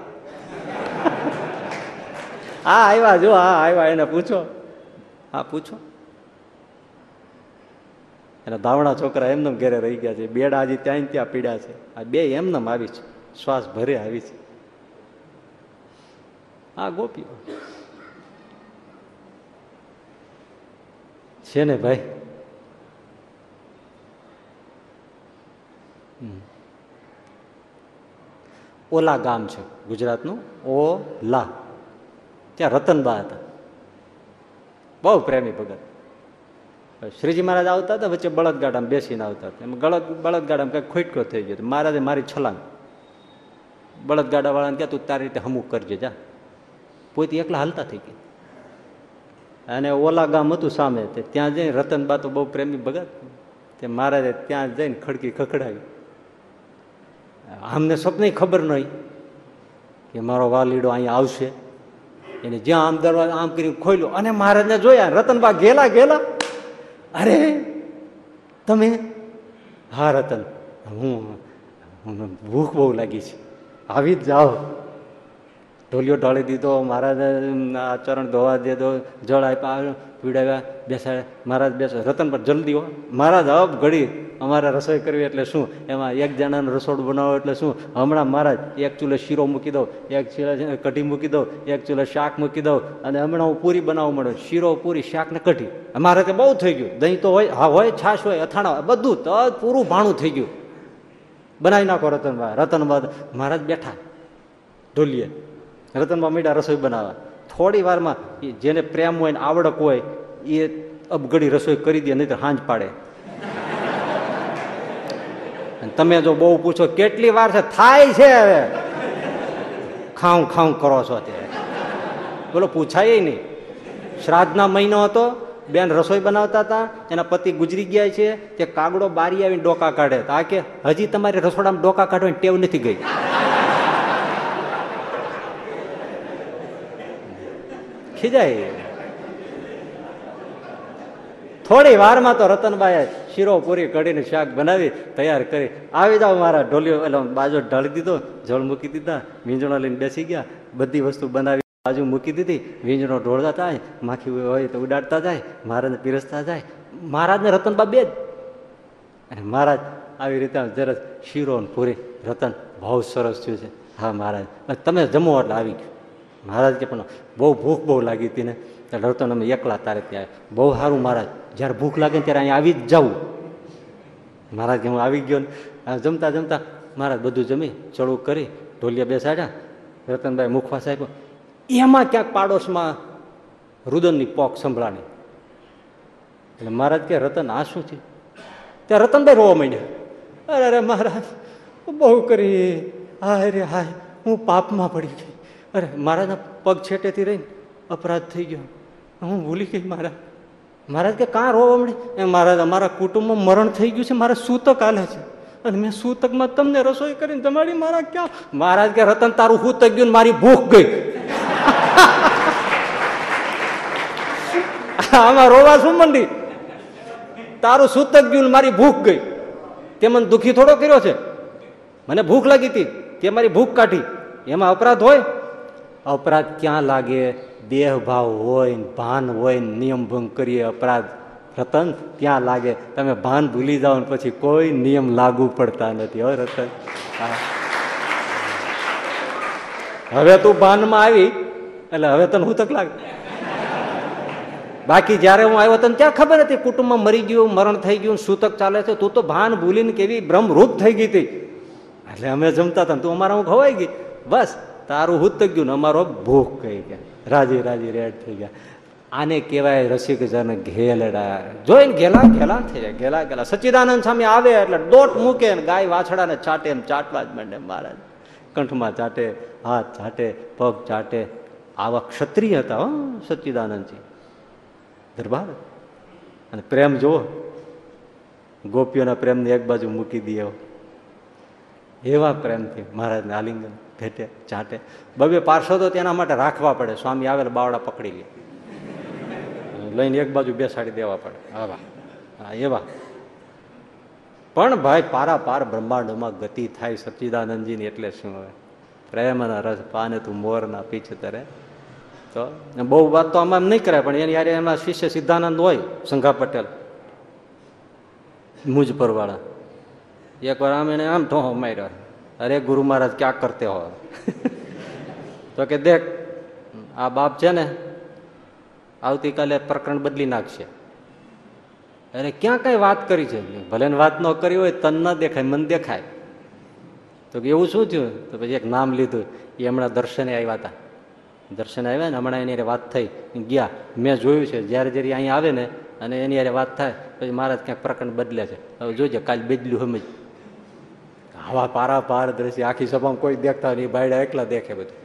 *laughs* આ આવ્યા જો, આ આવ્યા એને પૂછો. હા, પૂછો. એના ધાવણા છોકરા એમને ઘેરે રહી ગયા છે. બેડા હજી ત્યાં ત્યાં પીડ્યા છે. આ બે એમને આવી છે. શ્વાસ ભરે આવી છે. આ ગોપીઓ. છે ને ભાઈ? ઓલા ગામ છે ગુજરાતનું. ઓલા. ત્યાં રતનબા હતા. બહુ પ્રેમી ભગત. શ્રીજી મહારાજ આવતા હતા, વચ્ચે બળદગાડામાં બેસીને આવતા હતા. એમ ગળદ, બળદગાડામાં કંઈક ખોટકો થઈ ગયો મહારાજે મારી છલાંગ. બળદગાડાવાળાને ક્યાં તું તારી રીતે હમુક કરજે, જા. પોતે એકલા હાલતા થઈ ગયા. અને ઓલા ગામ હતું સામે, તે ત્યાં જઈને રતનબા તો બહુ પ્રેમી ભગત. તે મહારાજે ત્યાં જઈને ખડકી ખખડાવી. આમને સપને ખબર નહીં કે મારો વાલીડો અહીંયા આવશે. એને જ્યાં આમ દરવાજો, આમ કરી ખોલ્યો અને મહારાજને જોયા રતનબા ગેલા ગેલા અરે તમે? હા રતન હું ભૂખ બહુ લાગી છે. આવી જ જાઓ. ઢોલિયો ઢોળી દીધો, મહારાજ આ ચરણ ધોવા દીધો, જળ આપ્યા પીડાવ્યા બેસાડ્યા. મહારાજ બેસો, રતન પર જલ્દી હો. મહારાજ અબ ઘડી અમારે રસોઈ કરવી એટલે શું? એમાં એક જણાનું રસોડું બનાવો એટલે શું? હમણાં મહારાજ એક ચૂલે શીરો મૂકી દઉં, એક ચૂલે કઢી મૂકી દઉં, એક ચૂલે શાક મૂકી દઉં, અને હમણાં હું પૂરી બનાવવા મળ્યો શીરો, પૂરી, શાક ને કઢી. મારે તો બહુ થઈ ગયું. દહીં તો હોય, હા હોય, છાશ હોય, અથાણા હોય, બધું તો પૂરું ભાણું થઈ ગયું. બનાવી નાખો રતનભાઈ રતનબા મહારાજ બેઠા. ઢોલીએ. રતનમાં મીડા રસોઈ બનાવવા થોડી વારમાં જેને પ્રેમ હોય ને આવડક હોય, એ અબગડી રસોઈ કરી દે નહીં તો હાંજ પાડે. તમે જો બહુ પૂછો, કેટલી વાર છે? થાય છે હવે. ખાઉં ખાઉં કરો છો તે. બોલો, પૂછાય નહીં. શ્રાદ્ધના મહિનો હતો, બેન રસોઈ બનાવતા હતા, એના પતિ ગુજરી ગયા છે, તે કાગડો બારી આવીને ડોકા કાઢે. આ કે, હજી તમારી રસોડામાં ડોકા કાઢવાની ટેવ નથી ગઈ. ખીજાય. થોડી વારમાં તો રતનબાએ શીરો પૂરી કઢીને શાક બનાવી તૈયાર કરી. આવી જાઓ મારા ઢોલિયો, એટલે બાજુ ઢાળી દીધો જળ મૂકી દીધા, વીંજણો લઈને બેસી ગયા. બધી વસ્તુ બનાવી બાજુ મૂકી દીધી. વીંજણો ઢોળતા જાય, માખી હોય તો ઉડાડતા જાય, મહારાજને પીરસતા જાય. મહારાજને રતનબા બે જ. અને મહારાજ આવી રીતે જરસ શીરો પૂરી. રતન બહુ સરસ થયું છે. હા, મહારાજ. તમે જમો એટલે આવી ગયું. મહારાજ કે પણ બહુ ભૂખ બહુ લાગી હતી ને. ત્યારે રતન અમે એકલા તારે ત્યાં બહુ સારું મહારાજ, જ્યારે ભૂખ લાગે ને ત્યારે અહીંયા આવી જ જાઉં. મહારાજ કે હું આવી ગયો ને. જમતા જમતા મહારાજ બધું જમી ચડું કરી, ઢોલિયા બેસાડ્યા. રતનભાઈ મુખવા સાહેબ, એમાં ક્યાંક પાડોશમાં રુદનની પોક સંભળાણી. એટલે મહારાજ કે, રતન, આ શું છે? ત્યાં રતનભાઈ રોવા માંડ્યા. અરે અરે, મહારાજ, બહુ કરી. હાય રે, હાય, હું પાપમાં પડી ગઈ. અરે મહારાજના પગ છેટેથી રહીને અપરાધ થઈ ગયો. હું ભૂલી ગઈ મહારાજ મહારાજ કે કાં મળે એ મહારાજ અમારા કુટુંબમાં મરણ થઈ ગયું છે, મારે સૂતક હાલે છે. અને મેં સૂતકમાં તમને રસોઈ કરીને જમાડી, મારા ક્યાં? મહારાજ કે રતન, તારું સૂતક ગયું મારી ભૂખ ગઈ. આમાં રોવા શું મંડી? તારું સૂતક ગયું મારી ભૂખ ગઈ. તે મને દુઃખી થોડો કર્યો છે. મને ભૂખ લાગી હતી. તે મારી ભૂખ કાઢી. એમાં અપરાધ હોય? અપરાધ ક્યાં લાગે? દેહભાવ હોય ને ભાન હોય ને નિયમ ભંગ કરીએ અપરાધ. રતન ત્યાં લાગે? તમે ભાન ભૂલી જાઓ ને પછી કોઈ નિયમ લાગુ પડતા નથી. હો, રતન. હવે તું ભાનમાં આવી, એટલે હવે તને હું તક લાગે? બાકી જયારે હું આવ્યો તને ત્યાં ખબર હતી? કુટુંબમાં મરી ગયું, મરણ થઈ ગયું સૂતક ચાલે છે? તું તો ભાન ભૂલીને કેવી બ્રહ્મરૂપ થઈ ગઈ હતી. એટલે અમે જમતા હતા તું અમારા હું ખવાઈ ગઈ. બસ. તારું હુત ગયું ને અમારો ભૂખ કહી ગયા. રાજી રાજી, રેડ થઈ ગયા. આને કહેવાય રસિક જન ઘેલડા. જોઈને ઘેલા ઘેલા થઈ જાય ઘેલા ઘેલા. સચ્ચિદાનંદ સામે આવે એટલે દોટ મૂકે ને ગાય વાછડાને ચાટે ને ચાટવા જ માંડે મહારાજ. કંઠમાં ચાટે, હાથ ચાટે, પગ ચાટે. આવા ક્ષત્રિય હતા, હો, સચ્ચિદાનંદજી. દરબાર. અને પ્રેમ જુઓ. ગોપીઓના પ્રેમને એક બાજુ મૂકી દે એવા પ્રેમથી મહારાજને આલિંગન. ભેટે ચાટે બબે પાર્ષદો તેના માટે રાખવા પડે. સ્વામી આવેલા બાવડા પકડી લે. લઈને એક બાજુ બેસાડી દેવા પડે. આવા. હા, એવા. પણ ભાઈ, પારા પાર બ્રહ્માંડમાં ગતિ થાય સચ્ચિદાનંદજીની એટલે શું હવે? પ્રેમના રસ, પાને તું મોરના પીછ તરે. તો બહુ વાત તો આમાં નહીં કરાય, પણ એની યારે એમના શિષ્ય સિદ્ધાનંદ હોય, સંઘા પટેલ. મુજ પરવાળા. એક વાર આમ એને આમ ઢોહો માર્યો. અરે ગુરુ મહારાજ, ક્યાં કરતે હો? તો કે દેખ, આ બાપ છે ને, આવતીકાલે પ્રકરણ બદલી નાખશે. અરે ક્યાં કઈ વાત કરી છે? ભલે વાત ન કરી હોય, તન ન દેખાય, મન દેખાય. તો કે એવું શું થયું? તો પછી એક નામ લીધું, એ હમણાં દર્શને આવ્યા હતા. દર્શન આવ્યા ને, હમણાં એની વાત થઈ. ગયા, મેં જોયું છે, જ્યારે જ્યારે અહીંયા આવે ને, અને એની વાત થાય, પછી મહારાજ ક્યાંક પ્રકરણ બદલે છે. હવે જોજે, કાલ બદલ્યું સમજ આવા પારા પાર દ્રશ્ય, આખી સભામાં કોઈ દેખતા નહીં, ભાઈડા એકલા દેખે બધું.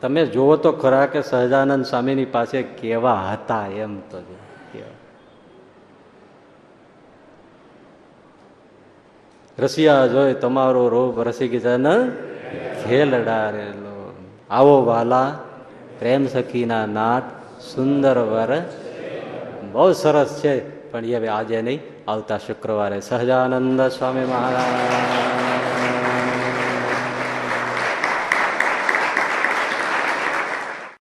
તમે જુઓ તો ખરા કે સહજાનંદ સ્વામીની પાસે કેવા હતા એમ તો રસિયા જોઈ તમારો રોપ રસી જન ખેલડારેલો આવો વાલા, પ્રેમ સખીના નાટ સુંદર વર. બહુ સરસ છે, પણ એ હવે આજે નહીં. આવતા શુક્રવારે સહજાનંદ સ્વામી મહારાજ.